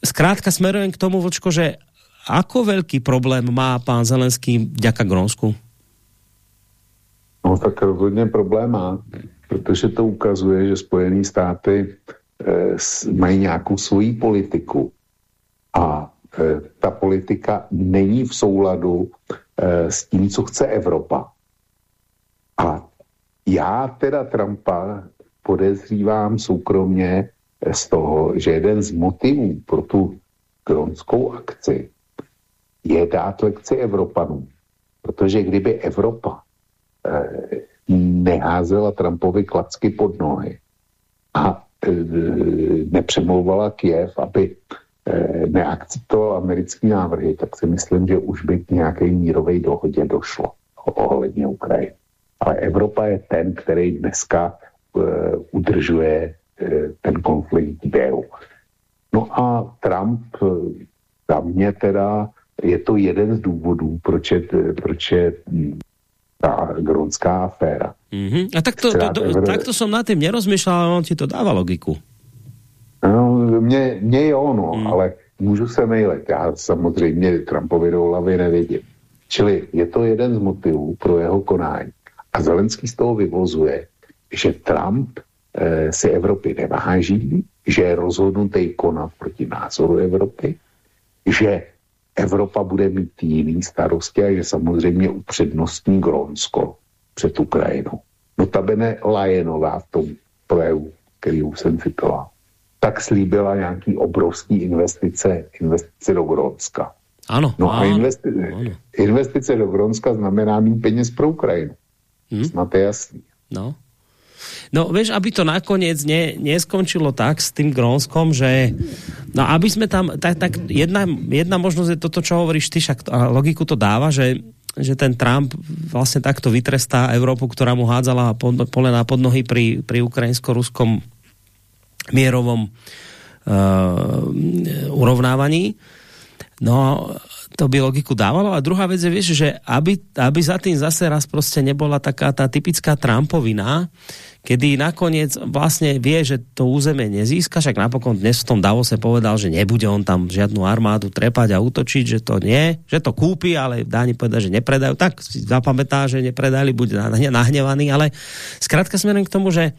zkrátka smerujem k tomu, Vočko, že ako veľký problém má pán Zelenský vďaka Grónsku? No tak rozhodně problém má, protože to ukazuje, že Spojené státy e, mají nějakou svoji politiku a e, ta politika není v souladu e, s tím, co chce Evropa. A já teda Trumpa podezřívám soukromně z toho, že jeden z motivů pro tu kronskou akci je dát lekci Evropanům. Protože kdyby Evropa eh, neházela Trumpovi klacky pod nohy a eh, nepřemlouvala Kiev, aby eh, neakceptoval americké návrhy, tak si myslím, že už by k nějaké mírové dohodě došlo ohledně Ukrajiny. Ale Evropa je ten, který dneska uh, udržuje uh, ten konflikt v běhu. No a Trump, za mě teda, je to jeden z důvodů, proč je, proč je hm, ta gronská aféra. Mm-hmm. A tak to, to, to, tak to som nad tým nerozmýšľal, ale on ti to dává logiku. No, mě, mě jo, no, mm. ale můžu se mejlet. Já samozřejmě Trumpovi do hlavy nevidím. Čili je to jeden z motivů pro jeho konání. A Zelenský z toho vyvozuje, že Trump e, si Evropy neváží, že je rozhodnutý konat proti názoru Evropy, že Evropa bude mít jiný starosti a že samozřejmě upřednostní Grónsko před Ukrajinou. Notabene Lajenová v tom projevu, který už jsem citoval, tak slíbila nějaký obrovský investice, investice do Grónska. Ano. No a investi ano. investice do Grónska znamená mít peněz pro Ukrajinu. Hmm. Snad je jasný. No. No, vieš, aby to nakoniec ne, neskončilo tak s tým Grónskom, že no aby sme tam, tak, tak jedna, jedna možnosť je toto, čo hovoríš ty, však a logiku to dáva, že že ten Trump vlastne takto vytrestá Európu, ktorá mu hádzala polená pod nohy pri, pri ukrajinsko-ruskom mierovom uh, urovnávaní. No, to by logiku dávalo. A druhá vec je, vieš, že aby, aby za tým zase raz prostě nebola taká tá typická Trumpovina, kedy nakoniec vlastne vie, že to územie nezíska, však napokon dnes v tom Davose povedal, že nebude on tam žiadnu armádu trepať a útočiť, že to nie, že to kúpi, ale Dáni povedať, že nepredajú, tak si zapamätá, že nepredali, bude nahnevaný, ale zkrátka smerom k tomu, že,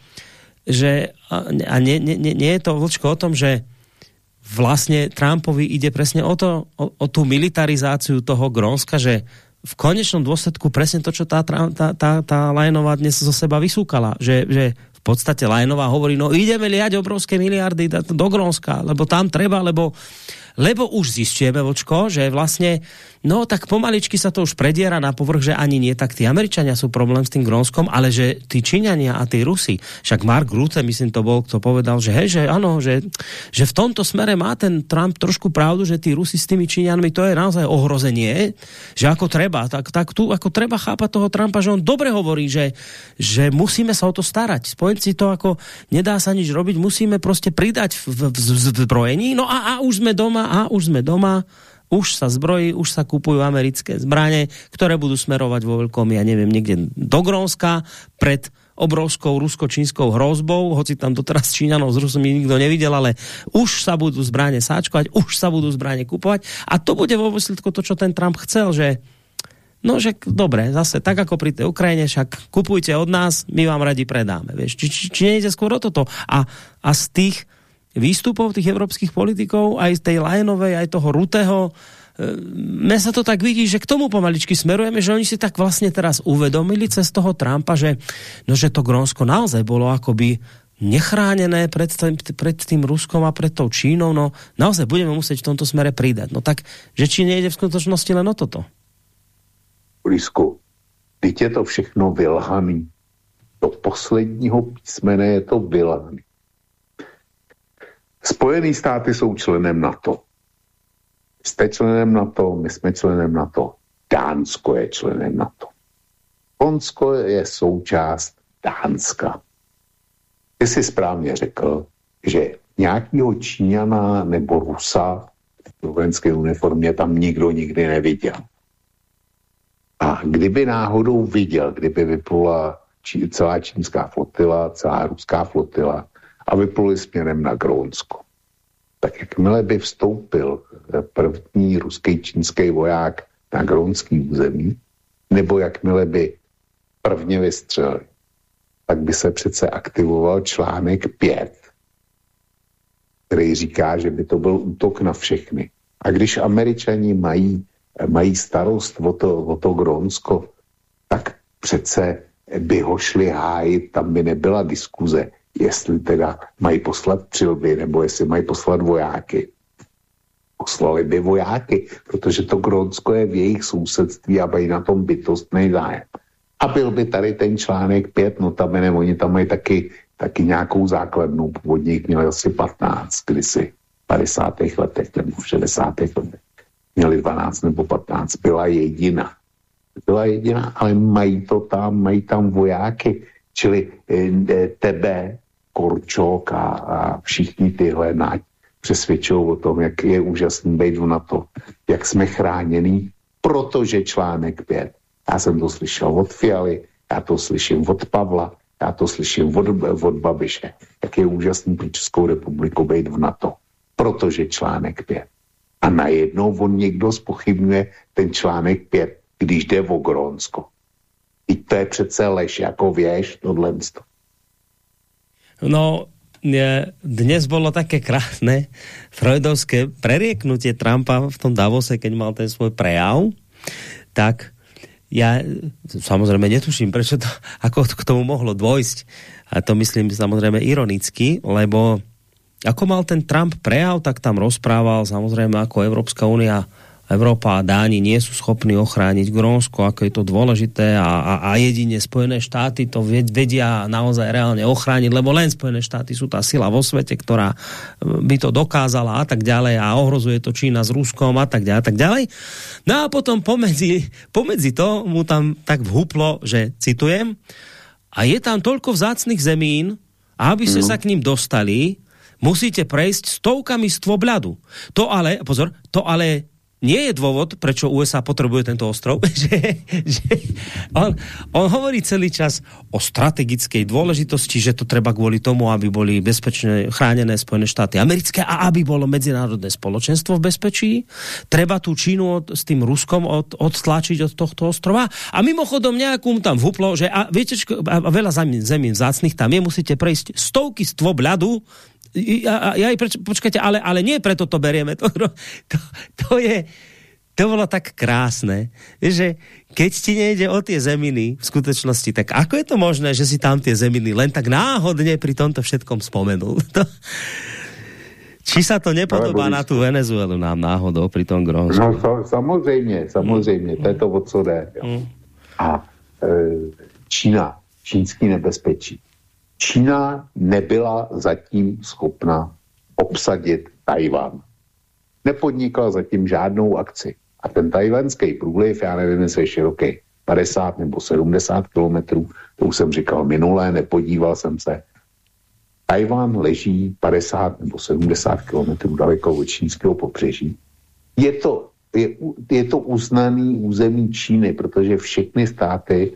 že a nie, nie, nie je to vlčko o tom, že vlastne Trumpovi ide presne o, to, o, o tú militarizáciu toho Grónska, že v konečnom dôsledku presne to, čo tá, tá, tá, tá Lajnová dnes zo seba vysúkala, že, že v podstate Lajnová hovorí, no ideme liať obrovské miliardy do Grónska, lebo tam treba, lebo lebo už zistujeme, vočko, že vlastne, no tak pomaličky sa to už prediera na povrch, že ani nie tak tí Američania sú problém s tým Grónskom, ale že tí Číňania a tí Rusi, však Mark Rutte, myslím to bol, kto povedal, že hej, že áno, že, že v tomto smere má ten Trump trošku pravdu, že tí Rusi s tými Číňanmi, to je naozaj ohrozenie, že ako treba, tak, tak tu ako treba chápať toho Trumpa, že on dobre hovorí, že, že musíme sa o to starať. Spojenci to ako nedá sa nič robiť, musíme prostě pridať v, v, v zbrojení, no a, a už sme doma a už sme doma, už sa zbrojí, už sa kupujú americké zbranie, ktoré budú smerovať vo veľkom, ja neviem, niekde do Grónska pred obrovskou rusko-čínskou hrozbou, hoci tam doteraz Číňanov z Rusom nikto nevidel, ale už sa budú zbranie sáčkovať, už sa budú zbranie kupovať a to bude vo výsledku to, čo ten Trump chcel, že No, že dobre, zase tak ako pri tej Ukrajine, však kupujte od nás, my vám radi predáme. Vieš, či, či, či nejde skôr o toto? A, a z tých výstupov tých evropských politikov, aj tej Lajenovej, aj toho Rutého, e, mne sa to tak vidí, že k tomu pomaličky smerujeme, že oni si tak vlastně teraz uvedomili cez toho Trumpa, že, no, že to Grónsko naozaj bolo akoby nechránené pred tým, pred tým Ruskom a pred tou Čínou, no naozaj budeme muset v tomto smere pridať. No tak, že či nejde v skutočnosti len o toto? Lisku, teď je to všechno vylhaný. Do posledního písmene je to vylhaný. Spojené státy jsou členem NATO. Jste členem NATO, my jsme členem NATO. Dánsko je členem NATO. Konsko je součást Dánska. Ty jsi správně řekl, že nějakýho Číňana nebo Rusa v vojenské uniformě tam nikdo nikdy neviděl. A kdyby náhodou viděl, kdyby vyplula celá čínská flotila, celá ruská flotila, a vypluli směrem na Grónsko. Tak jakmile by vstoupil první ruský čínský voják na grónský území, nebo jakmile by prvně vystřelili, tak by se přece aktivoval článek 5, který říká, že by to byl útok na všechny. A když američani mají, mají starost o to, o to Grónsko, tak přece by ho šli hájit, tam by nebyla diskuze, jestli teda mají poslat přilby, nebo jestli mají poslat vojáky. Poslali by vojáky, protože to Grónsko je v jejich sousedství a mají na tom bytostný zájem. A byl by tady ten článek 5, no tam oni tam mají taky, taky nějakou základnu, původně jich měli asi 15, kdysi v 50. letech nebo v 60. letech. Měli 12 nebo 15, byla jediná. Byla jediná, ale mají to tam, mají tam vojáky, čili e, tebe, Korčok a, a všichni tyhle nať přesvědčují o tom, jak je úžasný být na to, jak jsme chráněný, protože článek 5 já jsem to slyšel od Fialy, já to slyším od Pavla, já to slyším od, od Babiše, jak je úžasný pro Českou republiku být v NATO, protože článek 5. A najednou on někdo spochybňuje ten článek 5, když jde o Grónsko. I to je přece lež, jako věž, tohle. No, dnes bolo také krásne freudovské prerieknutie Trumpa v tom Davose, keď mal ten svoj prejav, tak ja samozrejme netuším, prečo to, ako k tomu mohlo dôjsť. A to myslím samozrejme ironicky, lebo ako mal ten Trump prejav, tak tam rozprával samozrejme ako Európska únia Európa a Dáni nie sú schopní ochrániť Grónsko, ako je to dôležité a, a, a jedine Spojené štáty to vedia naozaj reálne ochrániť, lebo len Spojené štáty sú tá sila vo svete, ktorá e, by to dokázala a tak ďalej a ohrozuje to Čína s Ruskom a tak ďalej a tak ďalej. No a potom pomedzi, pomedzi to mu tam tak vhuplo, že citujem, a je tam toľko vzácných zemín, a aby ste mm. sa k ním dostali, musíte prejsť stovkami stôb ľadu. To ale, pozor, to ale nie je dôvod, prečo USA potrebuje tento ostrov, že, že on, on hovorí celý čas o strategickej dôležitosti, že to treba kvôli tomu, aby boli bezpečne chránené Spojené štáty americké a aby bolo medzinárodné spoločenstvo v bezpečí. Treba tú Čínu od, s tým Ruskom od, odtlačiť od tohto ostrova. A mimochodom nejakú tam vhuplo, že a viete, a veľa zemí, vzácných tam je, musíte prejsť stovky stôb ľadu, ja, ja, počkajte, ale, ale nie preto to berieme. To, to, to je, to bolo tak krásne, že keď ti nejde o tie zeminy v skutečnosti, tak ako je to možné, že si tam tie zeminy len tak náhodne pri tomto všetkom spomenul? To, či sa to nepodobá na tu Venezuelu nám náhodou pri tom Grónsku? No samozřejmě, samozřejmě, to je to, o co jde. Mm. A e, Čína, čínský nebezpečí. Čína nebyla zatím schopna obsadit Tajvan. Nepodnikla zatím žádnou akci. A ten tajvanský průliv, já nevím, jestli je široký 50 nebo 70 kilometrů, to už jsem říkal minulé, nepodíval jsem se. Tajvan leží 50 nebo 70 kilometrů daleko od čínského pobřeží. Je to, je, je to uznaný území Číny, protože všechny státy,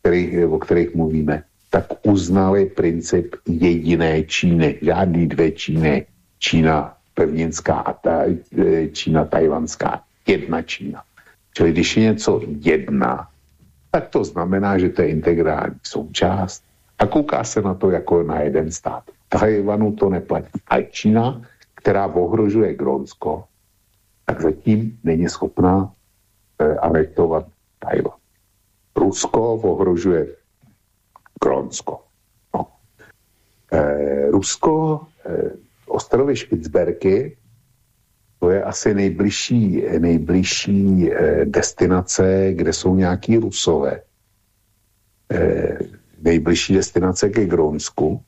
kterých, o kterých mluvíme, tak uznali princip jediné Číny, žádný dvě Číny, Čína pevninská a ta, e, Čína tajvanská, jedna Čína. Čili když je něco jedna, tak to znamená, že to je integrální součást a kouká se na to jako na jeden stát. Tajvanu to neplatí. A Čína, která ohrožuje Grónsko, tak zatím není schopná e, anektovat Tajvan. Rusko ohrožuje Grónsko. No. E, Rusko, e, ostrovy Špicberky, to je asi nejbližší, nejbližší e, destinace, kde jsou nějaký Rusové. E, nejbližší destinace ke Grónsku.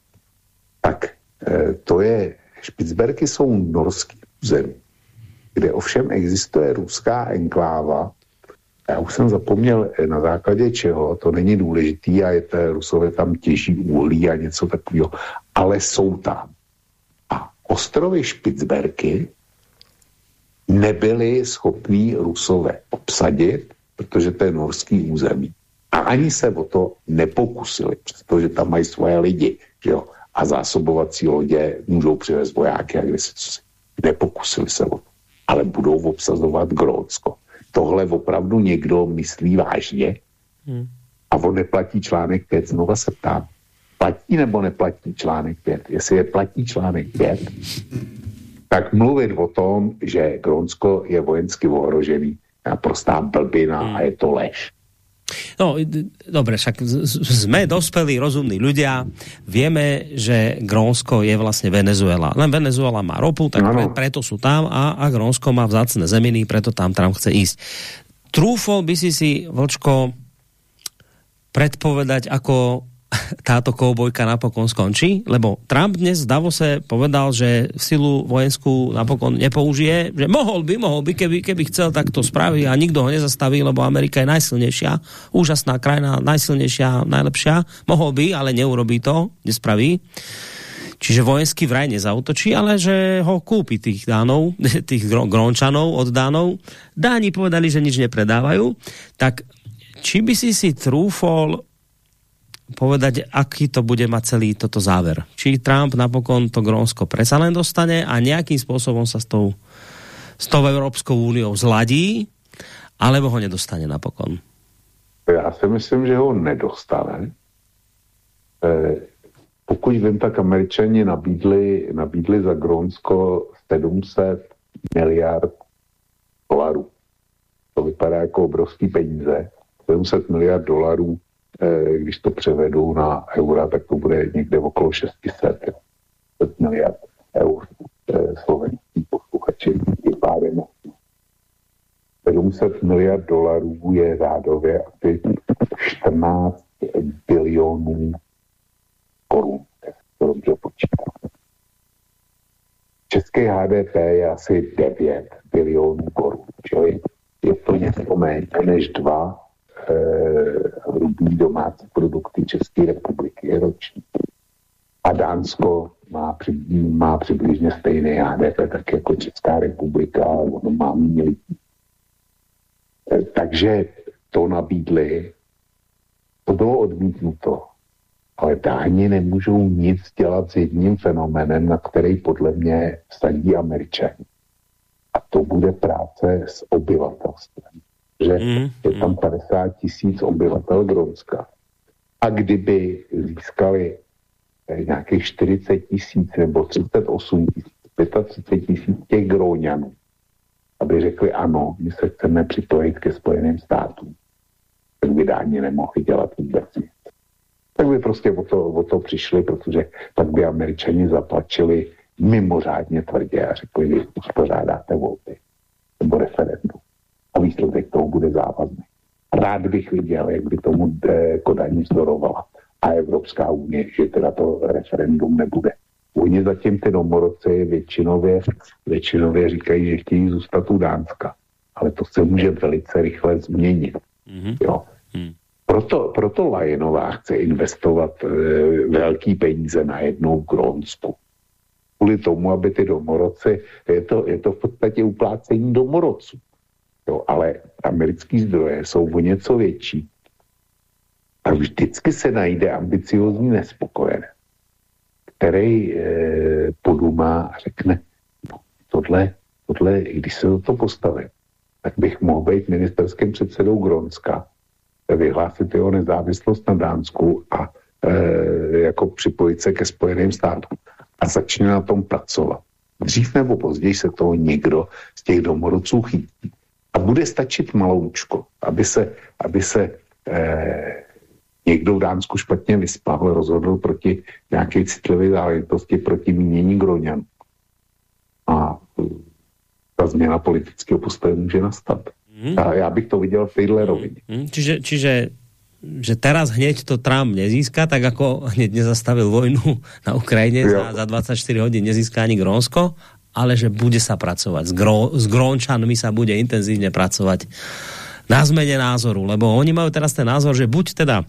Tak e, to je, Špicberky jsou norský území, kde ovšem existuje ruská enkláva, já už jsem zapomněl, eh, na základě čeho, to není důležitý a je to, Rusové tam těží uhlí a něco takového, ale jsou tam. A ostrovy Špicberky nebyli schopní Rusové obsadit, protože to je norský území. A ani se o to nepokusili, přestože tam mají svoje lidi, že jo? A zásobovací lodě můžou přivést vojáky a kde se. Nepokusili se o to. Ale budou obsazovat Grónsko tohle opravdu někdo myslí vážně. Hmm. A on neplatí článek 5, znova se ptám. Platí nebo neplatí článek 5? Jestli je platí článek 5, tak mluvit o tom, že Grónsko je vojensky ohrožený, naprostá blbina a je to lež. No, dobre, však sme dospelí, rozumní ľudia. Vieme, že Grónsko je vlastne Venezuela. Len Venezuela má ropu, tak pre, preto sú tam a, a Grónsko má vzácne zeminy, preto tam Trump chce ísť. Trúfol by si si, Vlčko, predpovedať, ako táto koubojka napokon skončí? Lebo Trump dnes v Davose povedal, že silu vojenskú napokon nepoužije, že mohol by, mohol by, keby, keby chcel, tak to spraví a nikto ho nezastaví, lebo Amerika je najsilnejšia, úžasná krajina, najsilnejšia, najlepšia. Mohol by, ale neurobí to, nespraví. Čiže vojenský vraj nezautočí, ale že ho kúpi tých dánov, tých grončanov od dánov. Dáni povedali, že nič nepredávajú. Tak či by si si trúfol povedať, aký to bude mať celý toto záver. Či Trump napokon to Grónsko presa len dostane a nejakým spôsobom sa s tou, s tou Európskou úniou zladí, alebo ho nedostane napokon. Já si myslím, že ho nedostane. E, pokud vím, tak američani nabídli, nabídli za Grónsko 700 miliard dolarů. To vypadá jako obrovský peníze. 700 miliard dolarů když to převedu na eura, tak to bude někde okolo 600 miliard eur eh, slovenský posluchači je pádem 700 miliard dolarů je řádově asi 14 bilionů korun, to dobře počítám. České HDP je asi 9 bilionů korun, čili je to něco méně než 2 Eh, hrubý domácí produkty České republiky ročně. A Dánsko má, při, má přibližně stejné HDP, tak jako Česká republika, ale ono má méně lidí. Eh, takže to nabídli, to bylo odmítnuto. Ale Dáni nemůžou nic dělat s jedním fenomenem, na který podle mě vsadí Američani. A to bude práce s obyvatelstvem že mm, je tam 50 tisíc obyvatel Grónska. A kdyby získali eh, nějakých 40 tisíc nebo 38 tisíc, 35 tisíc těch Gróňanů, aby řekli ano, my se chceme připojit ke Spojeným státům, tak by dáně nemohli dělat vůbec nic. Tak by prostě o to, o to přišli, protože pak by američani zaplačili mimořádně tvrdě a řekli, vy uspořádáte volby toho bude závazný. Rád bych viděl, jak by tomu eh, Kodaň vzdorovala a Evropská unie, že teda to referendum nebude. Oni zatím ty domorodci většinově, většinově říkají, že chtějí zůstat u Dánska. Ale to se může velice rychle změnit. Mm-hmm. Jo. Mm. Proto, proto Lajenová chce investovat e, velký peníze na jednou Grónsku. Kvůli tomu, aby ty domorodci, je to, je to v podstatě uplácení domorodců. Jo, ale americký zdroje jsou o něco větší. A vždycky se najde ambiciozní nespokojené, který e, podumá a řekne, no, tohle, tohle, když se do toho postavím, tak bych mohl být ministerským předsedou Gronska, vyhlásit jeho nezávislost na Dánsku a e, jako připojit se ke Spojeným státům a začne na tom pracovat. Dřív nebo později se toho někdo z těch domorodců chytí a bude stačit maloučko, aby se, aby se eh, někdo v Dánsku špatně vyspal, rozhodl proti nějaké citlivé záležitosti, proti mínění Groňan. A ta změna politického postoje může nastat. Mm. A já bych to viděl v téhle mhm. rovině. Mm. Čiže, čiže že teraz hneď to Trump nezíska, tak ako hneď nezastavil vojnu na Ukrajine, za, za 24 hodín nezíska ani Grónsko, ale že bude sa pracovať. S, gro, s Grónčanmi sa bude intenzívne pracovať na zmene názoru, lebo oni majú teraz ten názor, že buď teda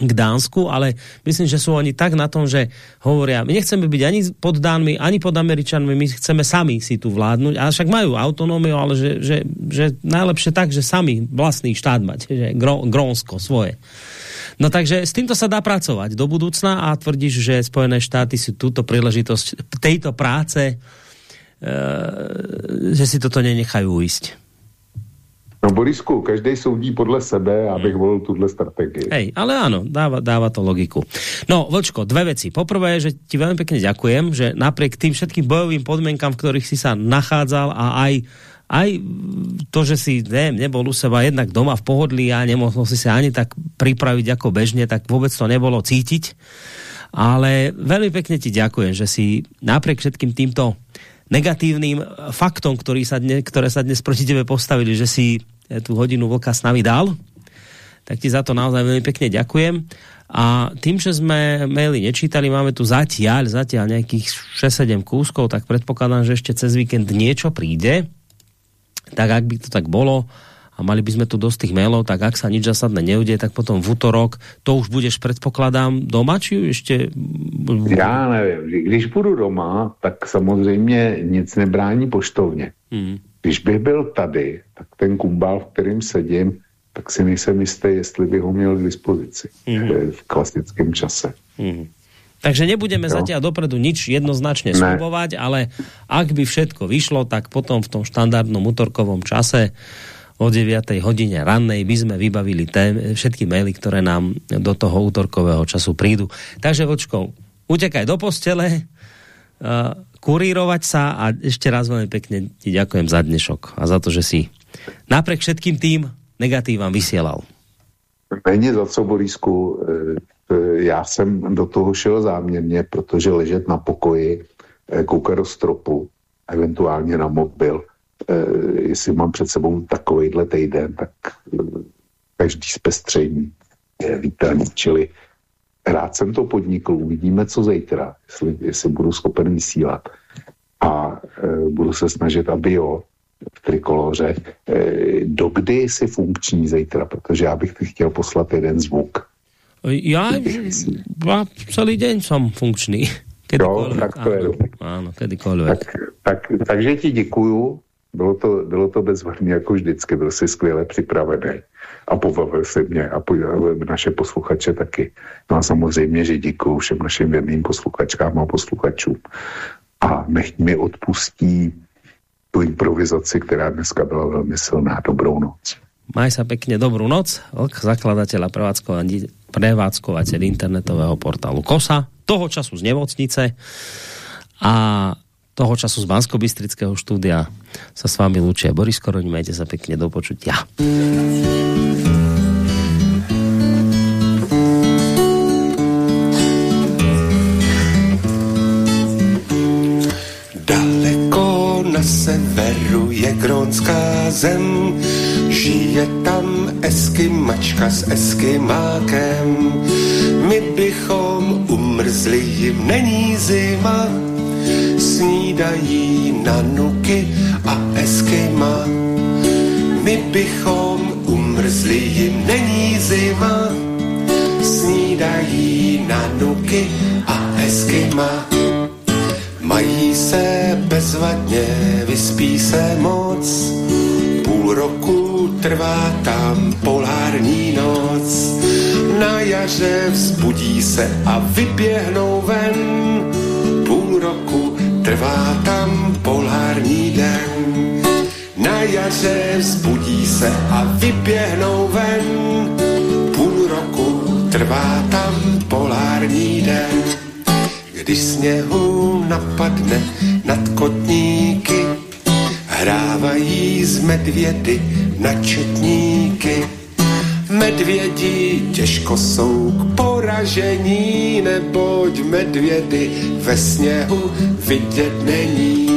k Dánsku, ale myslím, že sú oni tak na tom, že hovoria, my nechceme byť ani pod Dánmi, ani pod Američanmi, my chceme sami si tu vládnuť, a však majú autonómiu, ale že, že, že najlepšie tak, že sami vlastný štát mať, že Grónsko svoje. No takže s týmto sa dá pracovať do budúcna a tvrdíš, že Spojené štáty si túto príležitosť tejto práce Eh, že si toto nenechajú ísť. No Borisku, každý soudí podle sebe, abych hmm. volil tuhle strategii. Hej, ale áno, dáva, dáva to logiku. No, Vlčko, dve veci. Poprvé, že ti veľmi pekne ďakujem, že napriek tým všetkým bojovým podmienkam, v ktorých si sa nachádzal a aj aj to, že si ne, nebol u seba jednak doma v pohodlí a nemohol si sa ani tak pripraviť ako bežne, tak vôbec to nebolo cítiť. Ale veľmi pekne ti ďakujem, že si napriek všetkým týmto negatívnym faktom, ktorý sa dne, ktoré sa dnes proti tebe postavili, že si tú hodinu vlka s nami dal, tak ti za to naozaj veľmi pekne ďakujem. A tým, že sme maily nečítali, máme tu zatiaľ, zatiaľ nejakých 6-7 kúskov, tak predpokladám, že ešte cez víkend niečo príde. Tak ak by to tak bolo, a mali by sme tu dosť tých mailov, tak ak sa nič zásadné neudie, tak potom v útorok to už budeš, předpokladám, doma, či ještě? Já nevím. Když budu doma, tak samozřejmě nic nebrání poštovně. Hmm. Když bych byl tady, tak ten kumbál, v kterým sedím, tak si nejsem jistý, jestli bych ho měl k dispozici hmm. v klasickém čase. Hmm. Takže nebudeme no. zatiaľ dopredu nič jednoznačne slubovať, ale ak by všetko vyšlo, tak potom v tom štandardnom útorkovom čase o 9. hodine rannej by sme vybavili tém, všetky maily, ktoré nám do toho útorkového času prídu. Takže Vočko, utekaj do postele, uh, kurírovať sa a ešte raz veľmi pekne ti ďakujem za dnešok a za to, že si napriek všetkým tým negatívam vysielal. Není za co, Borisku. E, e, já jsem do toho šel záměrně, protože ležet na pokoji, e, koukat do stropu, eventuálně na mobil, jestli mám před sebou takovýhle týden, tak eh, každý zpestření je vítaný. Čili rád jsem to podnikl, uvidíme, co zítra, jestli, jestli budu schopen vysílat. A e, budu se snažit, aby jo, v trikoloře, e, dokdy si funkční zítra, protože já bych chtěl poslat jeden zvuk. Já, já celý den jsem funkční. Jo, tak to je Ano, kedykoľvek. Tak, tak, takže ti děkuju bylo to, bylo to bezvadný jako vždycky, byl si skvěle připravený a pobavil se mě a naše posluchače taky. No a samozřejmě, že děkuju všem našim věrným posluchačkám a posluchačům. A nech mi odpustí tu improvizaci, která dneska byla velmi silná. Dobrou noc. Maj sa pekne dobrú noc. Vlk, zakladateľ a prevádzkovateľ internetového portálu KOSA, toho času z nemocnice a toho času z bansko štúdia sa s vami lúčia Boris Koroň, majte sa pekne do počutia. Daleko na severu je Grónská zem, žije tam eskimačka s eskimákem. My bychom umrzli, jim není zima, snídají na nuky a eskima. My bychom umrzli, jim není zima, snídají na nuky a eskima. Mají se bezvadně, vyspí se moc, půl roku trvá tam polární noc. Na jaře vzbudí se a vyběhnou ven, půl roku trvá tam polární den. Na jaře vzbudí se a vyběhnou ven, půl roku trvá tam polární den. Když sněhu napadne nad kotníky, hrávají z medvědy na četníky Medvědi těžko jsou k poražení, neboť medvědy ve sněhu vidět není.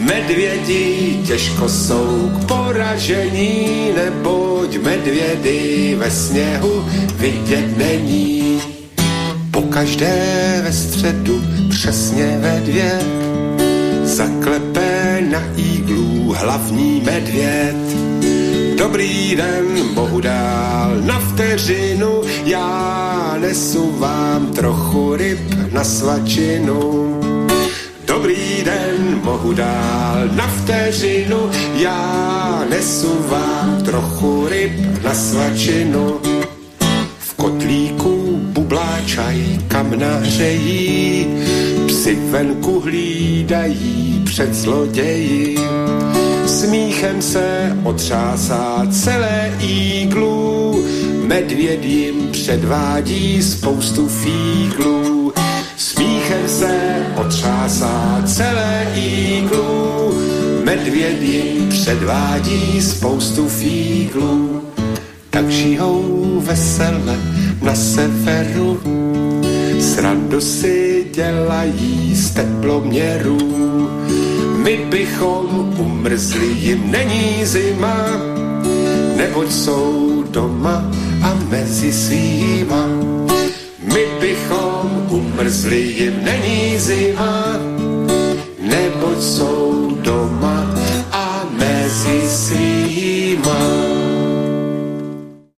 Medvědi těžko jsou k poražení, neboť medvědy ve sněhu vidět není. Po každé ve středu přesně ve dvě zaklepe na íglu hlavní medvěd Dobrý den, mohu dál na vteřinu, já nesu vám trochu ryb na svačinu. Dobrý den, mohu dál na vteřinu, já nesu vám trochu ryb na svačinu. V kotlíku bubláčaj kam nahřejí, si venku hlídají před zloději. Smíchem se otřásá celé íglu, medvěd jim předvádí spoustu fíglů. Smíchem se otřásá celé íglu, medvěd jim předvádí spoustu fíglů. Tak žijou vesele na severu, srandu si dělají z teploměrů. My bychom umrzli, jim není zima, neboť jsou doma a mezi svýma. My bychom umrzli, jim není zima, neboť jsou doma